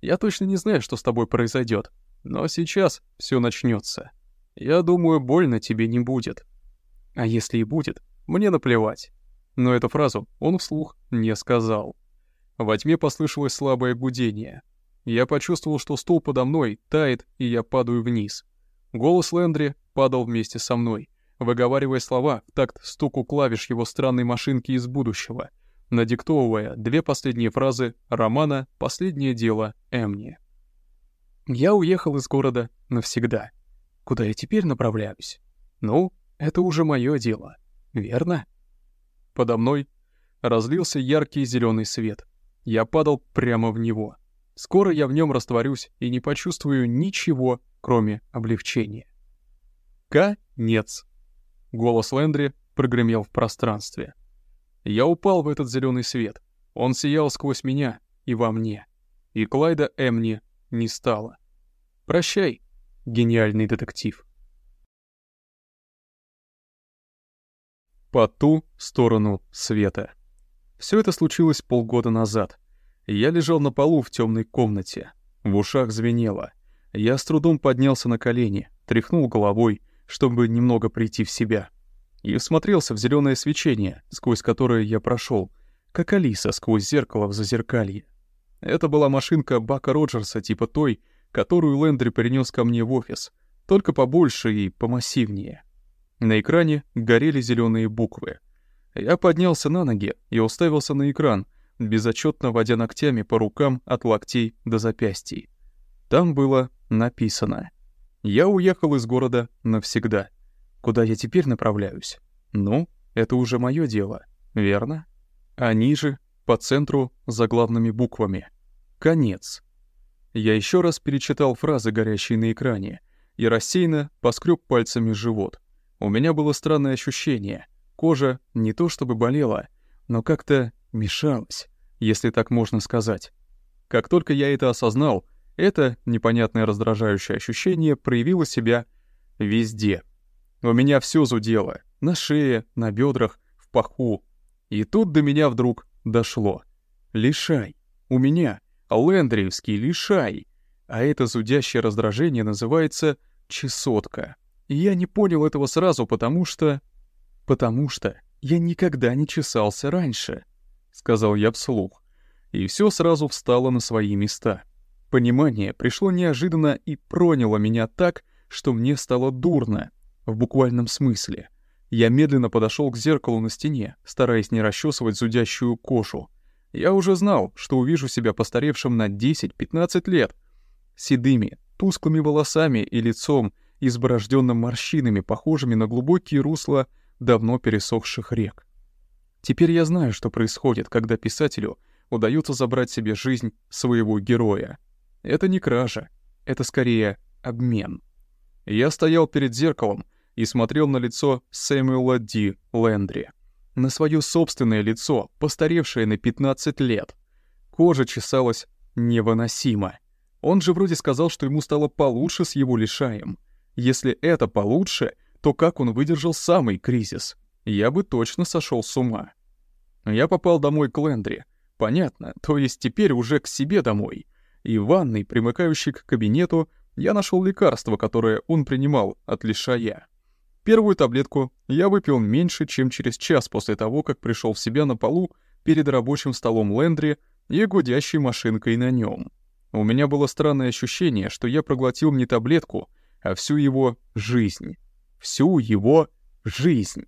Я точно не знаю, что с тобой произойдет, но сейчас все начнется. Я думаю, больно тебе не будет. А если и будет, мне наплевать». Но эту фразу он вслух не сказал. Во тьме послышалось слабое гудение. Я почувствовал, что стул подо мной тает, и я падаю вниз. Голос Лэндри падал вместе со мной выговаривая слова в такт стуку клавиш его странной машинки из будущего, надиктовывая две последние фразы романа «Последнее дело Эмни». Я уехал из города навсегда. Куда я теперь направляюсь? Ну, это уже мое дело, верно? Подо мной разлился яркий зеленый свет. Я падал прямо в него. Скоро я в нем растворюсь и не почувствую ничего, кроме облегчения. Конец. Голос Лэндри прогремел в пространстве. Я упал в этот зеленый свет. Он сиял сквозь меня и во мне. И Клайда Эмни не стало. Прощай, гениальный детектив. По ту сторону света. Все это случилось полгода назад. Я лежал на полу в темной комнате. В ушах звенело. Я с трудом поднялся на колени, тряхнул головой — чтобы немного прийти в себя. И всмотрелся в зеленое свечение, сквозь которое я прошел, как Алиса сквозь зеркало в зазеркалье. Это была машинка Бака Роджерса типа той, которую Лэндри принес ко мне в офис, только побольше и помассивнее. На экране горели зеленые буквы. Я поднялся на ноги и уставился на экран, безотчетно водя ногтями по рукам от локтей до запястий. Там было написано я уехал из города навсегда. Куда я теперь направляюсь? Ну, это уже мое дело, верно? А ниже, по центру, заглавными буквами. Конец. Я еще раз перечитал фразы, горящие на экране, и рассеянно поскреб пальцами живот. У меня было странное ощущение. Кожа не то чтобы болела, но как-то мешалась, если так можно сказать. Как только я это осознал, это непонятное раздражающее ощущение проявило себя везде. У меня все зудело. На шее, на бедрах, в паху. И тут до меня вдруг дошло. Лишай. У меня. Лендриевский лишай. А это зудящее раздражение называется чесотка. И я не понял этого сразу, потому что... Потому что я никогда не чесался раньше, — сказал я вслух. И все сразу встало на свои места. Понимание пришло неожиданно и проняло меня так, что мне стало дурно, в буквальном смысле. Я медленно подошел к зеркалу на стене, стараясь не расчесывать зудящую кожу. Я уже знал, что увижу себя постаревшим на 10-15 лет, седыми, тусклыми волосами и лицом, изборожденным морщинами, похожими на глубокие русла давно пересохших рек. Теперь я знаю, что происходит, когда писателю удается забрать себе жизнь своего героя. Это не кража, это скорее обмен. Я стоял перед зеркалом и смотрел на лицо Сэмюэла Ди Лэндри. На свое собственное лицо, постаревшее на 15 лет. Кожа чесалась невыносимо. Он же вроде сказал, что ему стало получше с его лишаем. Если это получше, то как он выдержал самый кризис? Я бы точно сошел с ума. Я попал домой к Лэндри. Понятно, то есть теперь уже к себе домой и в ванной, примыкающей к кабинету, я нашел лекарство, которое он принимал от лишая. Первую таблетку я выпил меньше, чем через час после того, как пришел в себя на полу перед рабочим столом Лендри и гудящей машинкой на нем. У меня было странное ощущение, что я проглотил не таблетку, а всю его жизнь. Всю его жизнь.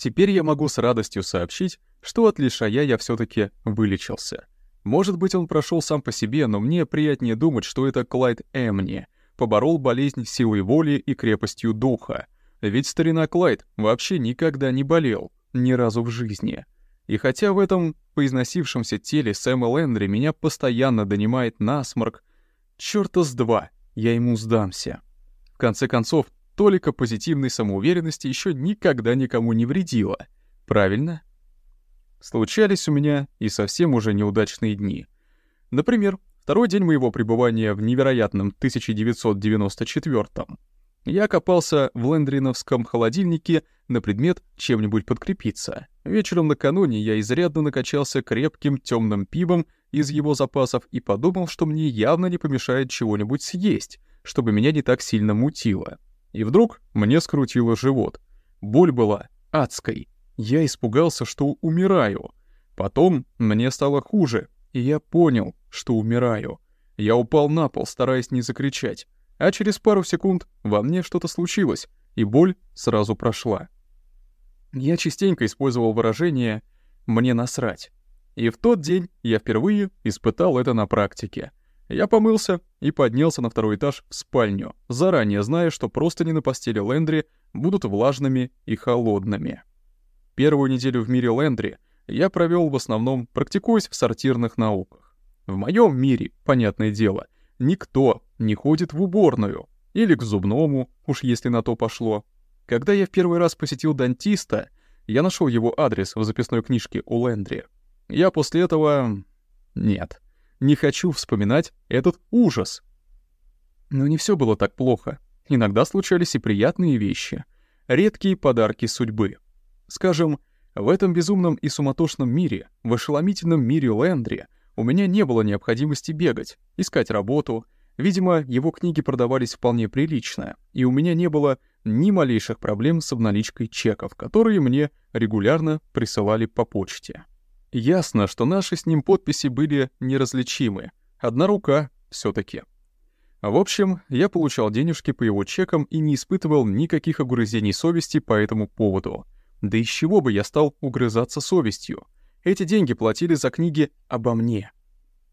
Теперь я могу с радостью сообщить, что от лишая я все таки вылечился. Может быть, он прошел сам по себе, но мне приятнее думать, что это Клайд Эмни поборол болезнь силой воли и крепостью духа. Ведь старина Клайд вообще никогда не болел, ни разу в жизни. И хотя в этом поизносившемся теле Сэма Лэндри меня постоянно донимает насморк, чёрта с два, я ему сдамся. В конце концов, толика позитивной самоуверенности еще никогда никому не вредила. Правильно? Случались у меня и совсем уже неудачные дни. Например, второй день моего пребывания в невероятном 1994-м. Я копался в лендриновском холодильнике на предмет чем-нибудь подкрепиться. Вечером накануне я изрядно накачался крепким темным пивом из его запасов и подумал, что мне явно не помешает чего-нибудь съесть, чтобы меня не так сильно мутило. И вдруг мне скрутило живот. Боль была адской. Я испугался, что умираю. Потом мне стало хуже, и я понял, что умираю. Я упал на пол, стараясь не закричать, а через пару секунд во мне что-то случилось, и боль сразу прошла. Я частенько использовал выражение «мне насрать». И в тот день я впервые испытал это на практике. Я помылся и поднялся на второй этаж в спальню, заранее зная, что просто не на постели Лэндри будут влажными и холодными. Первую неделю в мире Лэндри я провел в основном, практикуясь в сортирных науках. В моем мире, понятное дело, никто не ходит в уборную или к зубному, уж если на то пошло. Когда я в первый раз посетил дантиста, я нашел его адрес в записной книжке у Лэндри. Я после этого... Нет не хочу вспоминать этот ужас. Но не все было так плохо. Иногда случались и приятные вещи. Редкие подарки судьбы. Скажем, в этом безумном и суматошном мире, в ошеломительном мире Лэндри, у меня не было необходимости бегать, искать работу. Видимо, его книги продавались вполне прилично, и у меня не было ни малейших проблем с обналичкой чеков, которые мне регулярно присылали по почте. Ясно, что наши с ним подписи были неразличимы. Одна рука все таки В общем, я получал денежки по его чекам и не испытывал никаких угрызений совести по этому поводу. Да из чего бы я стал угрызаться совестью? Эти деньги платили за книги обо мне.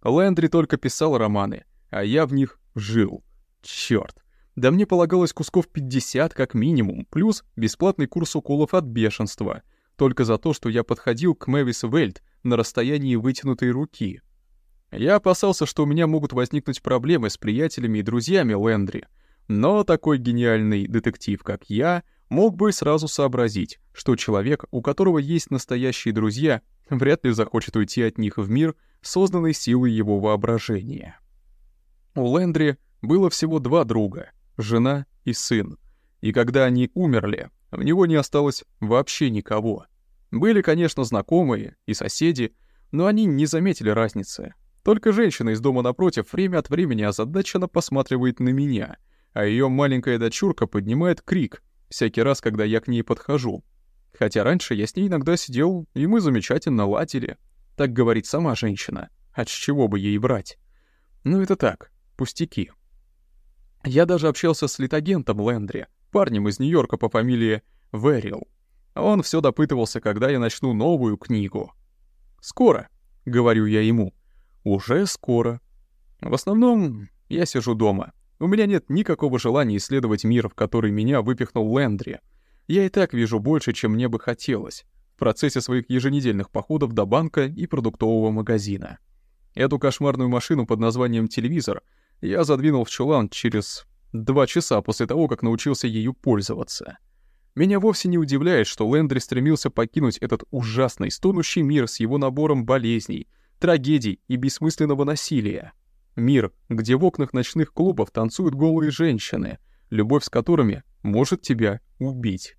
Лэндри только писал романы, а я в них жил. Чёрт. Да мне полагалось кусков 50 как минимум, плюс бесплатный курс уколов от бешенства — только за то, что я подходил к Мэвис Вельт на расстоянии вытянутой руки. Я опасался, что у меня могут возникнуть проблемы с приятелями и друзьями Лэндри, но такой гениальный детектив, как я, мог бы сразу сообразить, что человек, у которого есть настоящие друзья, вряд ли захочет уйти от них в мир, созданный силой его воображения. У Лэндри было всего два друга — жена и сын, и когда они умерли, у него не осталось вообще никого. Были, конечно, знакомые и соседи, но они не заметили разницы. Только женщина из дома напротив время от времени озадаченно посматривает на меня, а ее маленькая дочурка поднимает крик всякий раз, когда я к ней подхожу. Хотя раньше я с ней иногда сидел, и мы замечательно ладили. Так говорит сама женщина. От чего бы ей брать? Ну это так, пустяки. Я даже общался с литагентом Лэндри, парнем из Нью-Йорка по фамилии Верил. Он все допытывался, когда я начну новую книгу. «Скоро», — говорю я ему. «Уже скоро». В основном я сижу дома. У меня нет никакого желания исследовать мир, в который меня выпихнул Лэндри. Я и так вижу больше, чем мне бы хотелось в процессе своих еженедельных походов до банка и продуктового магазина. Эту кошмарную машину под названием «телевизор» я задвинул в чулан через Два часа после того, как научился ею пользоваться. Меня вовсе не удивляет, что Лэндри стремился покинуть этот ужасный, стонущий мир с его набором болезней, трагедий и бессмысленного насилия. Мир, где в окнах ночных клубов танцуют голые женщины, любовь с которыми может тебя убить.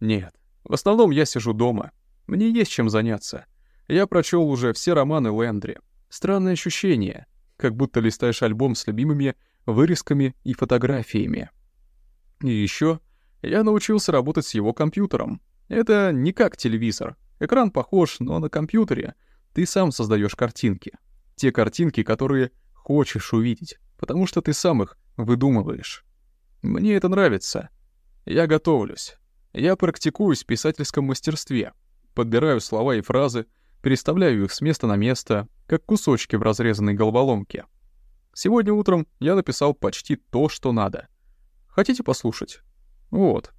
Нет, в основном я сижу дома. Мне есть чем заняться. Я прочел уже все романы Лэндри. Странное ощущение, как будто листаешь альбом с любимыми вырезками и фотографиями. И еще я научился работать с его компьютером. Это не как телевизор. Экран похож, но на компьютере ты сам создаешь картинки. Те картинки, которые хочешь увидеть, потому что ты сам их выдумываешь. Мне это нравится. Я готовлюсь. Я практикуюсь в писательском мастерстве, подбираю слова и фразы, переставляю их с места на место, как кусочки в разрезанной головоломке. Сегодня утром я написал почти то, что надо. Хотите послушать? Вот.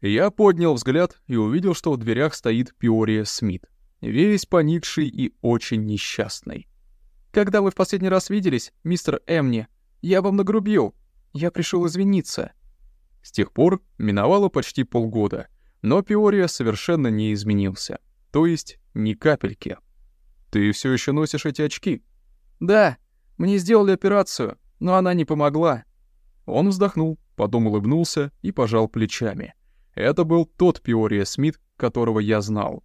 Я поднял взгляд и увидел, что в дверях стоит Пиория Смит, весь поникший и очень несчастный. «Когда вы в последний раз виделись, мистер Эмни, я вам нагрубил. Я пришел извиниться». С тех пор миновало почти полгода, но Пиория совершенно не изменился. То есть ни капельки. Ты все еще носишь эти очки? Да, мне сделали операцию, но она не помогла. Он вздохнул, потом улыбнулся и пожал плечами. Это был тот Пиория Смит, которого я знал.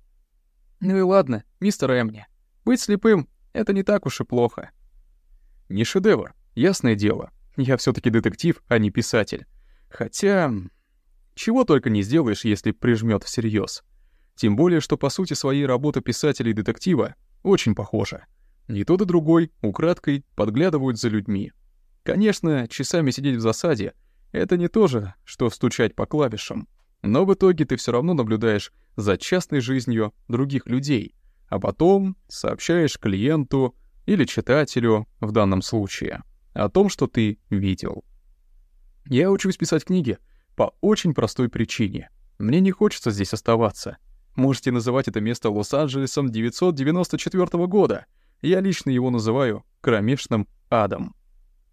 Ну и ладно, мистер Эмни. Быть слепым — это не так уж и плохо. Не шедевр, ясное дело. Я все таки детектив, а не писатель. Хотя... Чего только не сделаешь, если прижмет всерьез. Тем более, что по сути своей работа писателя и детектива очень похожа. И тот, и другой, украдкой, подглядывают за людьми. Конечно, часами сидеть в засаде — это не то же, что стучать по клавишам. Но в итоге ты все равно наблюдаешь за частной жизнью других людей, а потом сообщаешь клиенту или читателю, в данном случае, о том, что ты видел. Я учусь писать книги по очень простой причине. Мне не хочется здесь оставаться. Можете называть это место Лос-Анджелесом 994 года. Я лично его называю кромешным адом.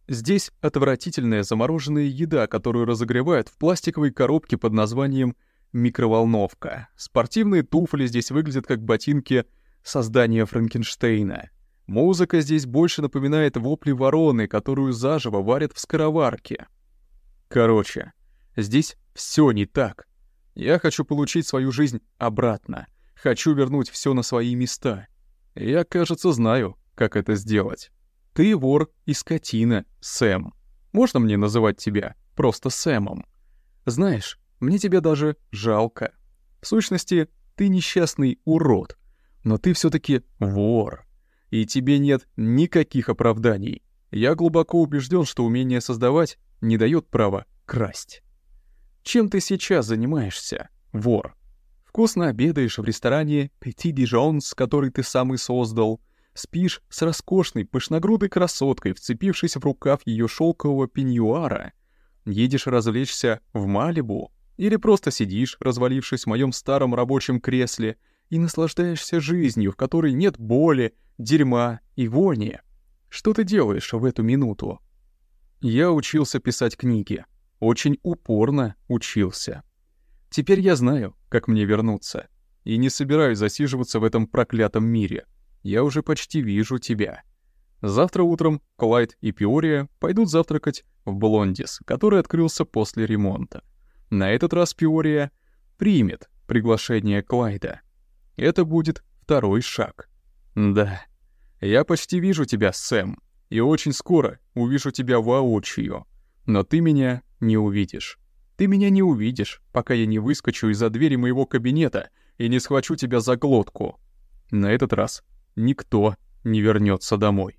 Здесь отвратительная замороженная еда, которую разогревают в пластиковой коробке под названием микроволновка. Спортивные туфли здесь выглядят как ботинки создания Франкенштейна. Музыка здесь больше напоминает вопли вороны, которую заживо варят в скороварке. Короче, здесь все не так. Я хочу получить свою жизнь обратно. Хочу вернуть все на свои места. Я, кажется, знаю, как это сделать. Ты вор и скотина, Сэм. Можно мне называть тебя просто Сэмом? Знаешь, мне тебя даже жалко. В сущности, ты несчастный урод, но ты все таки вор. И тебе нет никаких оправданий. Я глубоко убежден, что умение создавать не дает права красть. Чем ты сейчас занимаешься, вор? Вкусно обедаешь в ресторане Petit Dijon's, который ты сам и создал — Спишь с роскошной, пышногрудой красоткой, вцепившись в рукав ее шелкового пеньюара. Едешь развлечься в Малибу. Или просто сидишь, развалившись в моем старом рабочем кресле, и наслаждаешься жизнью, в которой нет боли, дерьма и вони. Что ты делаешь в эту минуту? Я учился писать книги. Очень упорно учился. Теперь я знаю, как мне вернуться. И не собираюсь засиживаться в этом проклятом мире. Я уже почти вижу тебя. Завтра утром Клайд и Пиория пойдут завтракать в Блондис, который открылся после ремонта. На этот раз Пиория примет приглашение Клайда. Это будет второй шаг. Да, я почти вижу тебя, Сэм, и очень скоро увижу тебя воочию. Но ты меня не увидишь. Ты меня не увидишь, пока я не выскочу из-за двери моего кабинета и не схвачу тебя за глотку. На этот раз никто не вернется домой.